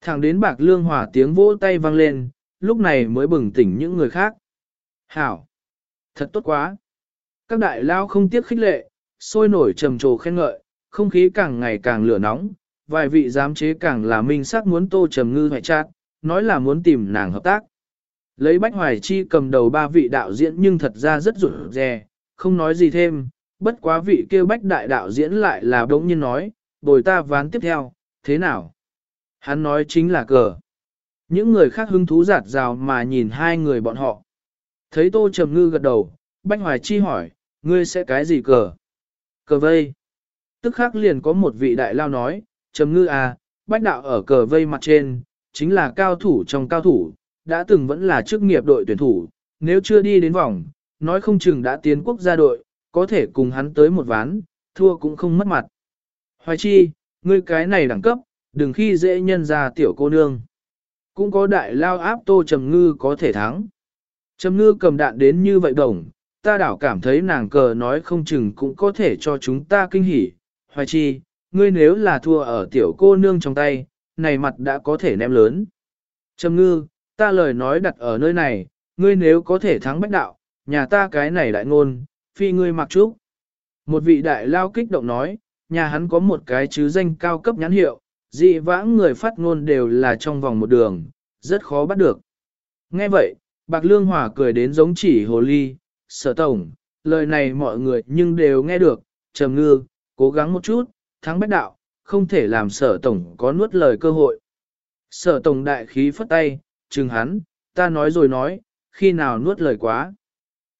Thẳng đến bạc lương hòa tiếng vỗ tay vang lên, lúc này mới bừng tỉnh những người khác. Hảo! Thật tốt quá! Các đại lao không tiếc khích lệ, sôi nổi trầm trồ khen ngợi, không khí càng ngày càng lửa nóng, vài vị giám chế càng là minh xác muốn tô trầm ngư hoại chát, nói là muốn tìm nàng hợp tác. Lấy Bách Hoài Chi cầm đầu ba vị đạo diễn nhưng thật ra rất rủi rè, không nói gì thêm, bất quá vị kêu Bách đại đạo diễn lại là đống nhiên nói, bồi ta ván tiếp theo, thế nào? Hắn nói chính là cờ. Những người khác hứng thú giạt rào mà nhìn hai người bọn họ. Thấy Tô Trầm Ngư gật đầu, Bách Hoài Chi hỏi, ngươi sẽ cái gì cờ? Cờ vây. Tức khắc liền có một vị đại lao nói, Trầm Ngư à, Bách Đạo ở cờ vây mặt trên, chính là cao thủ trong cao thủ, đã từng vẫn là chức nghiệp đội tuyển thủ, nếu chưa đi đến vòng, nói không chừng đã tiến quốc gia đội, có thể cùng hắn tới một ván, thua cũng không mất mặt. Hoài Chi, ngươi cái này đẳng cấp, đừng khi dễ nhân ra tiểu cô nương. Cũng có đại lao áp tô trầm ngư có thể thắng. Trầm ngư cầm đạn đến như vậy đồng, ta đảo cảm thấy nàng cờ nói không chừng cũng có thể cho chúng ta kinh hỉ. Hoài chi, ngươi nếu là thua ở tiểu cô nương trong tay, này mặt đã có thể ném lớn. Trầm ngư, ta lời nói đặt ở nơi này, ngươi nếu có thể thắng bách đạo, nhà ta cái này đại ngôn, phi ngươi mặc trúc. Một vị đại lao kích động nói, nhà hắn có một cái chứ danh cao cấp nhãn hiệu, dị vãng người phát ngôn đều là trong vòng một đường, rất khó bắt được. Nghe vậy, Bạc Lương Hòa cười đến giống chỉ hồ ly, sở tổng, lời này mọi người nhưng đều nghe được, trầm ngư, cố gắng một chút, thắng bách đạo, không thể làm sở tổng có nuốt lời cơ hội. Sở tổng đại khí phất tay, chừng hắn, ta nói rồi nói, khi nào nuốt lời quá.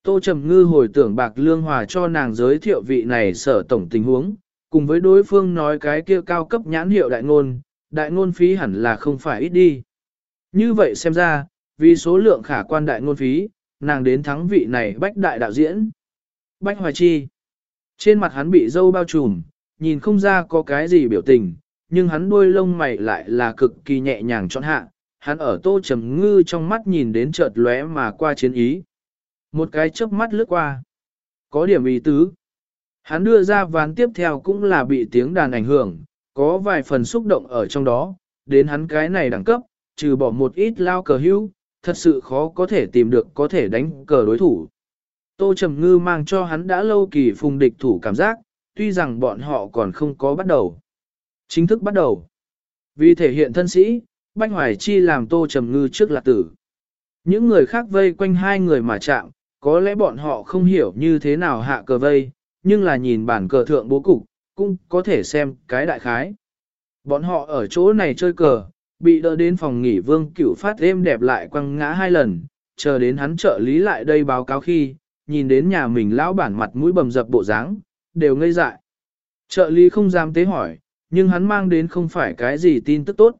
Tô Trầm Ngư hồi tưởng Bạc Lương Hòa cho nàng giới thiệu vị này sở tổng tình huống, cùng với đối phương nói cái kia cao cấp nhãn hiệu đại ngôn, đại ngôn phí hẳn là không phải ít đi. Như vậy xem ra, vì số lượng khả quan đại ngôn phí, nàng đến thắng vị này bách đại đạo diễn. Bách Hoài Chi. Trên mặt hắn bị dâu bao trùm, nhìn không ra có cái gì biểu tình, nhưng hắn đuôi lông mày lại là cực kỳ nhẹ nhàng trọn hạ. Hắn ở tô trầm ngư trong mắt nhìn đến chợt lóe mà qua chiến ý. Một cái chớp mắt lướt qua. Có điểm ý tứ. Hắn đưa ra ván tiếp theo cũng là bị tiếng đàn ảnh hưởng, có vài phần xúc động ở trong đó, đến hắn cái này đẳng cấp, trừ bỏ một ít lao cờ hữu, thật sự khó có thể tìm được có thể đánh cờ đối thủ. Tô Trầm Ngư mang cho hắn đã lâu kỳ phùng địch thủ cảm giác, tuy rằng bọn họ còn không có bắt đầu. Chính thức bắt đầu. Vì thể hiện thân sĩ, Bách Hoài Chi làm Tô Trầm Ngư trước là tử. Những người khác vây quanh hai người mà chạm, có lẽ bọn họ không hiểu như thế nào hạ cờ vây, nhưng là nhìn bản cờ thượng bố cục, cũng có thể xem cái đại khái. Bọn họ ở chỗ này chơi cờ, bị đỡ đến phòng nghỉ vương cửu phát êm đẹp lại quăng ngã hai lần, chờ đến hắn trợ lý lại đây báo cáo khi, nhìn đến nhà mình lão bản mặt mũi bầm dập bộ dáng, đều ngây dại. Trợ lý không dám tế hỏi, nhưng hắn mang đến không phải cái gì tin tức tốt.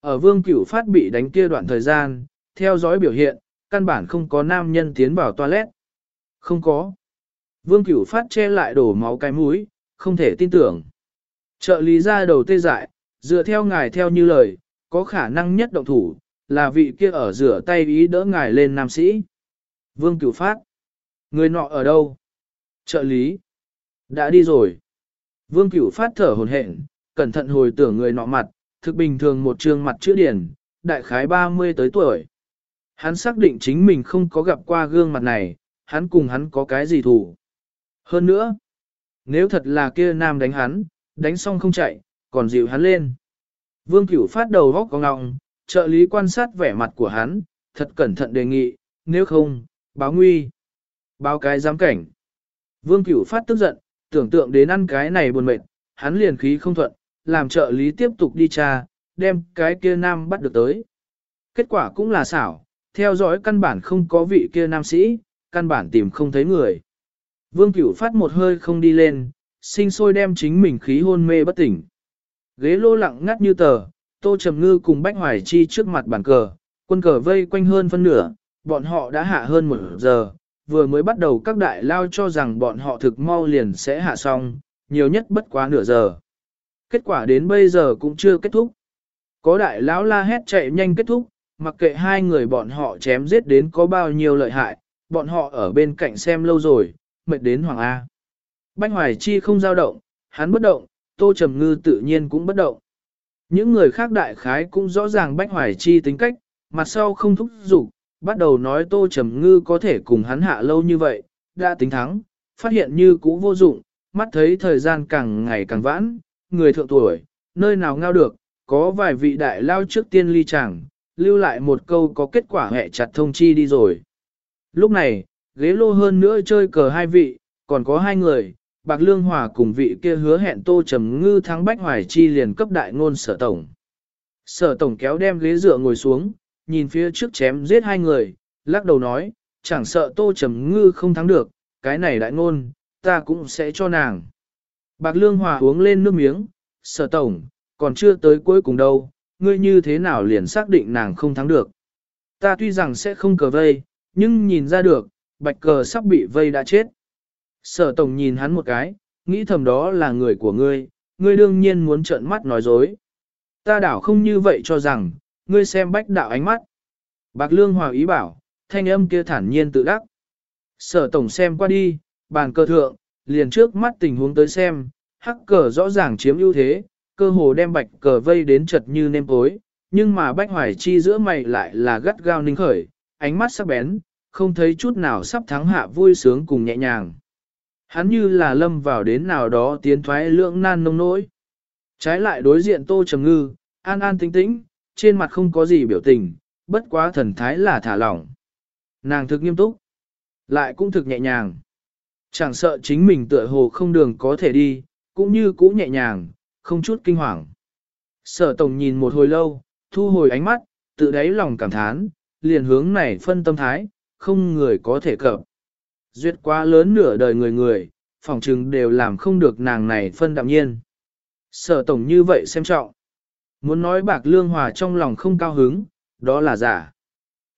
Ở vương cửu phát bị đánh kia đoạn thời gian, theo dõi biểu hiện, căn bản không có nam nhân tiến vào toilet. Không có. Vương cửu phát che lại đổ máu cái mũi, không thể tin tưởng. Trợ lý ra đầu tê dại, dựa theo ngài theo như lời, có khả năng nhất động thủ, là vị kia ở rửa tay ý đỡ ngài lên nam sĩ. Vương cửu phát. Người nọ ở đâu? Trợ lý. Đã đi rồi. Vương cửu phát thở hồn hển, cẩn thận hồi tưởng người nọ mặt, thực bình thường một trương mặt chữ điển, đại khái 30 tới tuổi. Hắn xác định chính mình không có gặp qua gương mặt này, hắn cùng hắn có cái gì thủ. Hơn nữa, nếu thật là kia nam đánh hắn, đánh xong không chạy, còn dịu hắn lên. Vương Cửu phát đầu góc có ngọng, trợ lý quan sát vẻ mặt của hắn, thật cẩn thận đề nghị, nếu không, báo nguy. Báo cái giám cảnh. Vương Cửu phát tức giận, tưởng tượng đến ăn cái này buồn mệt, hắn liền khí không thuận, làm trợ lý tiếp tục đi tra, đem cái kia nam bắt được tới. Kết quả cũng là xảo, theo dõi căn bản không có vị kia nam sĩ, căn bản tìm không thấy người. Vương Cửu phát một hơi không đi lên, sinh sôi đem chính mình khí hôn mê bất tỉnh. Ghế lô lặng ngắt như tờ, Tô Trầm Ngư cùng Bách Hoài Chi trước mặt bàn cờ, quân cờ vây quanh hơn phân nửa, bọn họ đã hạ hơn một giờ, vừa mới bắt đầu các đại lao cho rằng bọn họ thực mau liền sẽ hạ xong, nhiều nhất bất quá nửa giờ. Kết quả đến bây giờ cũng chưa kết thúc. Có đại lão la hét chạy nhanh kết thúc, mặc kệ hai người bọn họ chém giết đến có bao nhiêu lợi hại, bọn họ ở bên cạnh xem lâu rồi, mệt đến Hoàng A. Bách Hoài Chi không dao động, hắn bất động, Tô Trầm Ngư tự nhiên cũng bất động. Những người khác đại khái cũng rõ ràng Bách Hoài Chi tính cách, mặt sau không thúc giục, bắt đầu nói Tô Trầm Ngư có thể cùng hắn hạ lâu như vậy, đã tính thắng, phát hiện như cũ vô dụng, mắt thấy thời gian càng ngày càng vãn, người thượng tuổi, nơi nào ngao được, có vài vị đại lao trước tiên ly chẳng, lưu lại một câu có kết quả hẹ chặt thông chi đi rồi. Lúc này, ghế lô hơn nữa chơi cờ hai vị, còn có hai người, Bạc Lương Hòa cùng vị kia hứa hẹn Tô Trầm Ngư thắng Bách Hoài Chi liền cấp đại ngôn sở tổng. Sở tổng kéo đem ghế dựa ngồi xuống, nhìn phía trước chém giết hai người, lắc đầu nói, chẳng sợ Tô Trầm Ngư không thắng được, cái này đại ngôn, ta cũng sẽ cho nàng. Bạc Lương Hòa uống lên nước miếng, sở tổng, còn chưa tới cuối cùng đâu, ngươi như thế nào liền xác định nàng không thắng được. Ta tuy rằng sẽ không cờ vây, nhưng nhìn ra được, bạch cờ sắp bị vây đã chết. Sở tổng nhìn hắn một cái, nghĩ thầm đó là người của ngươi, ngươi đương nhiên muốn trợn mắt nói dối. Ta đảo không như vậy cho rằng, ngươi xem bách đạo ánh mắt. Bạc Lương Hòa ý bảo, thanh âm kia thản nhiên tự đắc. Sở tổng xem qua đi, bàn cờ thượng, liền trước mắt tình huống tới xem, hắc cờ rõ ràng chiếm ưu thế, cơ hồ đem bạch cờ vây đến chật như nêm tối, nhưng mà bách hoài chi giữa mày lại là gắt gao ninh khởi, ánh mắt sắc bén, không thấy chút nào sắp thắng hạ vui sướng cùng nhẹ nhàng. Hắn như là lâm vào đến nào đó tiến thoái lưỡng nan nông nỗi. Trái lại đối diện tô trầm ngư, an an tính tĩnh, trên mặt không có gì biểu tình, bất quá thần thái là thả lỏng. Nàng thực nghiêm túc, lại cũng thực nhẹ nhàng. Chẳng sợ chính mình tựa hồ không đường có thể đi, cũng như cũ nhẹ nhàng, không chút kinh hoàng. Sở tổng nhìn một hồi lâu, thu hồi ánh mắt, tự đáy lòng cảm thán, liền hướng này phân tâm thái, không người có thể cập. Duyệt quá lớn nửa đời người người, phòng trừng đều làm không được nàng này phân đạm nhiên. Sở tổng như vậy xem trọng. Muốn nói bạc lương hòa trong lòng không cao hứng, đó là giả.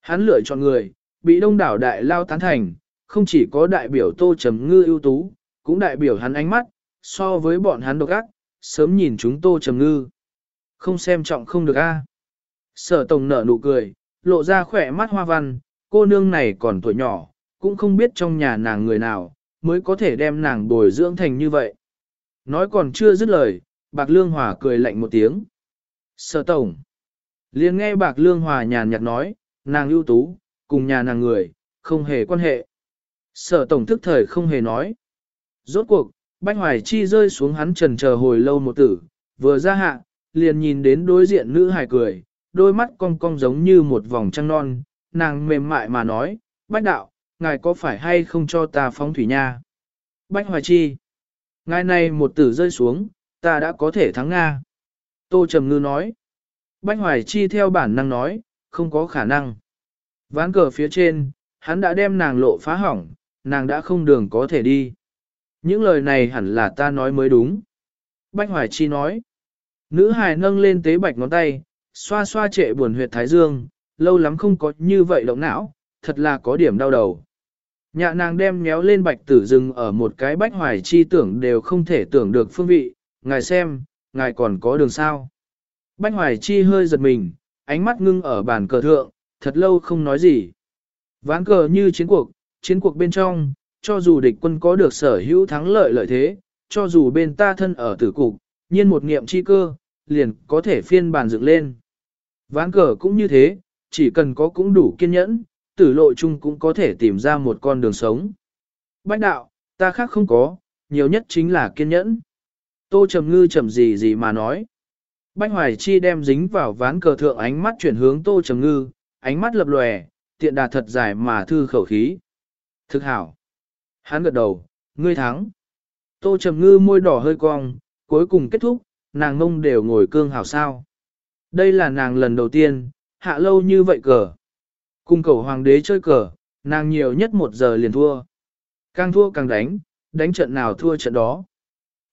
Hắn lựa chọn người, bị đông đảo đại lao tán thành, không chỉ có đại biểu tô trầm ngư ưu tú, cũng đại biểu hắn ánh mắt, so với bọn hắn độc ác, sớm nhìn chúng tô trầm ngư. Không xem trọng không được a. Sở tổng nở nụ cười, lộ ra khỏe mắt hoa văn, cô nương này còn tuổi nhỏ, cũng không biết trong nhà nàng người nào, mới có thể đem nàng bồi dưỡng thành như vậy. Nói còn chưa dứt lời, bạc lương hòa cười lạnh một tiếng. Sở tổng. liền nghe bạc lương hòa nhàn nhạt nói, nàng ưu tú, cùng nhà nàng người, không hề quan hệ. Sở tổng thức thời không hề nói. Rốt cuộc, Bách Hoài Chi rơi xuống hắn trần chờ hồi lâu một tử, vừa ra hạ, liền nhìn đến đối diện nữ hài cười, đôi mắt cong cong giống như một vòng trăng non, nàng mềm mại mà nói, Bách đạo, ngài có phải hay không cho ta phóng thủy nha? Bách Hoài Chi, ngài này một tử rơi xuống, ta đã có thể thắng Nga. Tô Trầm Ngư nói, Bách Hoài Chi theo bản năng nói, không có khả năng. Ván cờ phía trên, hắn đã đem nàng lộ phá hỏng, nàng đã không đường có thể đi. Những lời này hẳn là ta nói mới đúng. Bách Hoài Chi nói. Nữ hài nâng lên tế bạch ngón tay, xoa xoa trệ buồn huyệt thái dương, lâu lắm không có như vậy động não, thật là có điểm đau đầu. Nhạ nàng đem nhéo lên bạch tử rừng ở một cái bách hoài chi tưởng đều không thể tưởng được phương vị, ngài xem, ngài còn có đường sao. Bách hoài chi hơi giật mình, ánh mắt ngưng ở bàn cờ thượng, thật lâu không nói gì. Ván cờ như chiến cuộc, chiến cuộc bên trong, cho dù địch quân có được sở hữu thắng lợi lợi thế, cho dù bên ta thân ở tử cục, nhiên một nghiệm chi cơ, liền có thể phiên bàn dựng lên. Ván cờ cũng như thế, chỉ cần có cũng đủ kiên nhẫn, tử lộ chung cũng có thể tìm ra một con đường sống. Bách đạo, ta khác không có, nhiều nhất chính là kiên nhẫn. Tô trầm ngư trầm gì gì mà nói. Bách Hoài Chi đem dính vào ván cờ thượng ánh mắt chuyển hướng Tô Trầm Ngư, ánh mắt lập lòe, tiện đà thật dài mà thư khẩu khí. Thực hảo. Hắn gật đầu, ngươi thắng. Tô Trầm Ngư môi đỏ hơi cong, cuối cùng kết thúc, nàng ngông đều ngồi cương hảo sao. Đây là nàng lần đầu tiên, hạ lâu như vậy cờ. Cùng cầu hoàng đế chơi cờ, nàng nhiều nhất một giờ liền thua. Càng thua càng đánh, đánh trận nào thua trận đó.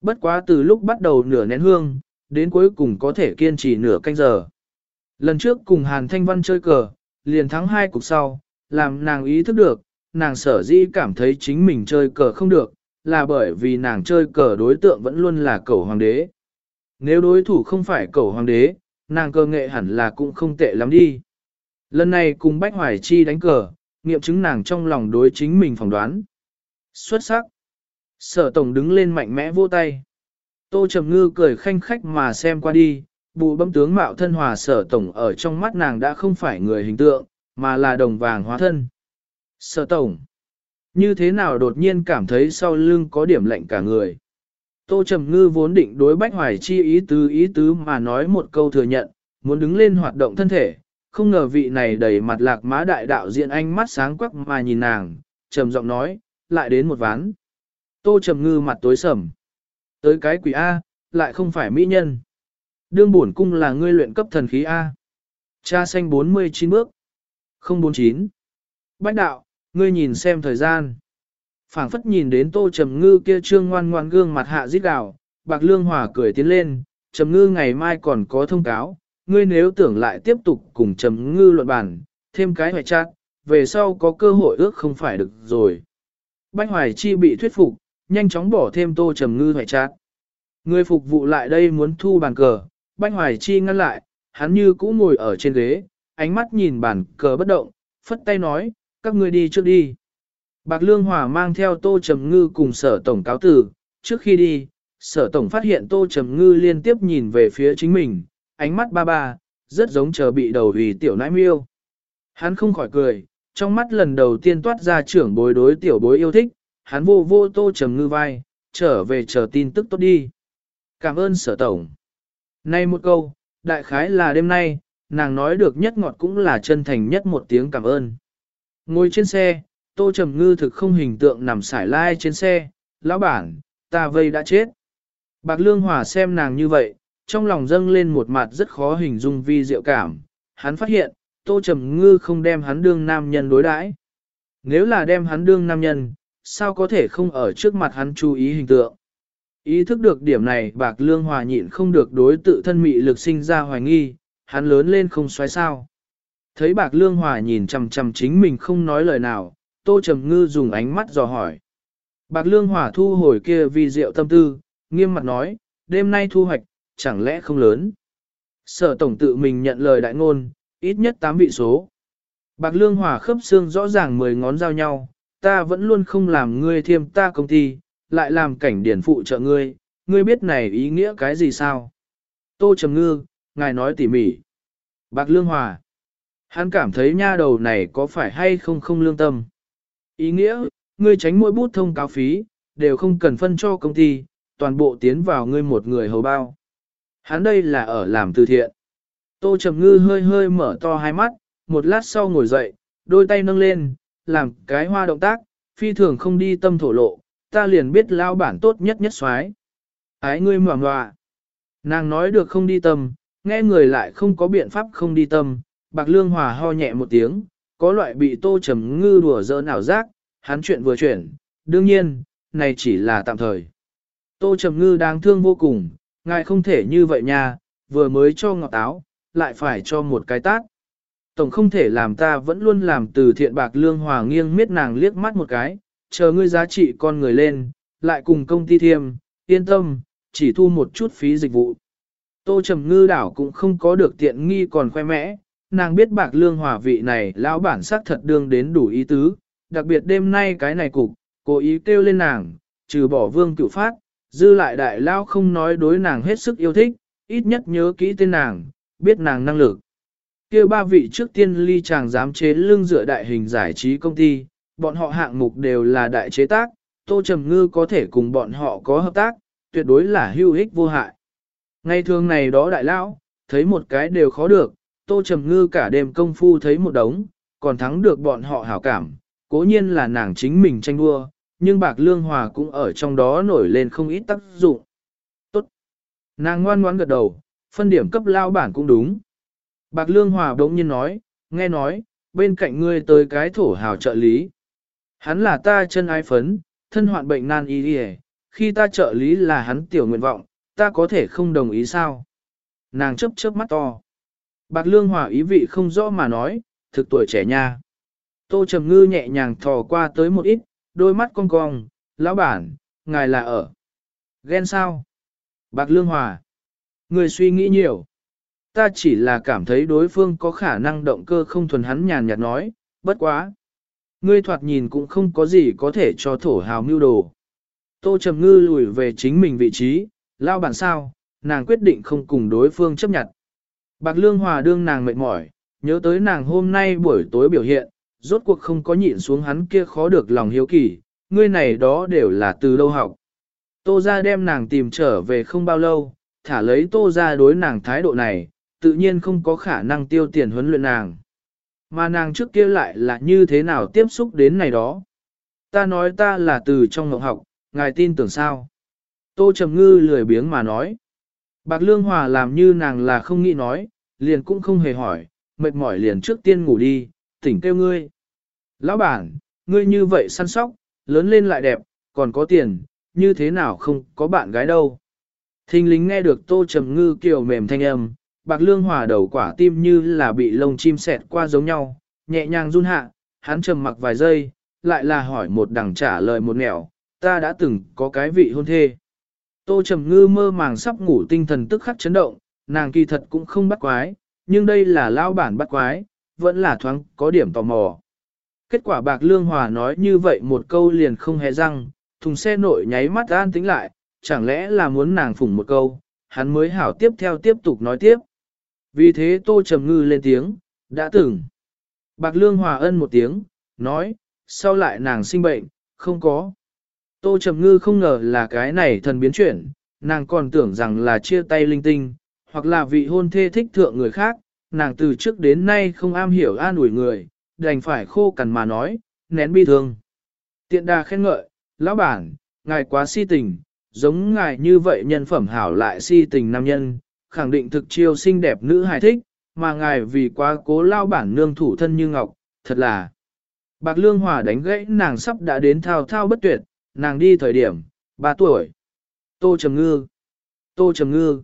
Bất quá từ lúc bắt đầu nửa nén hương, đến cuối cùng có thể kiên trì nửa canh giờ. Lần trước cùng Hàn Thanh Văn chơi cờ, liền thắng hai cục sau, làm nàng ý thức được, nàng sở dĩ cảm thấy chính mình chơi cờ không được, là bởi vì nàng chơi cờ đối tượng vẫn luôn là cầu hoàng đế. Nếu đối thủ không phải cầu hoàng đế, nàng cơ nghệ hẳn là cũng không tệ lắm đi. Lần này cùng Bách Hoài Chi đánh cờ, nghiệm chứng nàng trong lòng đối chính mình phỏng đoán. Xuất sắc. Sở tổng đứng lên mạnh mẽ vô tay. Tô Trầm Ngư cười khanh khách mà xem qua đi, bù bấm tướng mạo thân hòa sở tổng ở trong mắt nàng đã không phải người hình tượng, mà là đồng vàng hóa thân. Sở tổng, như thế nào đột nhiên cảm thấy sau lưng có điểm lạnh cả người. Tô Trầm Ngư vốn định đối Bách Hoài Chi ý tứ ý tứ mà nói một câu thừa nhận, muốn đứng lên hoạt động thân thể, không ngờ vị này đầy mặt lạc má đại đạo diện anh mắt sáng quắc mà nhìn nàng, trầm giọng nói, lại đến một ván. Tô Trầm Ngư mặt tối sầm. Tới cái quỷ A, lại không phải mỹ nhân. Đương bổn cung là ngươi luyện cấp thần khí A. Cha xanh 49 bước. 049. Bách đạo, ngươi nhìn xem thời gian. phảng phất nhìn đến tô trầm ngư kia trương ngoan ngoan gương mặt hạ giết đảo, bạc lương hòa cười tiến lên, trầm ngư ngày mai còn có thông cáo, ngươi nếu tưởng lại tiếp tục cùng trầm ngư luận bản, thêm cái hoài chát, về sau có cơ hội ước không phải được rồi. Bách hoài chi bị thuyết phục, nhanh chóng bỏ thêm tô trầm ngư hoài chát. Người phục vụ lại đây muốn thu bàn cờ, Bách Hoài Chi ngăn lại, hắn như cũ ngồi ở trên ghế, ánh mắt nhìn bàn cờ bất động, phất tay nói, các ngươi đi trước đi. Bạc Lương Hòa mang theo Tô Trầm Ngư cùng sở tổng cáo tử, trước khi đi, sở tổng phát hiện Tô Trầm Ngư liên tiếp nhìn về phía chính mình, ánh mắt ba ba, rất giống chờ bị đầu hủy tiểu nãi miêu. Hắn không khỏi cười, trong mắt lần đầu tiên toát ra trưởng bối đối tiểu bối yêu thích, hắn vô vô Tô Trầm Ngư vai, trở về chờ tin tức tốt đi. Cảm ơn sở tổng. Nay một câu, đại khái là đêm nay, nàng nói được nhất ngọt cũng là chân thành nhất một tiếng cảm ơn. Ngồi trên xe, tô trầm ngư thực không hình tượng nằm sải lai trên xe, lão bản, ta vây đã chết. Bạc Lương Hòa xem nàng như vậy, trong lòng dâng lên một mặt rất khó hình dung vi diệu cảm. Hắn phát hiện, tô trầm ngư không đem hắn đương nam nhân đối đãi. Nếu là đem hắn đương nam nhân, sao có thể không ở trước mặt hắn chú ý hình tượng. Ý thức được điểm này bạc lương hòa nhịn không được đối tự thân mị lực sinh ra hoài nghi, hắn lớn lên không xoáy sao. Thấy bạc lương hòa nhìn chằm chằm chính mình không nói lời nào, tô trầm ngư dùng ánh mắt dò hỏi. Bạc lương hòa thu hồi kia vì rượu tâm tư, nghiêm mặt nói, đêm nay thu hoạch, chẳng lẽ không lớn. Sở tổng tự mình nhận lời đại ngôn, ít nhất 8 vị số. Bạc lương hòa khớp xương rõ ràng 10 ngón giao nhau, ta vẫn luôn không làm ngươi thêm ta công ty, lại làm cảnh điển phụ trợ ngươi, ngươi biết này ý nghĩa cái gì sao? Tô Trầm Ngư, ngài nói tỉ mỉ. Bạc Lương Hòa. Hắn cảm thấy nha đầu này có phải hay không không lương tâm. Ý nghĩa, ngươi tránh mỗi bút thông cáo phí, đều không cần phân cho công ty, toàn bộ tiến vào ngươi một người hầu bao. Hắn đây là ở làm từ thiện. Tô Trầm Ngư hơi hơi mở to hai mắt, một lát sau ngồi dậy, đôi tay nâng lên, làm cái hoa động tác, phi thường không đi tâm thổ lộ, ta liền biết lao bản tốt nhất nhất xoái. Ái ngươi mòa mòa. Nàng nói được không đi tâm, nghe người lại không có biện pháp không đi tâm, bạc lương hòa ho nhẹ một tiếng, có loại bị tô trầm ngư đùa dỡ nào giác, hắn chuyện vừa chuyển, đương nhiên, này chỉ là tạm thời. Tô trầm ngư đáng thương vô cùng, ngài không thể như vậy nha, vừa mới cho ngọt áo, lại phải cho một cái tát. Tổng không thể làm ta vẫn luôn làm từ thiện bạc lương hòa nghiêng miết nàng liếc mắt một cái, chờ ngươi giá trị con người lên, lại cùng công ty thiêm, yên tâm, chỉ thu một chút phí dịch vụ. Tô Trầm Ngư đảo cũng không có được tiện nghi còn khoe mẽ, nàng biết bạc lương hòa vị này lão bản sắc thật đương đến đủ ý tứ, đặc biệt đêm nay cái này cục, cố ý kêu lên nàng, trừ bỏ vương cựu phát, dư lại đại lao không nói đối nàng hết sức yêu thích, ít nhất nhớ kỹ tên nàng, biết nàng năng lực kia ba vị trước tiên ly chàng dám chế lương dựa đại hình giải trí công ty, bọn họ hạng mục đều là đại chế tác, Tô Trầm Ngư có thể cùng bọn họ có hợp tác, tuyệt đối là hữu ích vô hại. Ngày thường này đó đại lão, thấy một cái đều khó được, Tô Trầm Ngư cả đêm công phu thấy một đống, còn thắng được bọn họ hảo cảm, cố nhiên là nàng chính mình tranh đua, nhưng bạc lương hòa cũng ở trong đó nổi lên không ít tác dụng. Tốt. Nàng ngoan ngoãn gật đầu, phân điểm cấp lao bản cũng đúng. Bạc lương hòa bỗng nhiên nói, nghe nói, bên cạnh ngươi tới cái thổ hào trợ lý. Hắn là ta chân ai phấn, thân hoạn bệnh nan y đi khi ta trợ lý là hắn tiểu nguyện vọng, ta có thể không đồng ý sao? Nàng chấp chớp mắt to. Bạc lương hòa ý vị không rõ mà nói, thực tuổi trẻ nha. Tô Trầm Ngư nhẹ nhàng thò qua tới một ít, đôi mắt cong cong, lão bản, ngài là ở. Ghen sao? Bạc lương hòa. Người suy nghĩ nhiều. Ta chỉ là cảm thấy đối phương có khả năng động cơ không thuần hắn nhàn nhạt nói, bất quá. Ngươi thoạt nhìn cũng không có gì có thể cho thổ hào mưu đồ. Tô Trầm Ngư lùi về chính mình vị trí, lao bản sao, nàng quyết định không cùng đối phương chấp nhận. Bạc Lương Hòa đương nàng mệt mỏi, nhớ tới nàng hôm nay buổi tối biểu hiện, rốt cuộc không có nhịn xuống hắn kia khó được lòng hiếu kỳ, ngươi này đó đều là từ đâu học. Tô ra đem nàng tìm trở về không bao lâu, thả lấy tô ra đối nàng thái độ này, tự nhiên không có khả năng tiêu tiền huấn luyện nàng. Mà nàng trước kia lại là như thế nào tiếp xúc đến này đó. Ta nói ta là từ trong ngọc học, ngài tin tưởng sao? Tô Trầm Ngư lười biếng mà nói. Bạc Lương Hòa làm như nàng là không nghĩ nói, liền cũng không hề hỏi, mệt mỏi liền trước tiên ngủ đi, tỉnh kêu ngươi. Lão bản, ngươi như vậy săn sóc, lớn lên lại đẹp, còn có tiền, như thế nào không có bạn gái đâu. Thình lính nghe được Tô Trầm Ngư kiều mềm thanh âm, Bạc Lương Hòa đầu quả tim như là bị lông chim xẹt qua giống nhau, nhẹ nhàng run hạ, hắn trầm mặc vài giây, lại là hỏi một đằng trả lời một nẻo, ta đã từng có cái vị hôn thê. Tô Trầm Ngư mơ màng sắp ngủ tinh thần tức khắc chấn động, nàng kỳ thật cũng không bắt quái, nhưng đây là lao bản bắt quái, vẫn là thoáng có điểm tò mò. Kết quả Bạc Lương Hòa nói như vậy một câu liền không hề răng, thùng xe nội nháy mắt an tính lại, chẳng lẽ là muốn nàng phủng một câu, hắn mới hảo tiếp theo tiếp tục nói tiếp. Vì thế Tô Trầm Ngư lên tiếng, đã từng. Bạc Lương Hòa ân một tiếng, nói, sau lại nàng sinh bệnh, không có. Tô Trầm Ngư không ngờ là cái này thần biến chuyển, nàng còn tưởng rằng là chia tay linh tinh, hoặc là vị hôn thê thích thượng người khác, nàng từ trước đến nay không am hiểu an ủi người, đành phải khô cằn mà nói, nén bi thương. Tiện đà khen ngợi, lão bản, ngài quá si tình, giống ngài như vậy nhân phẩm hảo lại si tình nam nhân, khẳng định thực chiêu xinh đẹp nữ hài thích, mà ngài vì quá cố lao bản nương thủ thân như ngọc, thật là. Bạc Lương Hòa đánh gãy nàng sắp đã đến thao thao bất tuyệt, nàng đi thời điểm, 3 tuổi. Tô Trầm Ngư. Tô Trầm Ngư.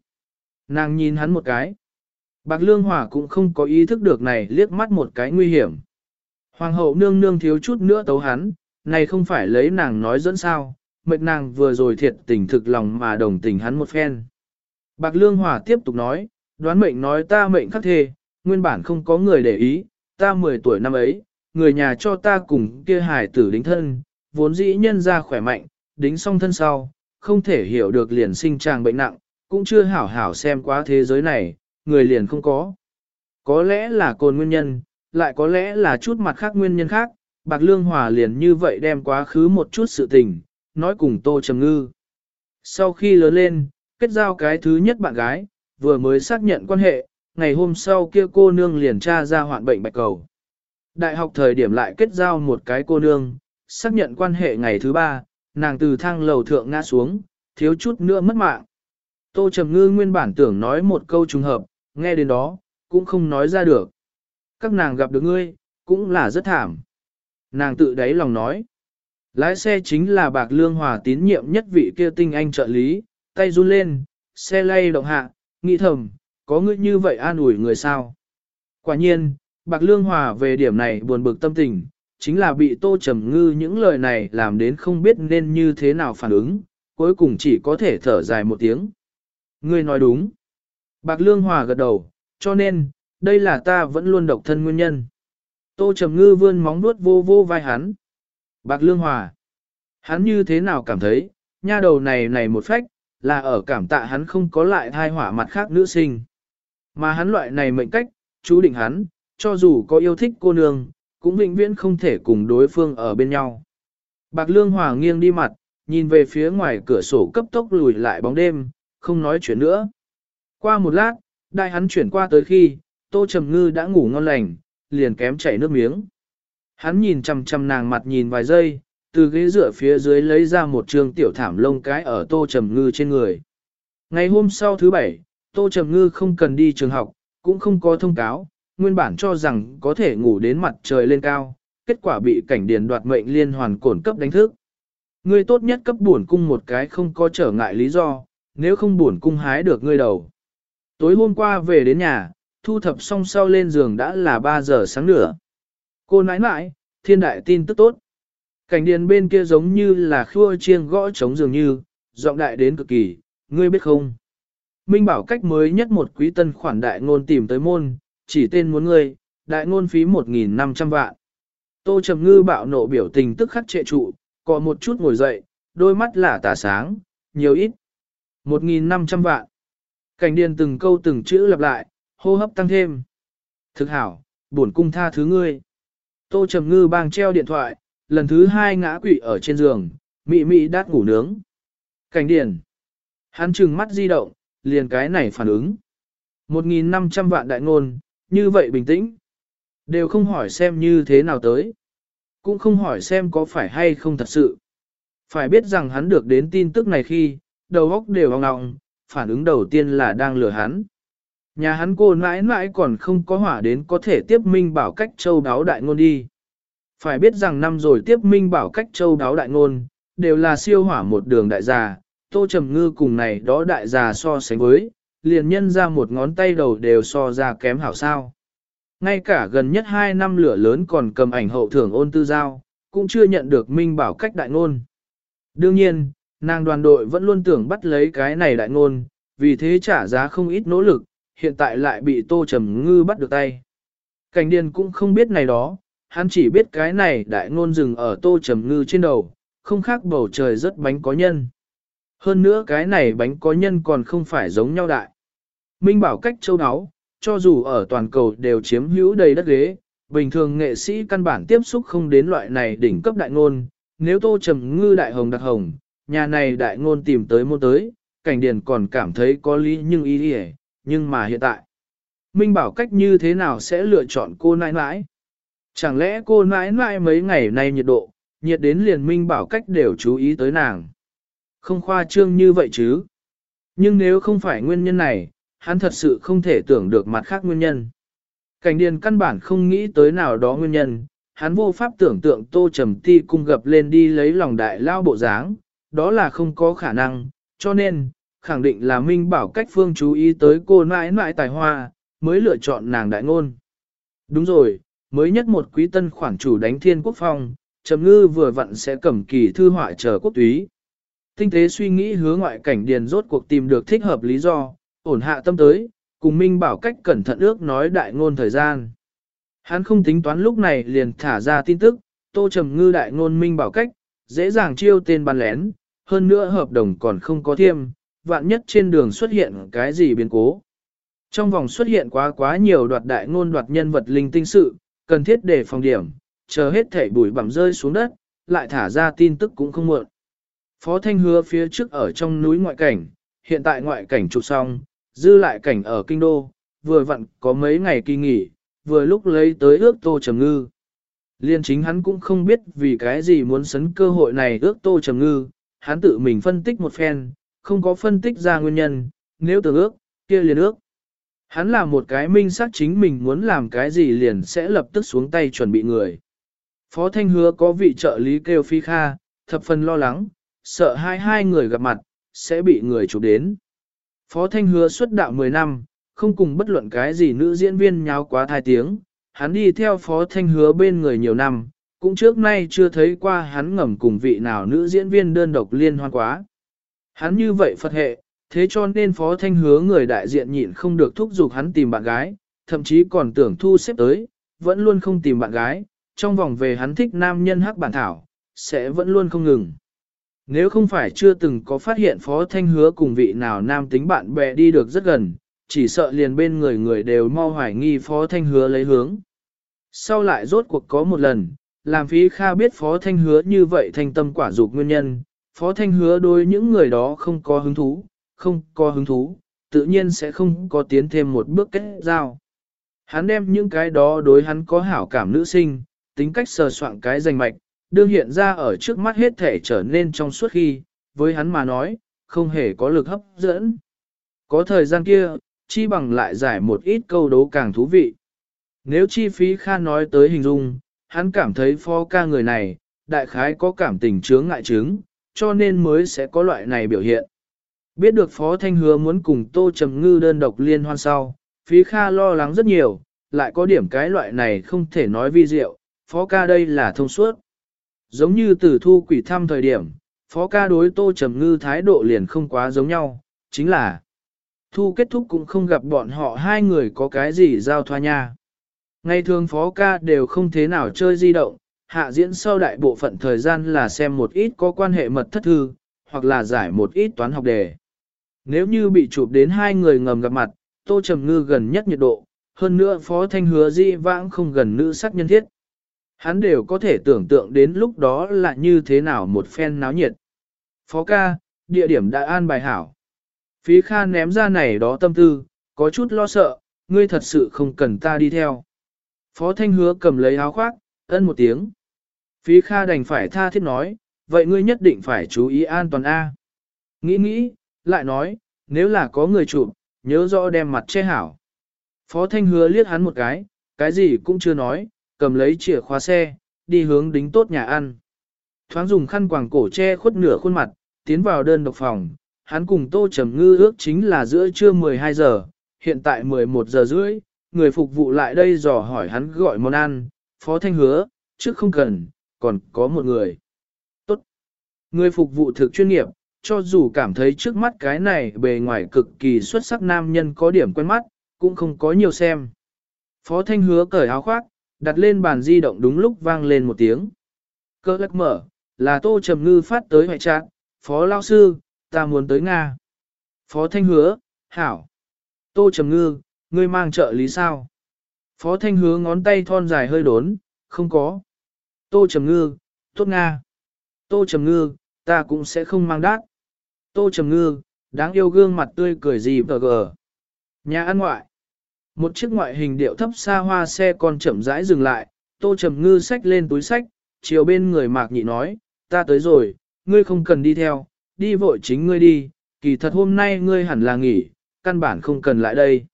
Nàng nhìn hắn một cái. Bạc Lương Hòa cũng không có ý thức được này liếc mắt một cái nguy hiểm. Hoàng hậu nương nương thiếu chút nữa tấu hắn, này không phải lấy nàng nói dẫn sao, mệt nàng vừa rồi thiệt tình thực lòng mà đồng tình hắn một phen. Bạc Lương Hòa tiếp tục nói, đoán mệnh nói ta mệnh khắc thề, nguyên bản không có người để ý, ta 10 tuổi năm ấy, người nhà cho ta cùng kia hải tử đính thân, vốn dĩ nhân ra khỏe mạnh, đính xong thân sau, không thể hiểu được liền sinh tràng bệnh nặng, cũng chưa hảo hảo xem quá thế giới này, người liền không có. Có lẽ là cồn nguyên nhân, lại có lẽ là chút mặt khác nguyên nhân khác, Bạc Lương Hòa liền như vậy đem quá khứ một chút sự tình, nói cùng Tô Trầm Ngư. Sau khi lớn lên, kết giao cái thứ nhất bạn gái, vừa mới xác nhận quan hệ, ngày hôm sau kia cô nương liền tra ra hoạn bệnh bạch cầu. Đại học thời điểm lại kết giao một cái cô nương, xác nhận quan hệ ngày thứ ba, nàng từ thang lầu thượng ngã xuống, thiếu chút nữa mất mạng. Tô Trầm Ngư nguyên bản tưởng nói một câu trùng hợp, nghe đến đó, cũng không nói ra được. Các nàng gặp được ngươi, cũng là rất thảm. Nàng tự đáy lòng nói. Lái xe chính là bạc lương hòa tín nhiệm nhất vị kia tinh anh trợ lý, tay run lên, xe lay động hạ, nghĩ thầm, có ngươi như vậy an ủi người sao. Quả nhiên, bạc lương hòa về điểm này buồn bực tâm tình, chính là bị tô trầm ngư những lời này làm đến không biết nên như thế nào phản ứng, cuối cùng chỉ có thể thở dài một tiếng. Ngươi nói đúng. Bạc lương hòa gật đầu, cho nên, đây là ta vẫn luôn độc thân nguyên nhân. Tô trầm ngư vươn móng nuốt vô vô vai hắn. Bạc lương hòa. Hắn như thế nào cảm thấy, nha đầu này này một phách, là ở cảm tạ hắn không có lại thai hỏa mặt khác nữ sinh. Mà hắn loại này mệnh cách, chú định hắn, cho dù có yêu thích cô nương, cũng vĩnh viễn không thể cùng đối phương ở bên nhau. Bạc Lương Hòa nghiêng đi mặt, nhìn về phía ngoài cửa sổ cấp tốc lùi lại bóng đêm, không nói chuyện nữa. Qua một lát, đại hắn chuyển qua tới khi, Tô Trầm Ngư đã ngủ ngon lành, liền kém chảy nước miếng. Hắn nhìn chằm chằm nàng mặt nhìn vài giây, từ ghế dựa phía dưới lấy ra một trường tiểu thảm lông cái ở Tô Trầm Ngư trên người. Ngày hôm sau thứ bảy, Tô Trầm Ngư không cần đi trường học, cũng không có thông cáo, nguyên bản cho rằng có thể ngủ đến mặt trời lên cao, kết quả bị cảnh điền đoạt mệnh liên hoàn cổn cấp đánh thức. Ngươi tốt nhất cấp buồn cung một cái không có trở ngại lý do, nếu không buồn cung hái được ngươi đầu. Tối hôm qua về đến nhà, thu thập xong sau lên giường đã là 3 giờ sáng nữa. Cô nãi nãi, thiên đại tin tức tốt. Cảnh điền bên kia giống như là khua chiêng gõ trống dường như, giọng đại đến cực kỳ, ngươi biết không? Minh bảo cách mới nhất một quý tân khoản đại ngôn tìm tới môn, chỉ tên muốn ngươi, đại ngôn phí 1.500 vạn. Tô Trầm Ngư bạo nộ biểu tình tức khắc trệ trụ, có một chút ngồi dậy, đôi mắt là tà sáng, nhiều ít. 1.500 vạn. Cảnh điền từng câu từng chữ lặp lại, hô hấp tăng thêm. Thực hảo, bổn cung tha thứ ngươi. Tô Trầm Ngư bang treo điện thoại, lần thứ hai ngã quỵ ở trên giường, mị mị đát ngủ nướng. Cảnh điển, Hắn trừng mắt di động, liền cái này phản ứng. 1.500 vạn đại ngôn, như vậy bình tĩnh. Đều không hỏi xem như thế nào tới. Cũng không hỏi xem có phải hay không thật sự. Phải biết rằng hắn được đến tin tức này khi, đầu óc đều hong ngọng, phản ứng đầu tiên là đang lừa hắn. Nhà hắn cô mãi mãi còn không có hỏa đến có thể tiếp minh bảo cách châu đáo đại ngôn đi. Phải biết rằng năm rồi tiếp minh bảo cách châu đáo đại ngôn, đều là siêu hỏa một đường đại già, tô trầm ngư cùng này đó đại già so sánh với, liền nhân ra một ngón tay đầu đều so ra kém hảo sao. Ngay cả gần nhất hai năm lửa lớn còn cầm ảnh hậu thưởng ôn tư giao, cũng chưa nhận được minh bảo cách đại ngôn. Đương nhiên, nàng đoàn đội vẫn luôn tưởng bắt lấy cái này đại ngôn, vì thế trả giá không ít nỗ lực, hiện tại lại bị tô trầm ngư bắt được tay. Cảnh điền cũng không biết này đó, hắn chỉ biết cái này đại ngôn dừng ở tô trầm ngư trên đầu, không khác bầu trời rất bánh có nhân. Hơn nữa cái này bánh có nhân còn không phải giống nhau đại. Minh bảo cách châu áo, cho dù ở toàn cầu đều chiếm hữu đầy đất ghế, bình thường nghệ sĩ căn bản tiếp xúc không đến loại này đỉnh cấp đại ngôn, nếu tô trầm ngư đại hồng đặc hồng, nhà này đại ngôn tìm tới môn tới, cảnh điền còn cảm thấy có lý nhưng ý nghĩa. nhưng mà hiện tại, Minh bảo cách như thế nào sẽ lựa chọn cô nãi nãi? Chẳng lẽ cô nãi nãi mấy ngày nay nhiệt độ, nhiệt đến liền Minh bảo cách đều chú ý tới nàng? Không khoa trương như vậy chứ? Nhưng nếu không phải nguyên nhân này, hắn thật sự không thể tưởng được mặt khác nguyên nhân. Cảnh điền căn bản không nghĩ tới nào đó nguyên nhân, hắn vô pháp tưởng tượng tô trầm ti cung gập lên đi lấy lòng đại lao bộ dáng, đó là không có khả năng, cho nên, khẳng định là Minh bảo cách phương chú ý tới cô nãi nãi tài hoa, mới lựa chọn nàng đại ngôn. Đúng rồi, mới nhất một quý tân khoản chủ đánh thiên quốc phong, Trầm Ngư vừa vặn sẽ cầm kỳ thư họa chờ quốc túy. Tinh tế suy nghĩ hứa ngoại cảnh điền rốt cuộc tìm được thích hợp lý do, ổn hạ tâm tới, cùng Minh bảo cách cẩn thận ước nói đại ngôn thời gian. Hắn không tính toán lúc này liền thả ra tin tức, Tô Trầm Ngư đại ngôn Minh bảo cách, dễ dàng chiêu tên ban lén, hơn nữa hợp đồng còn không có thiêm, vạn nhất trên đường xuất hiện cái gì biến cố. Trong vòng xuất hiện quá quá nhiều đoạt đại ngôn đoạt nhân vật linh tinh sự, cần thiết để phòng điểm, chờ hết thể bụi bặm rơi xuống đất, lại thả ra tin tức cũng không muộn. Phó Thanh hứa phía trước ở trong núi ngoại cảnh, hiện tại ngoại cảnh chụp xong, dư lại cảnh ở kinh đô, vừa vặn có mấy ngày kỳ nghỉ, vừa lúc lấy tới ước tô trầm ngư. Liên chính hắn cũng không biết vì cái gì muốn sấn cơ hội này ước tô trầm ngư, hắn tự mình phân tích một phen, không có phân tích ra nguyên nhân, nếu tưởng ước, kia liền ước. Hắn là một cái minh xác chính mình muốn làm cái gì liền sẽ lập tức xuống tay chuẩn bị người. Phó Thanh hứa có vị trợ lý kêu phi kha, thập phần lo lắng, sợ hai hai người gặp mặt, sẽ bị người chụp đến. Phó Thanh hứa xuất đạo 10 năm, không cùng bất luận cái gì nữ diễn viên nháo quá thai tiếng, hắn đi theo Phó Thanh hứa bên người nhiều năm, cũng trước nay chưa thấy qua hắn ngầm cùng vị nào nữ diễn viên đơn độc liên hoan quá. Hắn như vậy Phật hệ, thế cho nên Phó Thanh hứa người đại diện nhịn không được thúc giục hắn tìm bạn gái, thậm chí còn tưởng thu xếp tới, vẫn luôn không tìm bạn gái, trong vòng về hắn thích nam nhân hắc bản thảo, sẽ vẫn luôn không ngừng. Nếu không phải chưa từng có phát hiện Phó Thanh hứa cùng vị nào nam tính bạn bè đi được rất gần, chỉ sợ liền bên người người đều mau hoài nghi Phó Thanh hứa lấy hướng. Sau lại rốt cuộc có một lần, làm phí kha biết Phó Thanh hứa như vậy thành tâm quả dục nguyên nhân, Phó Thanh hứa đối những người đó không có hứng thú, không có hứng thú, tự nhiên sẽ không có tiến thêm một bước kết giao. Hắn đem những cái đó đối hắn có hảo cảm nữ sinh, tính cách sờ soạn cái danh mạch, đương hiện ra ở trước mắt hết thể trở nên trong suốt khi, với hắn mà nói, không hề có lực hấp dẫn. Có thời gian kia, chi bằng lại giải một ít câu đố càng thú vị. Nếu chi phí kha nói tới hình dung, hắn cảm thấy pho ca người này, đại khái có cảm tình chướng ngại chứng, cho nên mới sẽ có loại này biểu hiện. Biết được Phó Thanh Hứa muốn cùng Tô Trầm Ngư đơn độc liên hoan sau, phí kha lo lắng rất nhiều, lại có điểm cái loại này không thể nói vi diệu, Phó ca đây là thông suốt. Giống như từ thu quỷ thăm thời điểm, Phó ca đối Tô Trầm Ngư thái độ liền không quá giống nhau, chính là thu kết thúc cũng không gặp bọn họ hai người có cái gì giao thoa nha. Ngày thường Phó ca đều không thế nào chơi di động, hạ diễn sau đại bộ phận thời gian là xem một ít có quan hệ mật thất thư, hoặc là giải một ít toán học đề. Nếu như bị chụp đến hai người ngầm gặp mặt, Tô Trầm Ngư gần nhất nhiệt độ, hơn nữa Phó Thanh hứa di vãng không gần nữ sắc nhân thiết. Hắn đều có thể tưởng tượng đến lúc đó là như thế nào một phen náo nhiệt. Phó ca, địa điểm đã an bài hảo. Phí Kha ném ra này đó tâm tư, có chút lo sợ, ngươi thật sự không cần ta đi theo. Phó Thanh hứa cầm lấy áo khoác, ân một tiếng. Phí Kha đành phải tha thiết nói, vậy ngươi nhất định phải chú ý an toàn A. Nghĩ nghĩ, lại nói, nếu là có người chụp, nhớ rõ đem mặt che hảo. Phó Thanh hứa liếc hắn một cái, cái gì cũng chưa nói, cầm lấy chìa khóa xe, đi hướng đính tốt nhà ăn. Thoáng dùng khăn quàng cổ che khuất nửa khuôn mặt, tiến vào đơn độc phòng, hắn cùng Tô Trầm Ngư ước chính là giữa trưa 12 giờ, hiện tại 11 giờ rưỡi, người phục vụ lại đây dò hỏi hắn gọi món ăn, Phó Thanh hứa, trước không cần, còn có một người. Tốt. Người phục vụ thực chuyên nghiệp, cho dù cảm thấy trước mắt cái này bề ngoài cực kỳ xuất sắc nam nhân có điểm quen mắt, cũng không có nhiều xem. Phó Thanh hứa cởi áo khoác, đặt lên bàn di động đúng lúc vang lên một tiếng. Cơ lắc mở, là Tô Trầm Ngư phát tới hoại trạng, Phó Lao Sư, ta muốn tới Nga. Phó Thanh hứa, hảo. Tô Trầm Ngư, ngươi mang trợ lý sao? Phó Thanh hứa ngón tay thon dài hơi đốn, không có. Tô Trầm Ngư, tốt Nga. Tô Trầm Ngư, ta cũng sẽ không mang đát. Tô Trầm Ngư, đáng yêu gương mặt tươi cười gì vờ gờ. Nhà ăn ngoại. Một chiếc ngoại hình điệu thấp xa hoa xe còn chậm rãi dừng lại, Tô Trầm Ngư xách lên túi sách, chiều bên người Mạc Nhị nói, ta tới rồi, ngươi không cần đi theo, đi vội chính ngươi đi, kỳ thật hôm nay ngươi hẳn là nghỉ, căn bản không cần lại đây.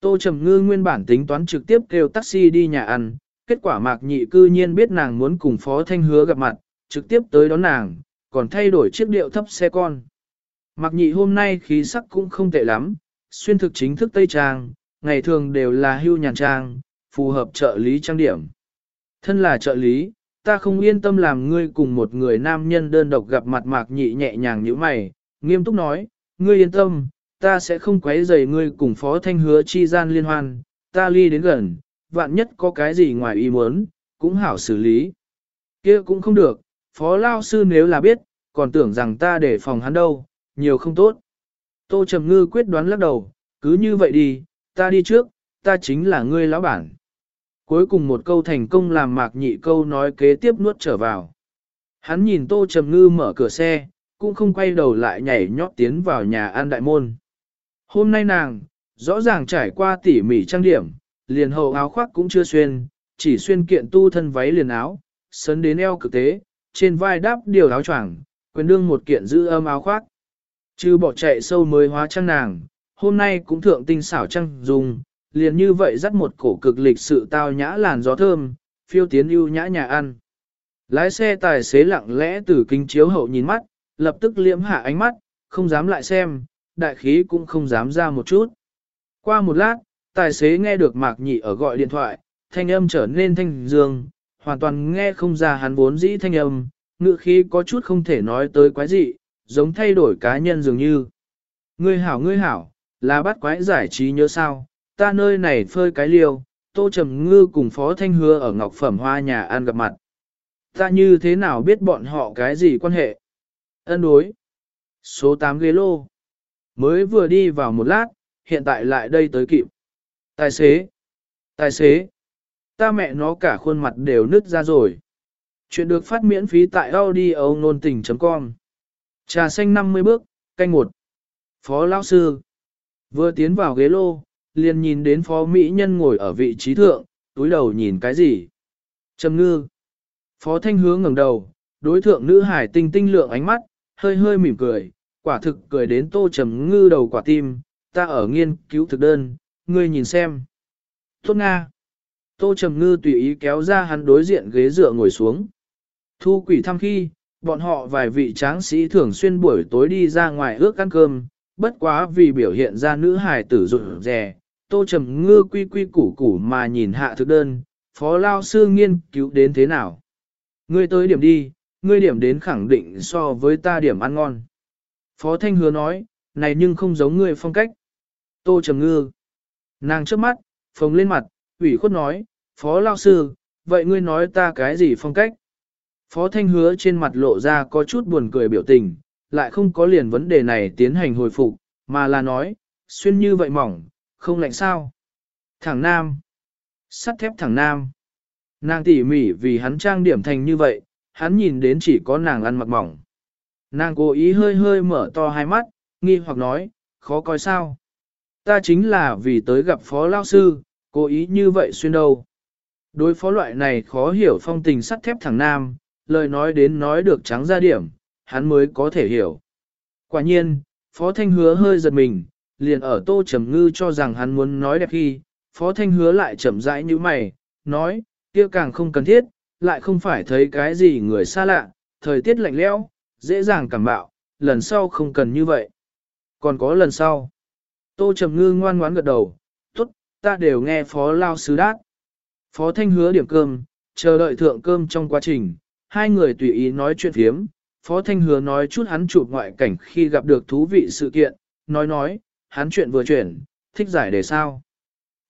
Tô Trầm Ngư nguyên bản tính toán trực tiếp kêu taxi đi nhà ăn, kết quả Mạc Nhị cư nhiên biết nàng muốn cùng Phó Thanh Hứa gặp mặt, trực tiếp tới đón nàng, còn thay đổi chiếc điệu thấp xe con. Mạc Nhị hôm nay khí sắc cũng không tệ lắm, xuyên thực chính thức Tây Trang, ngày thường đều là hưu nhàn trang, phù hợp trợ lý trang điểm. Thân là trợ lý, ta không yên tâm làm ngươi cùng một người nam nhân đơn độc gặp mặt mạc nhị nhẹ nhàng như mày, nghiêm túc nói, ngươi yên tâm, ta sẽ không quấy rầy ngươi cùng phó thanh hứa chi gian liên hoan, ta ly đến gần, vạn nhất có cái gì ngoài ý muốn, cũng hảo xử lý. kia cũng không được, phó lao sư nếu là biết, còn tưởng rằng ta để phòng hắn đâu, nhiều không tốt. Tô Trầm Ngư quyết đoán lắc đầu, cứ như vậy đi, ta đi trước, ta chính là ngươi lão bản. Cuối cùng một câu thành công làm mạc nhị câu nói kế tiếp nuốt trở vào. Hắn nhìn Tô Trầm Ngư mở cửa xe, cũng không quay đầu lại nhảy nhót tiến vào nhà an đại môn. Hôm nay nàng, rõ ràng trải qua tỉ mỉ trang điểm, liền hậu áo khoác cũng chưa xuyên, chỉ xuyên kiện tu thân váy liền áo, sấn đến eo cực tế, trên vai đáp điều áo choàng, quyền đương một kiện giữ âm áo khoác. Chứ bỏ chạy sâu mới hóa trang nàng, hôm nay cũng thượng tinh xảo trang dùng, liền như vậy dắt một cổ cực lịch sự tao nhã làn gió thơm, phiêu tiến ưu nhã nhà ăn. Lái xe tài xế lặng lẽ từ kính chiếu hậu nhìn mắt, lập tức liễm hạ ánh mắt, không dám lại xem, đại khí cũng không dám ra một chút. Qua một lát, tài xế nghe được Mạc Nhị ở gọi điện thoại, thanh âm trở nên thanh dương, hoàn toàn nghe không ra hắn vốn dĩ thanh âm, ngựa khí có chút không thể nói tới quái dị, giống thay đổi cá nhân dường như. Ngươi hảo ngươi hảo, là bắt quái giải trí nhớ sao, ta nơi này phơi cái liêu, tô trầm ngư cùng phó thanh hứa ở ngọc phẩm hoa nhà ăn gặp mặt. Ta như thế nào biết bọn họ cái gì quan hệ? Ân đối. Số 8 ghế lô. Mới vừa đi vào một lát, hiện tại lại đây tới kịp. Tài xế. Tài xế. Ta mẹ nó cả khuôn mặt đều nứt ra rồi. Chuyện được phát miễn phí tại audio nôn tình.com. Trà xanh 50 bước, canh một. Phó lão sư. Vừa tiến vào ghế lô, liền nhìn đến phó mỹ nhân ngồi ở vị trí thượng, túi đầu nhìn cái gì. Trầm ngư. Phó thanh hướng ngẩng đầu, đối thượng nữ hải tinh tinh lượng ánh mắt, hơi hơi mỉm cười, quả thực cười đến tô trầm ngư đầu quả tim, ta ở nghiên cứu thực đơn, ngươi nhìn xem. Tốt Nga. Tô trầm ngư tùy ý kéo ra hắn đối diện ghế dựa ngồi xuống. Thu quỷ thăm khi, bọn họ vài vị tráng sĩ thường xuyên buổi tối đi ra ngoài ước ăn cơm, bất quá vì biểu hiện ra nữ hài tử rụt rè, tô trầm ngư quy quy củ củ mà nhìn hạ thực đơn, phó lao sư nghiên cứu đến thế nào. Ngươi tới điểm đi, ngươi điểm đến khẳng định so với ta điểm ăn ngon. Phó Thanh Hứa nói, này nhưng không giống ngươi phong cách. Tô Trầm Ngư. Nàng trước mắt, phồng lên mặt, ủy khuất nói, Phó Lao Sư, vậy ngươi nói ta cái gì phong cách? Phó Thanh Hứa trên mặt lộ ra có chút buồn cười biểu tình, lại không có liền vấn đề này tiến hành hồi phục, mà là nói, xuyên như vậy mỏng, không lạnh sao? Thẳng Nam. Sắt thép thẳng Nam. Nàng tỉ mỉ vì hắn trang điểm thành như vậy, hắn nhìn đến chỉ có nàng ăn mặc mỏng. Nàng cố ý hơi hơi mở to hai mắt, nghi hoặc nói, khó coi sao. Ta chính là vì tới gặp phó lao sư, cố ý như vậy xuyên đâu. Đối phó loại này khó hiểu phong tình sắt thép thẳng nam, lời nói đến nói được trắng ra điểm, hắn mới có thể hiểu. Quả nhiên, phó thanh hứa hơi giật mình, liền ở tô trầm ngư cho rằng hắn muốn nói đẹp khi, phó thanh hứa lại chậm rãi như mày, nói, kia càng không cần thiết, lại không phải thấy cái gì người xa lạ, thời tiết lạnh lẽo, dễ dàng cảm bạo, lần sau không cần như vậy. Còn có lần sau. Tô Trầm Ngư ngoan ngoãn gật đầu, tốt, ta đều nghe phó lao sứ đát. Phó Thanh hứa điểm cơm, chờ đợi thượng cơm trong quá trình, hai người tùy ý nói chuyện phiếm. Phó Thanh hứa nói chút hắn chụp ngoại cảnh khi gặp được thú vị sự kiện, nói nói, hắn chuyện vừa chuyển, thích giải đề sao.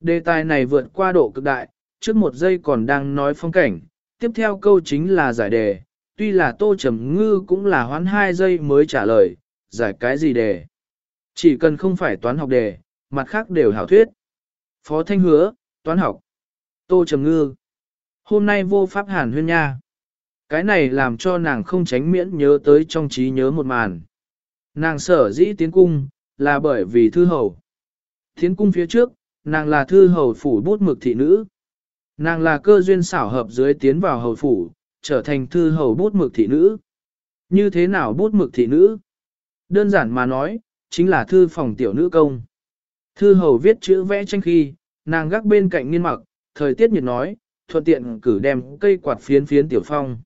Đề tài này vượt qua độ cực đại, trước một giây còn đang nói phong cảnh, tiếp theo câu chính là giải đề, tuy là tô trầm ngư cũng là hoán hai giây mới trả lời, giải cái gì đề. Chỉ cần không phải toán học đề, mặt khác đều hảo thuyết. Phó Thanh hứa, toán học. Tô trầm ngư. Hôm nay vô pháp hàn huyên nha. Cái này làm cho nàng không tránh miễn nhớ tới trong trí nhớ một màn. Nàng sở dĩ tiến cung, là bởi vì thư hầu. Tiến cung phía trước, nàng là thư hầu phủ bút mực thị nữ. Nàng là cơ duyên xảo hợp dưới tiến vào hầu phủ, trở thành thư hầu bút mực thị nữ. Như thế nào bút mực thị nữ? Đơn giản mà nói, chính là thư phòng tiểu nữ công. Thư hầu viết chữ vẽ tranh khi, nàng gác bên cạnh nghiên mặc, thời tiết nhiệt nói, thuận tiện cử đem cây quạt phiến phiến tiểu phong.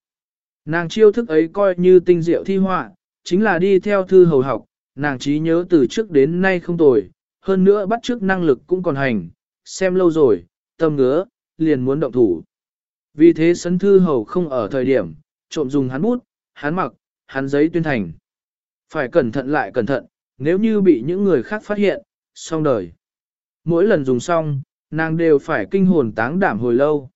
Nàng chiêu thức ấy coi như tinh diệu thi họa, chính là đi theo thư hầu học, nàng trí nhớ từ trước đến nay không tồi, hơn nữa bắt trước năng lực cũng còn hành, xem lâu rồi, tâm ngứa, liền muốn động thủ. Vì thế sấn thư hầu không ở thời điểm, trộm dùng hắn bút, hắn mặc, hắn giấy tuyên thành. Phải cẩn thận lại cẩn thận, nếu như bị những người khác phát hiện, xong đời. Mỗi lần dùng xong, nàng đều phải kinh hồn táng đảm hồi lâu.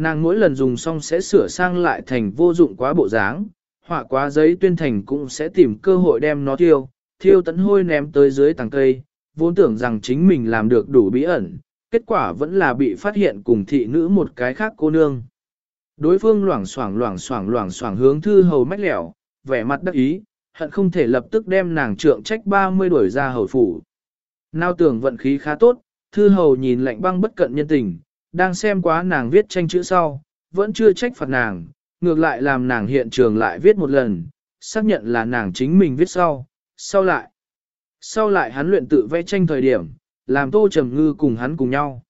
Nàng mỗi lần dùng xong sẽ sửa sang lại thành vô dụng quá bộ dáng, họa quá giấy tuyên thành cũng sẽ tìm cơ hội đem nó thiêu, thiêu tấn hôi ném tới dưới tàng cây, vốn tưởng rằng chính mình làm được đủ bí ẩn, kết quả vẫn là bị phát hiện cùng thị nữ một cái khác cô nương. Đối phương loảng xoảng loảng xoảng loảng xoảng hướng thư hầu mách lẻo, vẻ mặt đắc ý, hận không thể lập tức đem nàng trượng trách 30 đuổi ra hầu phủ. Nào tưởng vận khí khá tốt, thư hầu nhìn lạnh băng bất cận nhân tình, đang xem quá nàng viết tranh chữ sau, vẫn chưa trách phạt nàng, ngược lại làm nàng hiện trường lại viết một lần, xác nhận là nàng chính mình viết sau, sau lại. Sau lại hắn luyện tự vẽ tranh thời điểm, làm tô trầm ngư cùng hắn cùng nhau.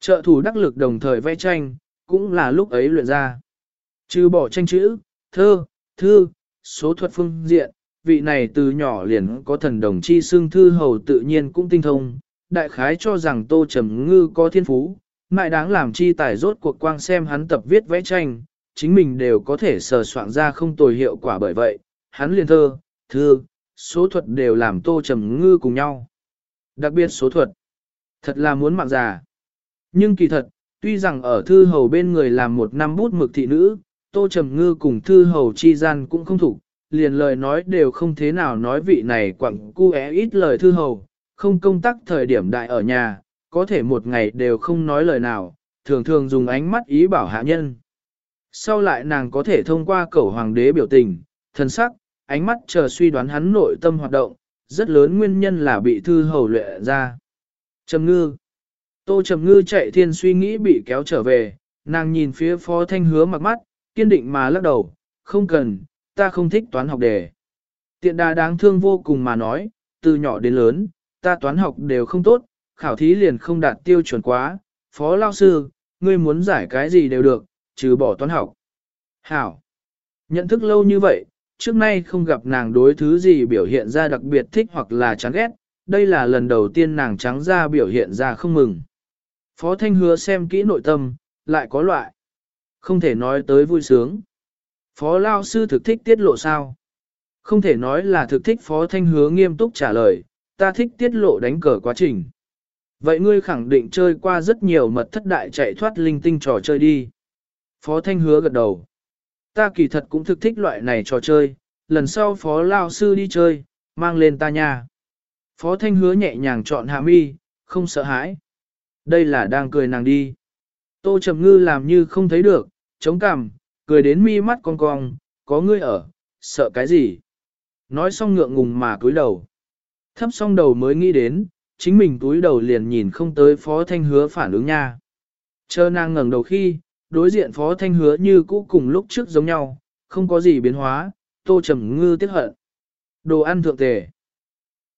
Trợ thủ đắc lực đồng thời vẽ tranh, cũng là lúc ấy luyện ra. Trừ bỏ tranh chữ, thơ, thư, số thuật phương diện, vị này từ nhỏ liền có thần đồng chi xương thư hầu tự nhiên cũng tinh thông, đại khái cho rằng tô trầm ngư có thiên phú, mại đáng làm chi tài rốt cuộc quang xem hắn tập viết vẽ tranh, chính mình đều có thể sờ soạn ra không tồi hiệu quả bởi vậy, hắn liền thơ, thư, số thuật đều làm tô trầm ngư cùng nhau. Đặc biệt số thuật, thật là muốn mạng già. Nhưng kỳ thật, tuy rằng ở thư hầu bên người làm một năm bút mực thị nữ, tô trầm ngư cùng thư hầu chi gian cũng không thủ, liền lời nói đều không thế nào nói vị này quặng cu é ít lời thư hầu, không công tác thời điểm đại ở nhà, có thể một ngày đều không nói lời nào, thường thường dùng ánh mắt ý bảo hạ nhân. Sau lại nàng có thể thông qua cẩu hoàng đế biểu tình, thân sắc, ánh mắt chờ suy đoán hắn nội tâm hoạt động, rất lớn nguyên nhân là bị thư hầu lệ ra. Trầm ngư. Tô Trầm ngư chạy thiên suy nghĩ bị kéo trở về, nàng nhìn phía phó thanh hứa mặc mắt, kiên định mà lắc đầu, không cần, ta không thích toán học đề. Tiện đà đáng thương vô cùng mà nói, từ nhỏ đến lớn, ta toán học đều không tốt, khảo thí liền không đạt tiêu chuẩn quá, phó lao sư, ngươi muốn giải cái gì đều được, trừ bỏ toán học. Hảo. Nhận thức lâu như vậy, trước nay không gặp nàng đối thứ gì biểu hiện ra đặc biệt thích hoặc là chán ghét, đây là lần đầu tiên nàng trắng ra biểu hiện ra không mừng. Phó Thanh hứa xem kỹ nội tâm, lại có loại. Không thể nói tới vui sướng. Phó Lao Sư thực thích tiết lộ sao? Không thể nói là thực thích Phó Thanh hứa nghiêm túc trả lời, ta thích tiết lộ đánh cờ quá trình. Vậy ngươi khẳng định chơi qua rất nhiều mật thất đại chạy thoát linh tinh trò chơi đi. Phó Thanh hứa gật đầu. Ta kỳ thật cũng thực thích loại này trò chơi, lần sau Phó Lao Sư đi chơi, mang lên ta nha. Phó Thanh hứa nhẹ nhàng chọn hạ mi, không sợ hãi. Đây là đang cười nàng đi. Tô Trầm Ngư làm như không thấy được, chống cằm, cười đến mi mắt cong cong, có ngươi ở, sợ cái gì? Nói xong ngượng ngùng mà cúi đầu. Thấp xong đầu mới nghĩ đến, chính mình túi đầu liền nhìn không tới Phó Thanh Hứa phản ứng nha. Chờ nàng ngẩng đầu khi, đối diện Phó Thanh Hứa như cũ cùng lúc trước giống nhau, không có gì biến hóa, Tô Trầm Ngư tiếc hận. Đồ ăn thượng tề.